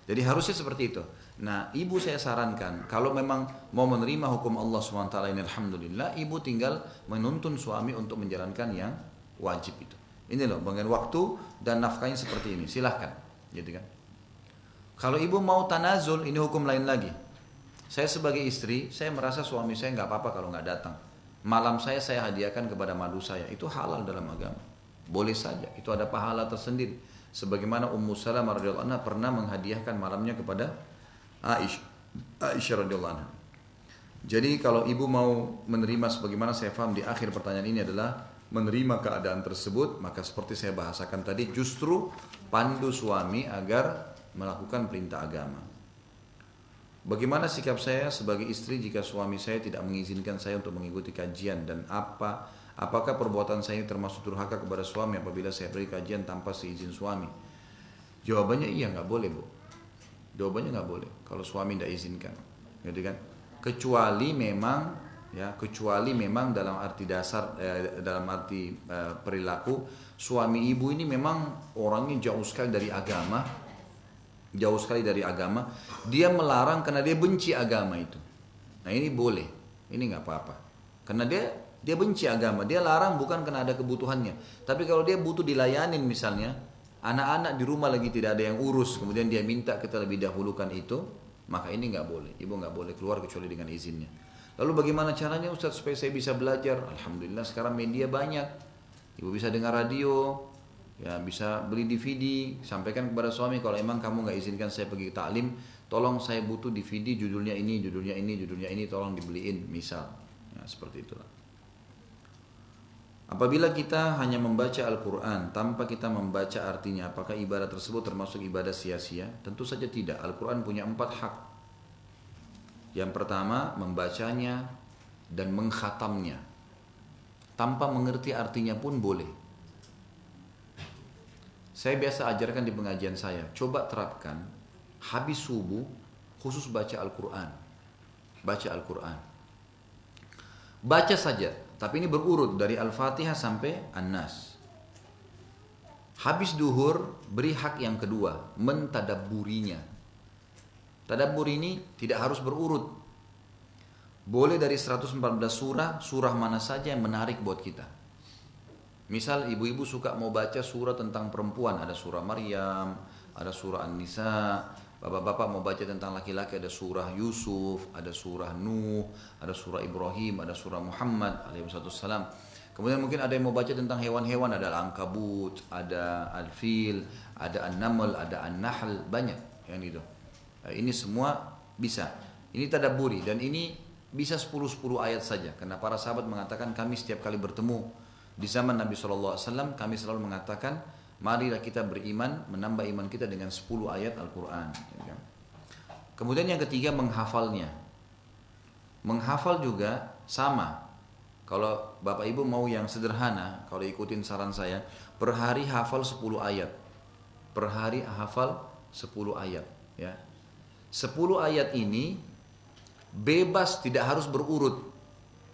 Jadi harusnya seperti itu. Nah, ibu saya sarankan, kalau memang mau menerima hukum Allah SWT ini Alhamdulillah, ibu tinggal menuntun suami untuk menjalankan yang wajib itu. Ini loh, bagian waktu dan nafkahnya seperti ini. Silahkan. Gitu kan. Kalau ibu mau tanazul, ini hukum lain lagi. Saya sebagai istri, saya merasa suami saya nggak apa-apa kalau nggak datang. Malam saya saya hadiahkan kepada madu saya. Itu halal dalam agama. Boleh saja. Itu ada pahala tersendiri. Sebagaimana Ummu Salamah radhiyallahu anha pernah menghadiahkan malamnya kepada Aisyah. Aisyah radhiyallahu anha. Jadi kalau ibu mau menerima sebagaimana saya paham di akhir pertanyaan ini adalah menerima keadaan tersebut, maka seperti saya bahasakan tadi, justru pandu suami agar melakukan perintah agama. Bagaimana sikap saya sebagai istri jika suami saya tidak mengizinkan saya untuk mengikuti kajian dan apa apakah perbuatan saya termasuk durhaka kepada suami apabila saya pergi kajian tanpa seizin suami? Jawabannya iya nggak boleh bu. Jawabannya nggak boleh kalau suami tidak izinkan, gitu kan? Kecuali memang ya kecuali memang dalam arti dasar eh, dalam arti eh, perilaku suami ibu ini memang orangnya jauh sekali dari agama jauh sekali dari agama dia melarang karena dia benci agama itu nah ini boleh ini nggak apa-apa karena dia dia benci agama dia larang bukan karena ada kebutuhannya tapi kalau dia butuh dilayanin misalnya anak-anak di rumah lagi tidak ada yang urus kemudian dia minta kita lebih dahulukan itu maka ini nggak boleh ibu nggak boleh keluar kecuali dengan izinnya Lalu bagaimana caranya Ustaz supaya saya bisa belajar? Alhamdulillah sekarang media banyak. Ibu bisa dengar radio, ya bisa beli DVD, sampaikan kepada suami kalau emang kamu nggak izinkan saya pergi ke taklim, tolong saya butuh DVD judulnya ini, judulnya ini, judulnya ini, tolong dibeliin, misal. Ya, seperti itulah. Apabila kita hanya membaca Al-Quran tanpa kita membaca artinya, apakah ibadah tersebut termasuk ibadah sia-sia? Tentu saja tidak. Al-Quran punya empat hak yang pertama membacanya dan mengkhatamnya. Tanpa mengerti artinya pun boleh. Saya biasa ajarkan di pengajian saya, coba terapkan habis subuh khusus baca Al-Quran. Baca Al-Quran. Baca saja, tapi ini berurut dari Al-Fatihah sampai An-Nas. Habis duhur, beri hak yang kedua, mentadaburinya Tadabbur ini tidak harus berurut. Boleh dari 114 surah, surah mana saja yang menarik buat kita. Misal ibu-ibu suka mau baca surah tentang perempuan, ada surah Maryam, ada surah An-Nisa, bapak-bapak mau baca tentang laki-laki ada surah Yusuf, ada surah Nuh, ada surah Ibrahim, ada surah Muhammad alaihissalam. Kemudian mungkin ada yang mau baca tentang hewan-hewan, ada Al-Ankabut, ada Al-Fil, ada An-Naml, ada An-Nahl, banyak yang itu. Eh, ini semua bisa. Ini tadaburi dan ini bisa 10-10 ayat saja. Karena para sahabat mengatakan kami setiap kali bertemu di zaman Nabi SAW kami selalu mengatakan marilah kita beriman menambah iman kita dengan 10 ayat Al-Quran. Kemudian yang ketiga menghafalnya. Menghafal juga sama. Kalau Bapak Ibu mau yang sederhana, kalau ikutin saran saya, per hari hafal 10 ayat. Per hari hafal 10 ayat. Ya, Sepuluh ayat ini bebas tidak harus berurut.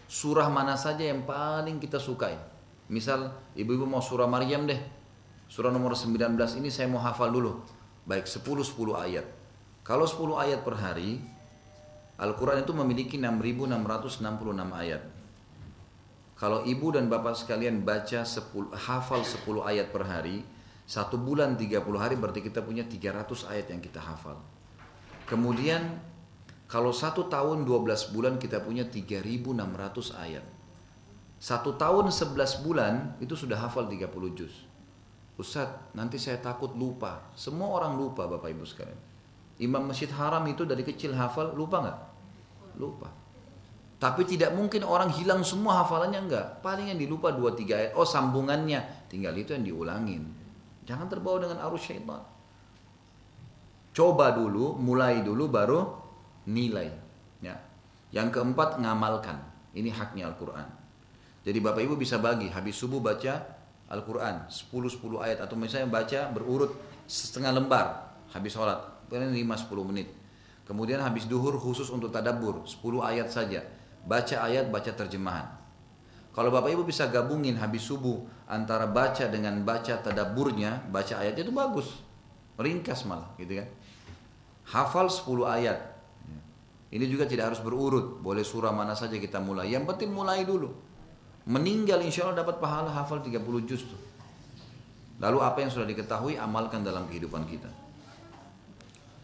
Surah mana saja yang paling kita sukai. Misal ibu-ibu mau surah Maryam deh. Surah nomor 19 ini saya mau hafal dulu. Baik 10-10 ayat. Kalau 10 ayat per hari, Al-Quran itu memiliki 6.666 ayat. Kalau ibu dan bapak sekalian baca 10, hafal 10 ayat per hari, satu bulan 30 hari berarti kita punya 300 ayat yang kita hafal. Kemudian kalau satu tahun 12 bulan kita punya 3600 ayat. Satu tahun 11 bulan itu sudah hafal 30 juz. Ustaz, nanti saya takut lupa. Semua orang lupa Bapak Ibu sekalian. Imam Masjid Haram itu dari kecil hafal, lupa nggak? Lupa. Tapi tidak mungkin orang hilang semua hafalannya enggak. Paling yang dilupa dua tiga ayat. Oh sambungannya, tinggal itu yang diulangin. Jangan terbawa dengan arus syaitan. Coba dulu, mulai dulu baru nilai. Ya. Yang keempat ngamalkan. Ini haknya Al-Quran. Jadi Bapak Ibu bisa bagi habis subuh baca Al-Quran 10-10 ayat. Atau misalnya baca berurut setengah lembar habis sholat. Paling 5-10 menit. Kemudian habis duhur khusus untuk tadabur 10 ayat saja. Baca ayat baca terjemahan. Kalau Bapak Ibu bisa gabungin habis subuh antara baca dengan baca tadaburnya baca ayatnya itu bagus. Ringkas malah gitu kan? Hafal 10 ayat. Ini juga tidak harus berurut. Boleh surah mana saja kita mulai. Yang penting mulai dulu meninggal insya Allah dapat pahala hafal 30 juz tuh. Lalu apa yang sudah diketahui amalkan dalam kehidupan kita.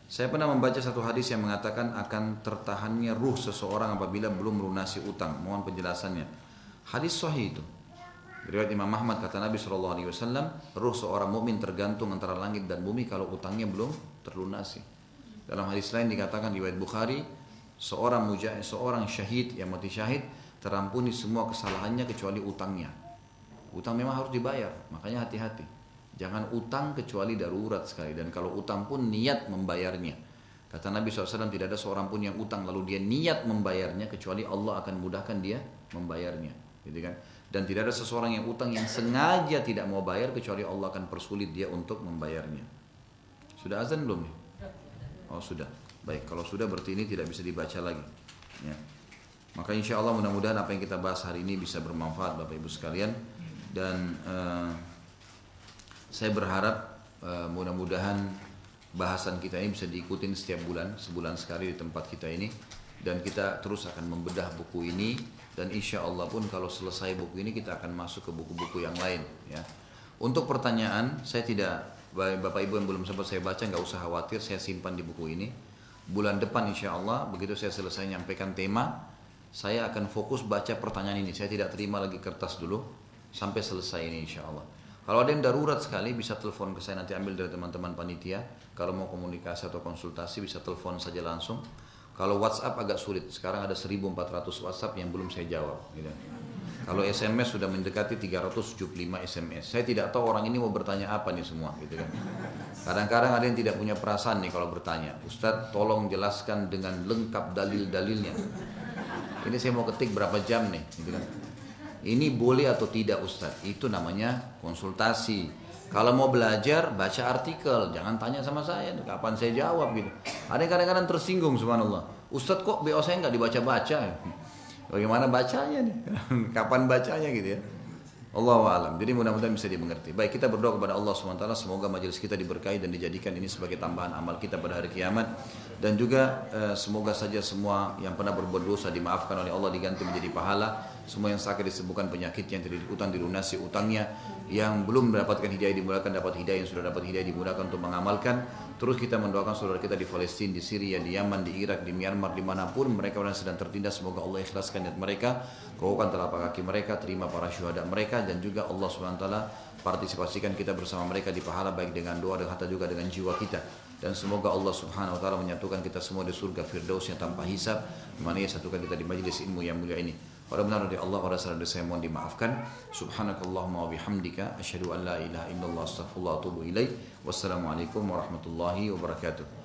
Saya pernah membaca satu hadis yang mengatakan akan tertahannya ruh seseorang apabila belum melunasi utang. Mohon penjelasannya. Hadis sahih itu. Riwayat Imam Ahmad kata Nabi Shallallahu Alaihi Wasallam, ruh seorang mukmin tergantung antara langit dan bumi kalau utangnya belum terlunasi. Dalam hadis lain dikatakan riwayat Bukhari, seorang mujahid, seorang syahid yang mati syahid terampuni semua kesalahannya kecuali utangnya. Utang memang harus dibayar, makanya hati-hati. Jangan utang kecuali darurat sekali dan kalau utang pun niat membayarnya. Kata Nabi SAW tidak ada seorang pun yang utang lalu dia niat membayarnya kecuali Allah akan mudahkan dia membayarnya, gitu kan? Dan tidak ada seseorang yang utang yang sengaja tidak mau bayar kecuali Allah akan persulit dia untuk membayarnya. Sudah azan belum nih? Oh sudah. Baik, kalau sudah berarti ini tidak bisa dibaca lagi. Ya. Maka insya Allah mudah-mudahan apa yang kita bahas hari ini bisa bermanfaat Bapak Ibu sekalian. Dan uh, saya berharap uh, mudah-mudahan bahasan kita ini bisa diikutin setiap bulan sebulan sekali di tempat kita ini. Dan kita terus akan membedah buku ini. Dan insya Allah pun kalau selesai buku ini kita akan masuk ke buku-buku yang lain ya. Untuk pertanyaan saya tidak Bapak Ibu yang belum sempat saya baca nggak usah khawatir saya simpan di buku ini. Bulan depan insya Allah begitu saya selesai menyampaikan tema saya akan fokus baca pertanyaan ini. Saya tidak terima lagi kertas dulu sampai selesai ini insya Allah. Kalau ada yang darurat sekali bisa telepon ke saya nanti ambil dari teman-teman panitia. Kalau mau komunikasi atau konsultasi bisa telepon saja langsung. Kalau WhatsApp agak sulit. Sekarang ada 1400 WhatsApp yang belum saya jawab. Gitu. Kalau SMS sudah mendekati 375 SMS. Saya tidak tahu orang ini mau bertanya apa nih semua gitu kan. Kadang-kadang ada yang tidak punya perasaan nih kalau bertanya. Ustadz tolong jelaskan dengan lengkap dalil-dalilnya. Ini saya mau ketik berapa jam nih, gitu kan. Ini boleh atau tidak Ustaz? Itu namanya konsultasi. Kalau mau belajar, baca artikel, jangan tanya sama saya, kapan saya jawab gitu. Ada yang kadang-kadang tersinggung subhanallah. Ustadz kok BO saya nggak dibaca-baca? Bagaimana bacanya nih? kapan bacanya gitu ya? Allah alam. Jadi mudah-mudahan bisa dimengerti. Baik, kita berdoa kepada Allah SWT. Semoga majelis kita diberkahi dan dijadikan ini sebagai tambahan amal kita pada hari kiamat. Dan juga eh, semoga saja semua yang pernah berbuat dosa dimaafkan oleh Allah diganti menjadi pahala. Semua yang sakit disembuhkan penyakit yang tidak utang dilunasi utangnya. Yang belum mendapatkan hidayah dimudahkan dapat hidayah. Yang sudah dapat hidayah dimudahkan untuk mengamalkan. Terus kita mendoakan saudara kita di Palestina, di Syria, di Yaman, di Irak, di Myanmar, di mana pun mereka yang sedang tertindas. Semoga Allah ikhlaskan niat mereka. Kokohkan telapak kaki mereka, terima para syuhada mereka dan juga Allah SWT partisipasikan kita bersama mereka di pahala baik dengan doa dan harta juga dengan jiwa kita dan semoga Allah Subhanahu wa taala menyatukan kita semua di surga firdaus yang tanpa hisab mana satukan kita di majlis ilmu yang mulia ini. Pada benar dari Allah pada salah saya mohon dimaafkan. Subhanakallahumma wa bihamdika asyhadu an la ilaha illallah astaghfirullah wa atubu. Wassalamualaikum warahmatullahi wabarakatuh.